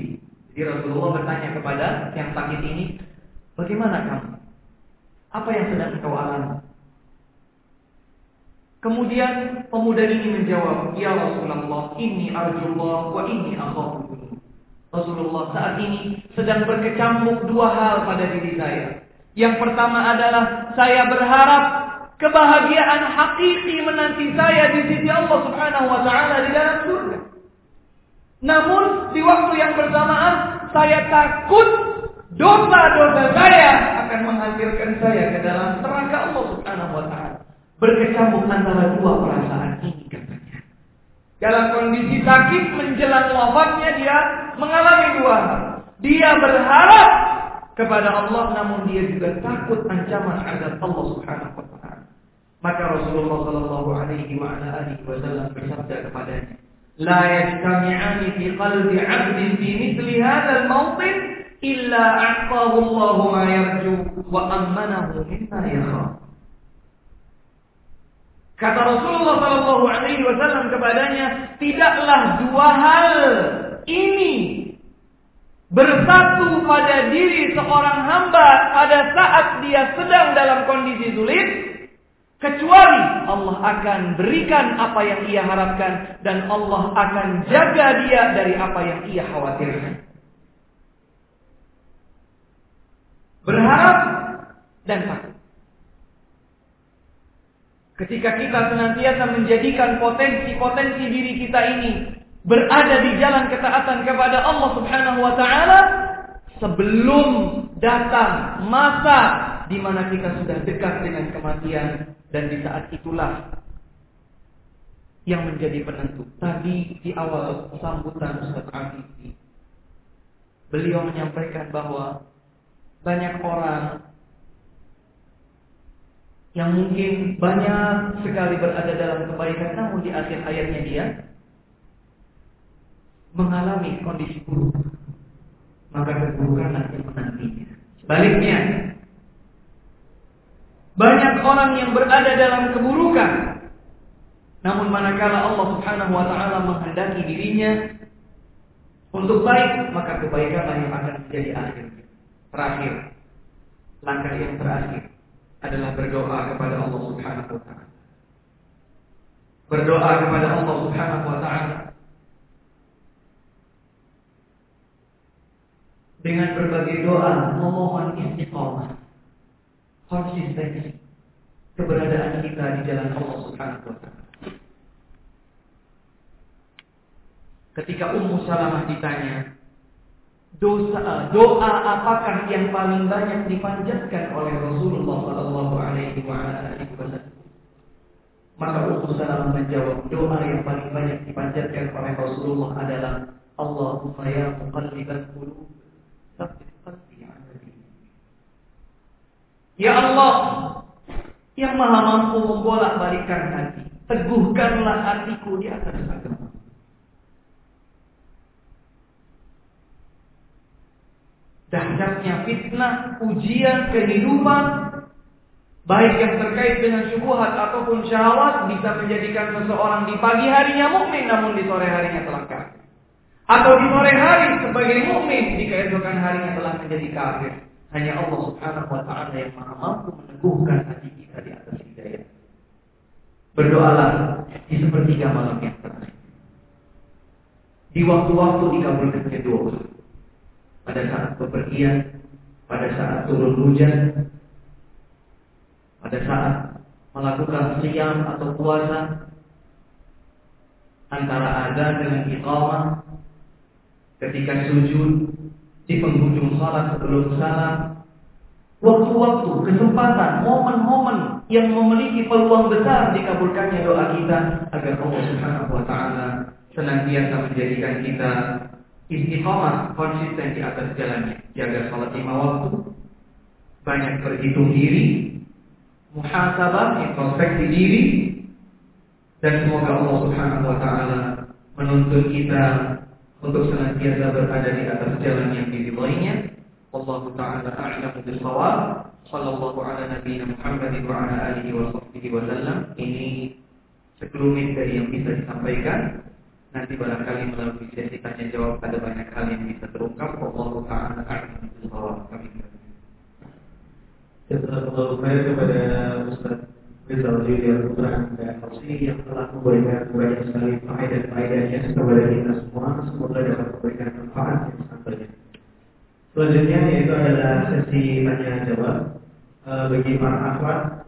Jadi Rasulullah bertanya kepada yang sakit ini, "Bagaimana kamu? Apa yang sedang engkau alami?" Kemudian pemuda ini menjawab, "Ya Rasulullah, ini arjullah wa ini akhafu." Rasulullah saat ini sedang berkecamuk dua hal pada diri saya. Yang pertama adalah saya berharap kebahagiaan hakiki menanti saya di sisi Allah Subhanahu wa taala di dalam surga. Namun di waktu yang bersamaan saya takut dosa-dosa saya akan menghasilkan saya ke dalam neraka Allah Subhanahu wa taala berkecamuk antara dua perasaan ini katanya. Dalam kondisi sakit menjelang wafatnya dia mengalami dua. Dia berharap kepada Allah namun dia juga takut ancaman azab Allah Subhanahu wa taala. Maka Rasulullah sallallahu alaihi wa alihi wasallam bersabda kepadanya, "La yajtami'ani fi qalbi 'abdin fi mithli hadzal mawqif a'tahu Allah ma yarju wa ammanahu mimma yakhaf." Kata Rasulullah Shallallahu Alaihi Wasallam kepadanya, tidaklah dua hal ini bersatu pada diri seorang hamba pada saat dia sedang dalam kondisi sulit, kecuali Allah akan berikan apa yang ia harapkan dan Allah akan jaga dia dari apa yang ia khawatirkan. Berharap dan takut. Ketika kita senantiasa menjadikan potensi-potensi diri kita ini berada di jalan ketaatan kepada Allah Subhanahu wa taala sebelum datang masa di mana kita sudah dekat dengan kematian dan di saat itulah yang menjadi penentu. Tadi di awal sambutan Ustaz Afifi beliau menyampaikan bahwa banyak orang yang mungkin banyak sekali berada dalam kebaikan namun di akhir hayatnya dia mengalami kondisi buruk maka keburukan yang menantinya sebaliknya banyak orang yang berada dalam keburukan. Namun manakala Allah Subhanahu wa taala menghendaki dirinya untuk baik maka kebaikan yang akan menjadi akhir terakhir. Langkah yang terakhir adalah berdoa kepada Allah Subhanahu wa taala. Berdoa kepada Allah Subhanahu wa taala. Dengan berbagai doa memohon istiqomah, konsistensi keberadaan kita di jalan Allah Subhanahu wa taala. Ketika Ummu Salamah ditanya, dosa doa apakah yang paling banyak dipanjatkan oleh Rasulullah Shallallahu Alaihi Wasallam? Maka Ummu Salamah menjawab doa yang paling banyak dipanjatkan oleh Rasulullah adalah Allahumma ya muqallibal qulub qalbi ala Ya Allah yang maha mampu membolak-balikan hati, teguhkanlah hatiku di atas agama. dahsyatnya fitnah, ujian kehidupan, baik yang terkait dengan syubhat ataupun syahwat bisa menjadikan seseorang di pagi harinya mukmin namun di sore harinya telah kafir. Atau di sore hari sebagai mukmin di keesokan harinya telah menjadi kafir. Hanya Allah Subhanahu wa taala yang Maha mampu meneguhkan hati kita di atas hidayah. Berdoalah di sepertiga malam yang terakhir. Di waktu-waktu dikabulkannya doa pada saat bepergian, pada saat turun hujan, pada saat melakukan siam atau puasa antara azan dengan iqamah, ketika sujud di penghujung salat sebelum salam, waktu-waktu, kesempatan, momen-momen yang memiliki peluang besar dikabulkannya doa kita agar Allah Subhanahu wa taala senantiasa menjadikan kita istiqomah konsisten di atas jalannya. Jaga salat lima waktu banyak berhitung diri muhasabah introspeksi diri dan semoga Allah Subhanahu wa taala menuntun kita untuk senantiasa berada di atas jalan yang diridhoinya Wallahu taala a'lamu bissawab. Sallallahu ala nabiyyina Muhammad wa ala alihi wa sahbihi wa sallam. Ini sekelumit dari yang bisa disampaikan. Nanti barangkali melalui sesi tanya jawab ada banyak hal yang bisa terungkap. Wallahu taala a'lamu bissawab. Jazakallahu khair kepada Ustaz Rizaludin Al-Quran dan Rosi yang telah memberikan banyak sekali faedah-faedahnya kepada kita semua. Semoga dapat memberikan manfaat yang sampainya. Selanjutnya yaitu adalah sesi tanya jawab e, eh, bagi para akhwat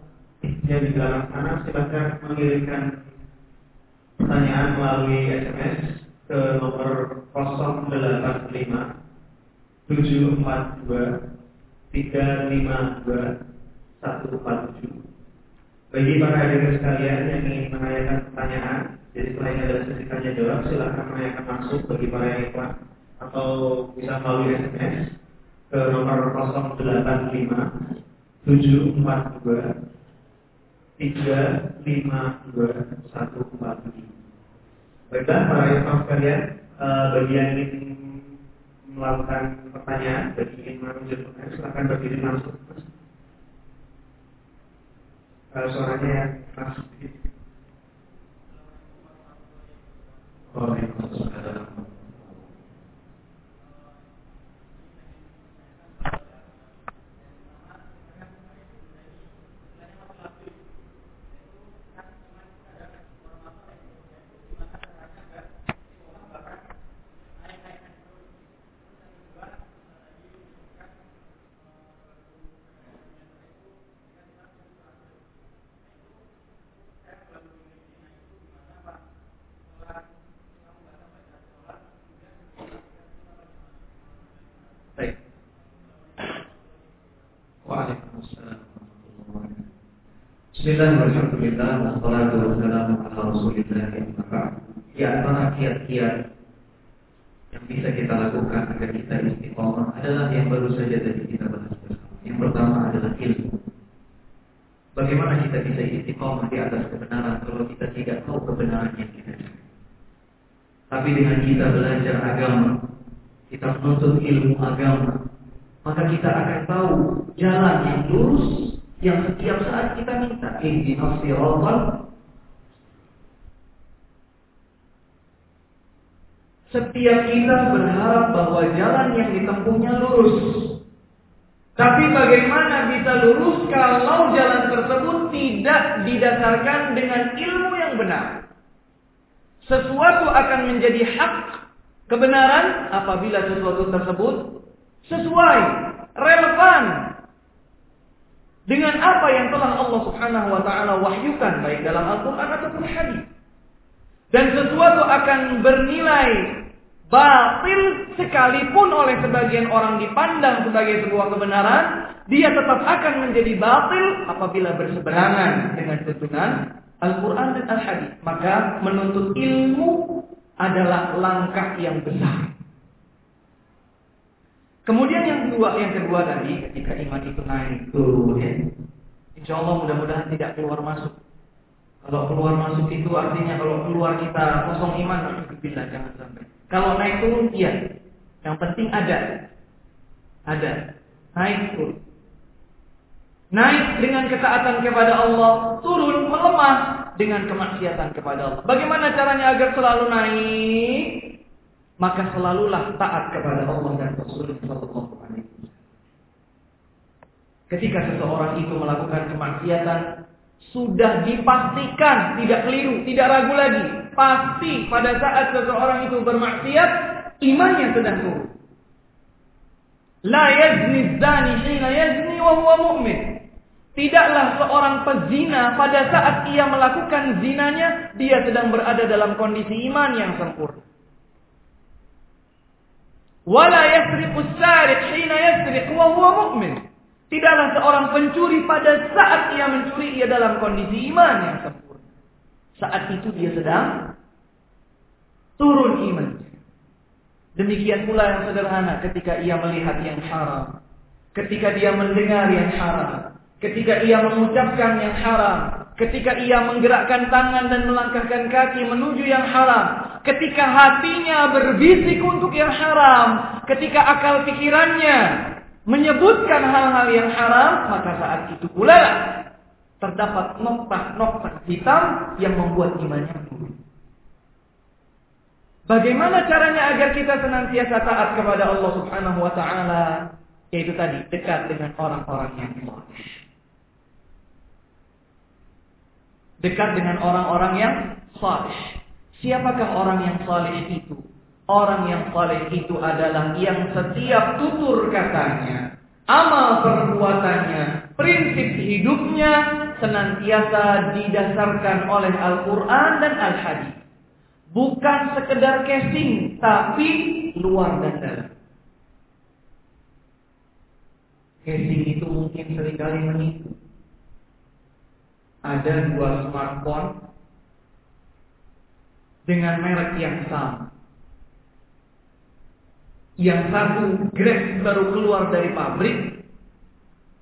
yang di dalam sana silakan mengirimkan pertanyaan melalui SMS ke nomor 085 742 352 147 bagi para hadirin sekalian yang ingin menanyakan pertanyaan, jadi selain ada sesi tanya jawab, silahkan menanyakan langsung bagi para yang ikhwan atau bisa melalui SMS ke nomor 085 742 352 147. Baiklah para ikhwan sekalian, uh, bagi yang ingin melakukan pertanyaan dan ingin menunjukkan silakan berdiri langsung. Kalau suaranya yang. Waalaikumsalam. Bismillahirrahmanirrahim. Wassalatu wassalamu ala Rasulillah Di antara kiat-kiat yang bisa kita lakukan agar kita istiqomah adalah yang baru saja tadi kita bahas bersama. Yang pertama adalah ilmu. Bagaimana kita bisa istiqomah di atas kebenaran kalau kita tidak tahu kebenaran yang kita cari. Tapi dengan kita belajar agama, kita menuntut ilmu agama, maka kita akan tahu jalan yang lurus yang setiap saat kita minta ihdinas siratal Setiap kita berharap bahwa jalan yang ditempuhnya lurus. Tapi bagaimana bisa lurus kalau jalan tersebut tidak didasarkan dengan ilmu yang benar? Sesuatu akan menjadi hak kebenaran apabila sesuatu tersebut sesuai, relevan dengan apa yang telah Allah Subhanahu wa taala wahyukan baik dalam Al-Qur'an ataupun hadis. Dan sesuatu akan bernilai batil sekalipun oleh sebagian orang dipandang sebagai sebuah kebenaran, dia tetap akan menjadi batil apabila berseberangan dengan tuntunan Al-Quran dan Al-Hadis. Maka menuntut ilmu adalah langkah yang besar. Kemudian yang kedua, yang kedua tadi ketika iman itu naik turun ya. Insya Allah mudah-mudahan tidak keluar masuk. Kalau keluar masuk itu artinya kalau keluar kita kosong iman, bila jangan sampai. Kalau naik turun iya. Yang penting ada. Ada. Naik turun. Naik dengan ketaatan kepada Allah, turun melemah dengan kemaksiatan kepada Allah. Bagaimana caranya agar selalu naik? Maka selalulah taat kepada Allah dan Rasulullah Sallallahu Alaihi. Ketika seseorang itu melakukan kemaksiatan, sudah dipastikan tidak keliru, tidak ragu lagi. Pasti pada saat seseorang itu bermaksiat, imannya sedang turun. La yazni zani hina yazni mu'min. Tidaklah seorang pezina pada saat ia melakukan zinanya, dia sedang berada dalam kondisi iman yang sempurna. Wala yasriqu sariq hina yasriq wa huwa mu'min. Tidaklah seorang pencuri pada saat ia mencuri ia dalam kondisi iman yang sempurna. Saat itu dia sedang turun iman. Demikian pula yang sederhana ketika ia melihat yang haram. Ketika dia mendengar yang haram. Ketika ia mengucapkan yang haram. Ketika ia menggerakkan tangan dan melangkahkan kaki menuju yang haram ketika hatinya berbisik untuk yang haram, ketika akal pikirannya menyebutkan hal-hal yang haram, maka saat itu pula terdapat noktah-noktah hitam yang membuat imannya buruk. Bagaimana caranya agar kita senantiasa taat kepada Allah Subhanahu wa taala? Yaitu tadi dekat dengan orang-orang yang saleh. Dekat dengan orang-orang yang saleh. Siapakah orang yang saleh itu? Orang yang saleh itu adalah yang setiap tutur katanya, amal perbuatannya, prinsip hidupnya senantiasa didasarkan oleh Al-Quran dan Al-Hadis. Bukan sekedar casing, tapi luar dan dalam. Casing itu mungkin sering kali menipu. Ada dua smartphone dengan merek yang sama. Yang satu Grace baru keluar dari pabrik.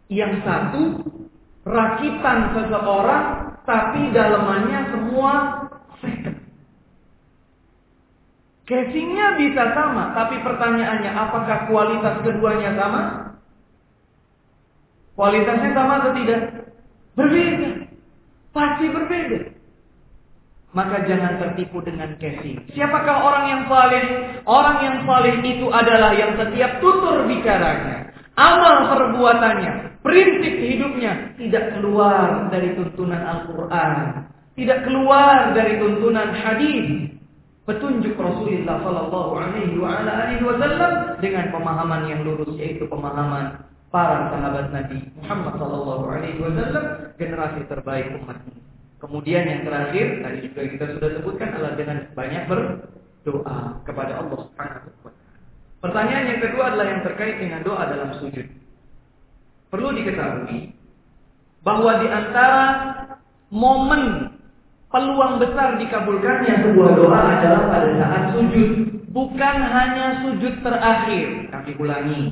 Yang satu rakitan seseorang tapi dalamannya semua second. Casingnya bisa sama, tapi pertanyaannya apakah kualitas keduanya sama? Kualitasnya sama atau tidak? Berbeda. Pasti berbeda. Maka jangan tertipu dengan casing. Siapakah orang yang saleh? Orang yang saleh itu adalah yang setiap tutur bicaranya, amal perbuatannya, prinsip hidupnya tidak keluar dari tuntunan Al-Qur'an, tidak keluar dari tuntunan hadis, petunjuk Rasulullah Sallallahu Alaihi Wasallam dengan pemahaman yang lurus yaitu pemahaman para sahabat Nabi Muhammad Sallallahu Alaihi Wasallam generasi terbaik umat ini. Kemudian yang terakhir tadi juga kita sudah sebutkan adalah dengan banyak berdoa kepada Allah Subhanahu wa. Pertanyaan yang kedua adalah yang terkait dengan doa dalam sujud. Perlu diketahui bahwa di antara momen peluang besar dikabulkannya sebuah doa adalah pada saat sujud, bukan hanya sujud terakhir. Kami ulangi.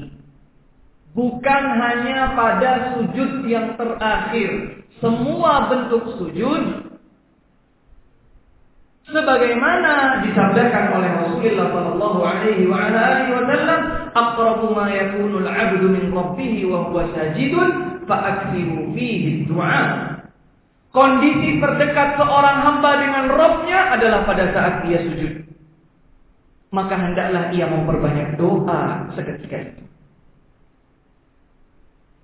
Bukan hanya pada sujud yang terakhir, semua bentuk sujud sebagaimana disabdakan oleh Rasulullah sallallahu alaihi wa alihi wasallam aqrabu ma yakunu al-'abdu min rabbih wa huwa sajidun fa'akthiru fihi du'a Kondisi terdekat seorang hamba dengan Robnya adalah pada saat dia sujud. Maka hendaklah ia memperbanyak doa seketika itu.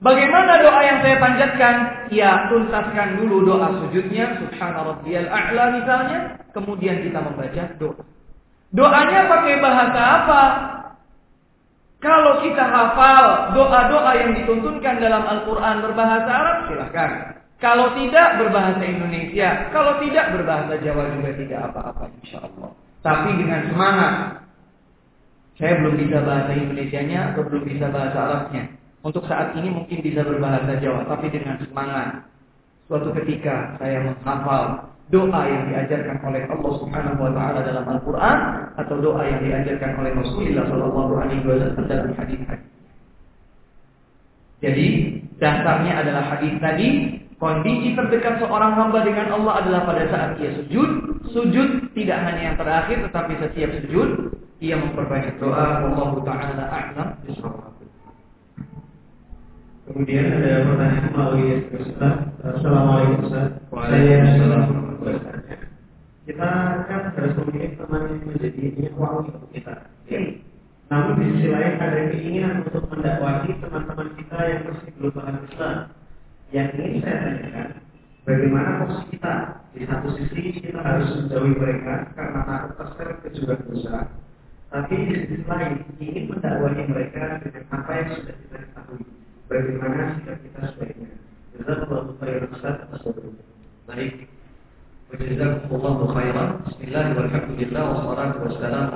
Bagaimana doa yang saya panjatkan? Ya, tuntaskan dulu doa sujudnya, subhana rabbiyal a'la misalnya, kemudian kita membaca doa. Doanya pakai bahasa apa? Kalau kita hafal doa-doa yang dituntunkan dalam Al-Quran berbahasa Arab, silahkan. Kalau tidak berbahasa Indonesia, kalau tidak berbahasa Jawa juga tidak apa-apa insya Allah. Tapi dengan semangat. Saya belum bisa bahasa Indonesianya atau belum bisa bahasa Arabnya. Untuk saat ini mungkin bisa berbahasa Jawa, tapi dengan semangat. Suatu ketika saya menghafal doa yang diajarkan oleh Allah Subhanahu wa taala dalam Al-Qur'an atau doa yang diajarkan oleh Rasulullah sallallahu alaihi wasallam dalam hadis-hadis. Jadi, dasarnya adalah hadis tadi, kondisi terdekat seorang hamba dengan Allah adalah pada saat ia sujud. Sujud tidak hanya yang terakhir tetapi setiap sujud ia memperbanyak doa Allah taala a'lam bishawab. Kemudian ada pertanyaan melalui Ustaz. Assalamualaikum Ustaz. Bertanya. Kita kan harus memilih teman yang menjadi uang untuk kita. Namun di sisi lain ada keinginan untuk mendakwati teman-teman kita yang masih belum paham Islam. Yang ini saya tanyakan, bagaimana posisi kita? Di satu sisi kita harus menjauhi mereka karena takut terseret kejuruan dosa. Tapi di sisi lain ingin mendakwati mereka dengan apa yang sudah kita ketahui bagaimana sikap kita sebaiknya. Jazakallahu khairan atas waktunya. Baik. Jazakumullahu khairan. Bismillah walhamdulillah wassalatu wassalamu.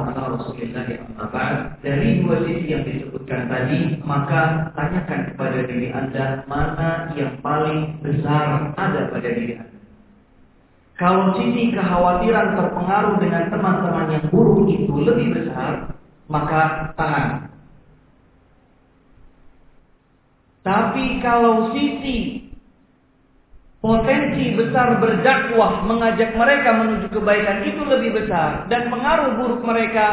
Dari dua sisi yang disebutkan tadi, maka tanyakan kepada diri Anda mana yang paling besar ada pada diri Anda. Kalau sisi kekhawatiran terpengaruh dengan teman-teman yang buruk itu lebih besar, maka tahan Tapi kalau sisi potensi besar berdakwah mengajak mereka menuju kebaikan itu lebih besar dan pengaruh buruk mereka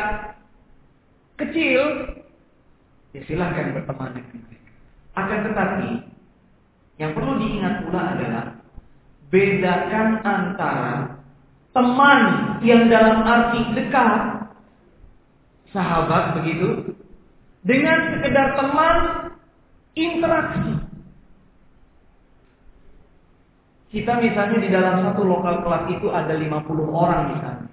kecil, ya silahkan berteman dengan mereka. Akan tetapi yang perlu diingat pula adalah bedakan antara teman yang dalam arti dekat sahabat begitu dengan sekedar teman interaksi. Kita misalnya di dalam satu lokal kelas itu ada 50 orang misalnya.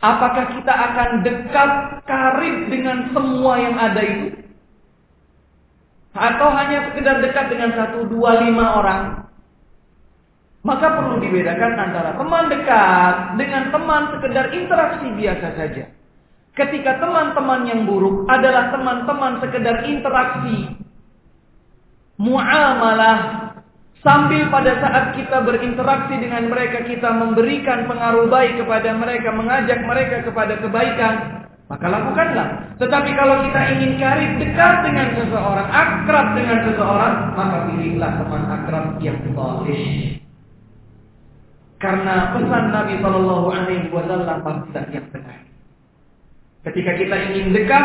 Apakah kita akan dekat karib dengan semua yang ada itu? Atau hanya sekedar dekat dengan satu, dua, lima orang? Maka perlu dibedakan antara teman dekat dengan teman sekedar interaksi biasa saja. Ketika teman-teman yang buruk adalah teman-teman sekedar interaksi, muamalah, Sambil pada saat kita berinteraksi dengan mereka, kita memberikan pengaruh baik kepada mereka, mengajak mereka kepada kebaikan, maka lakukanlah. Tetapi kalau kita ingin karib dekat dengan seseorang, akrab dengan seseorang, maka pilihlah teman akrab yang salih. Karena pesan Nabi Shallallahu Alaihi Wasallam yang benar. Ketika kita ingin dekat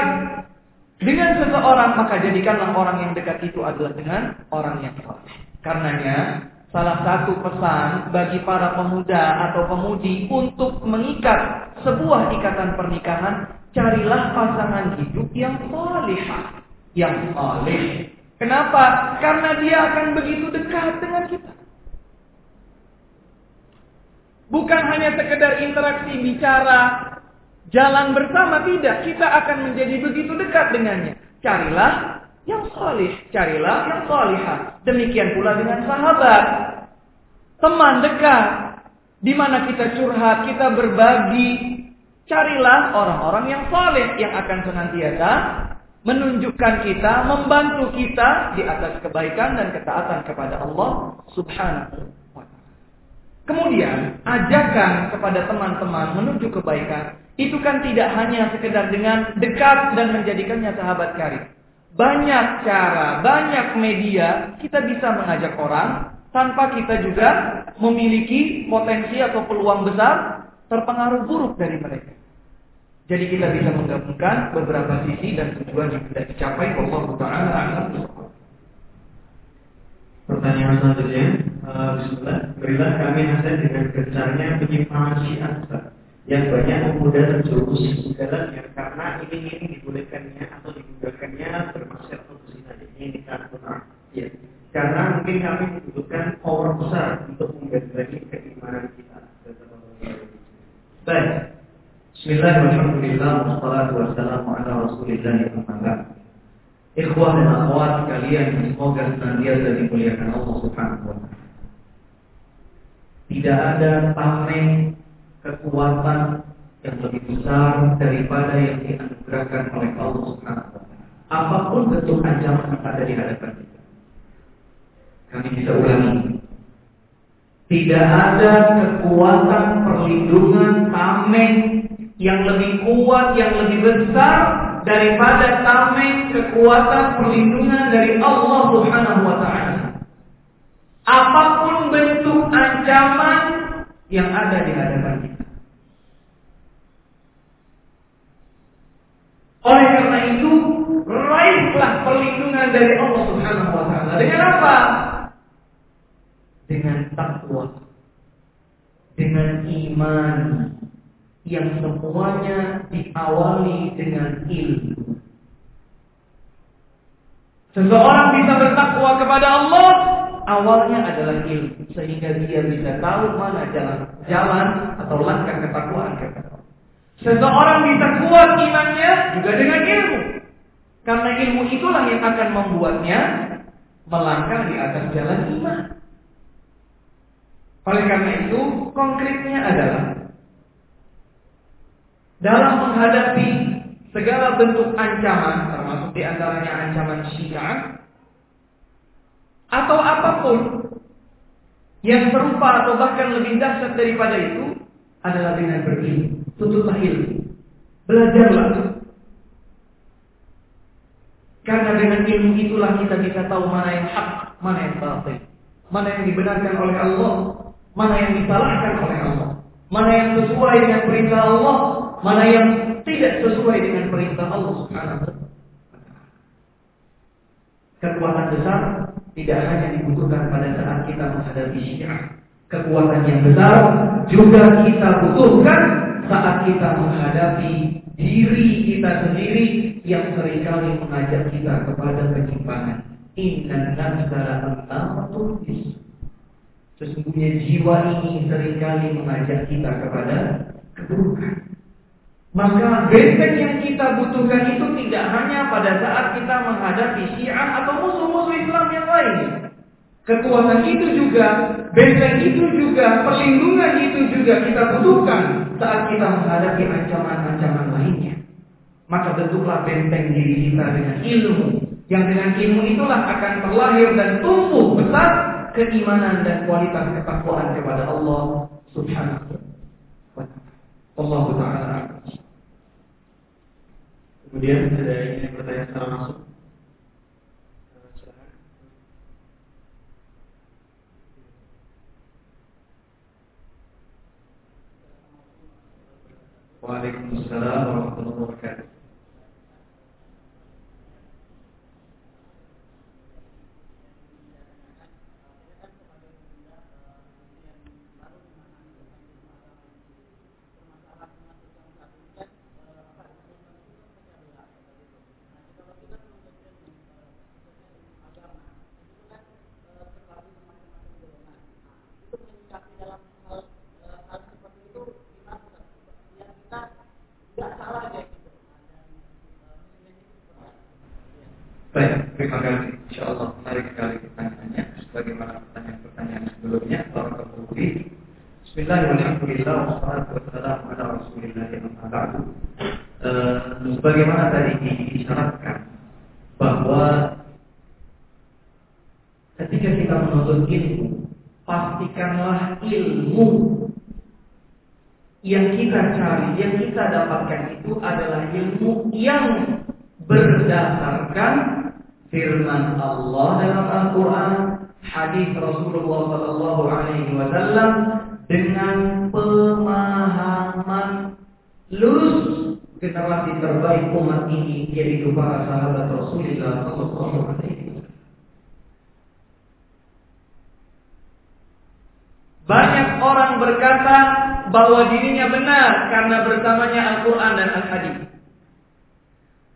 dengan seseorang, maka jadikanlah orang yang dekat itu adalah dengan orang yang saleh. Karenanya salah satu pesan bagi para pemuda atau pemudi untuk mengikat sebuah ikatan pernikahan, carilah pasangan hidup yang salihah, yang saleh. Kenapa? Karena dia akan begitu dekat dengan kita. Bukan hanya sekedar interaksi bicara, jalan bersama tidak, kita akan menjadi begitu dekat dengannya. Carilah yang salih, carilah yang salihah. Demikian pula dengan sahabat, teman dekat, di mana kita curhat, kita berbagi. Carilah orang-orang yang saleh yang akan senantiasa menunjukkan kita, membantu kita di atas kebaikan dan ketaatan kepada Allah Subhanahu wa taala. Kemudian, ajakan kepada teman-teman menuju kebaikan itu kan tidak hanya sekedar dengan dekat dan menjadikannya sahabat karib. Banyak cara, banyak media kita bisa mengajak orang tanpa kita juga memiliki potensi atau peluang besar terpengaruh buruk dari mereka. Jadi kita bisa menggabungkan beberapa sisi dan tujuan yang tidak dicapai. Allah Taala Pertanyaan selanjutnya, uh, Bismillah, berilah kami hasil dengan gencarnya penyimpangan syiah yang banyak pemuda terjerumus di dalamnya karena ini ini dibolehkannya atau digunakannya bermaksud atau berzina ini dikatakan ya karena mungkin kami membutuhkan power besar untuk mengganti keimanan kita. Baik. Bismillahirrahmanirrahim. Wassalatu wassalamu ala rasulillah yang Ikhwah dan akhwat sekalian Semoga senantiasa dimuliakan Allah subhanahu wa ta'ala. Tidak ada tameng kekuatan yang lebih besar daripada yang dianugerahkan oleh Allah Subhanahu wa. Apa pun bentuk ancaman yang ada di hadapan kita. Kami bisa ulangi. Tidak ada kekuatan perlindungan tameng yang lebih kuat, yang lebih besar daripada tameng kekuatan perlindungan dari Allah Subhanahu wa taala. Apa pun bentuk ancaman yang ada di hadapan kita. Oleh karena itu, raihlah perlindungan dari Allah Subhanahu wa taala. Dengan apa? Dengan takwa. Dengan iman yang semuanya diawali dengan ilmu. Seseorang bisa bertakwa kepada Allah awalnya adalah ilmu sehingga dia bisa tahu mana jalan jalan atau langkah ketakwaan Seseorang bisa kuat imannya juga dengan ilmu. Karena ilmu itulah yang akan membuatnya melangkah di atas jalan iman. Oleh karena itu, konkretnya adalah dalam menghadapi segala bentuk ancaman, termasuk di antaranya ancaman syiah, atau apa pun yang serupa atau bahkan lebih dahsyat daripada itu adalah dengan berilmu. Tutuplah ilmu. Belajarlah. Karena dengan ilmu itulah kita bisa tahu mana yang hak, mana yang batil. Mana yang dibenarkan oleh Allah, mana yang disalahkan oleh Allah. Mana yang sesuai dengan perintah Allah, mana yang tidak sesuai dengan perintah Allah Kekuatan besar tidak hanya dibutuhkan pada saat kita menghadapi syiah. Kekuatan yang besar juga kita butuhkan saat kita menghadapi diri kita sendiri yang sering kali mengajak kita kepada penyimpangan. Inna nafsala ammaratun Sesungguhnya jiwa ini sering kali mengajak kita kepada keburukan. Maka benteng yang kita butuhkan itu tidak hanya pada saat kita menghadapi syiah atau musuh-musuh Islam yang lain. Kekuatan itu juga, benteng itu juga, perlindungan itu juga kita butuhkan saat kita menghadapi ancaman-ancaman lainnya. Maka bentuklah benteng diri kita dengan ilmu. Yang dengan ilmu itulah akan terlahir dan tumbuh besar keimanan dan kualitas ketakwaan kepada Allah Subhanahu wa taala. Allah Kemudian ada yang bertanya secara langsung. Waalaikumsalam warahmatullahi wabarakatuh. Baik, terima kasih. Insya Allah menarik sekali pertanyaannya. Sebagaimana pertanyaan-pertanyaan sebelumnya, para kebudi. Bismillahirrahmanirrahim. Wassalatu wassalamu ala Rasulillah Sebagaimana tadi diisyaratkan bahwa ketika kita menuntut ilmu, pastikanlah ilmu yang kita cari, yang kita dapatkan itu adalah ilmu yang berdasarkan firman Allah dalam Al-Quran, hadis Rasulullah Sallallahu Alaihi Wasallam dengan pemahaman lurus generasi terbaik umat ini yaitu para sahabat Rasulullah Sallallahu Alaihi Wasallam. Banyak orang berkata bahwa dirinya benar karena bersamanya Al-Quran dan Al-Hadis.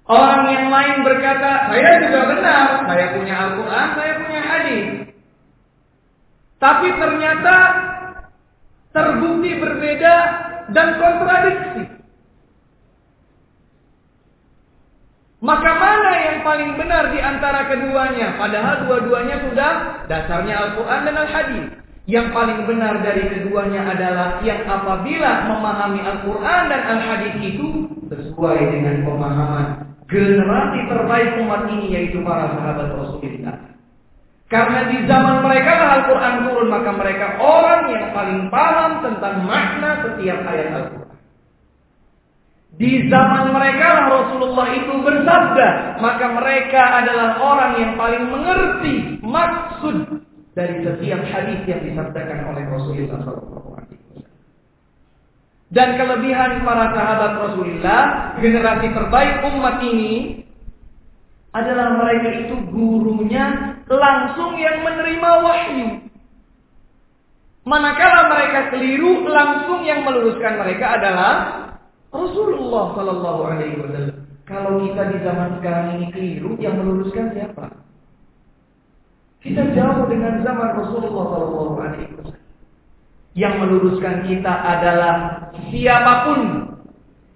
Orang yang lain berkata, saya juga benar, saya punya Al-Quran, saya punya hadis. Tapi ternyata terbukti berbeda dan kontradiksi. Maka mana yang paling benar di antara keduanya? Padahal dua-duanya sudah dasarnya Al-Quran dan Al-Hadis. Yang paling benar dari keduanya adalah yang apabila memahami Al-Quran dan Al-Hadis itu sesuai dengan pemahaman generasi terbaik umat ini yaitu para sahabat Rasulullah. Karena di zaman mereka lah Al-Quran turun, maka mereka orang yang paling paham tentang makna setiap ayat Al-Quran. Di zaman mereka lah Rasulullah itu bersabda, maka mereka adalah orang yang paling mengerti maksud dari setiap hadis yang disabdakan oleh Rasulullah SAW. Dan kelebihan para sahabat Rasulullah, generasi terbaik umat ini adalah mereka itu gurunya langsung yang menerima wahyu. Manakala mereka keliru, langsung yang meluruskan mereka adalah Rasulullah Sallallahu Alaihi Wasallam. Kalau kita di zaman sekarang ini keliru, yang meluruskan siapa? Kita jauh dengan zaman Rasulullah Sallallahu Alaihi Wasallam. Yang meluruskan kita adalah siapa pun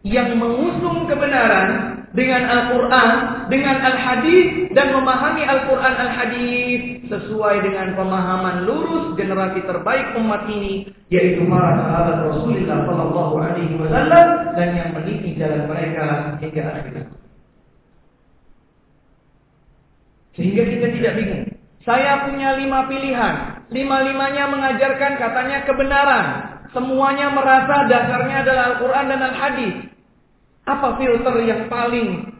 yang mengusung kebenaran dengan Al-Quran, dengan Al-Hadis dan memahami Al-Quran Al-Hadis sesuai dengan pemahaman lurus generasi terbaik umat ini yaitu para sahabat Rasulullah Sallallahu Alaihi Wasallam dan yang meniti jalan mereka hingga akhir. Sehingga kita tidak bingung. Saya punya lima pilihan. Lima-limanya mengajarkan katanya kebenaran. Semuanya merasa dasarnya adalah Al-Quran dan Al-Hadis. Apa filter yang paling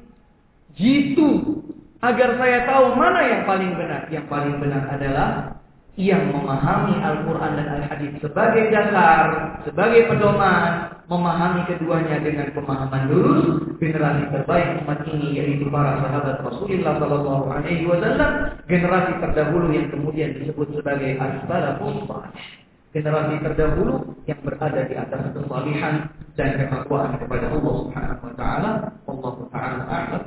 jitu agar saya tahu mana yang paling benar? Yang paling benar adalah yang memahami Al-Quran dan Al-Hadis sebagai dasar, sebagai pedoman, memahami keduanya dengan pemahaman lurus, generasi terbaik umat ini yaitu para sahabat Rasulullah Sallallahu Alaihi Wasallam, generasi terdahulu yang kemudian disebut sebagai as-salafus generasi terdahulu yang berada di atas kesalihan dan ketakwaan kepada Allah Subhanahu wa taala. Allah taala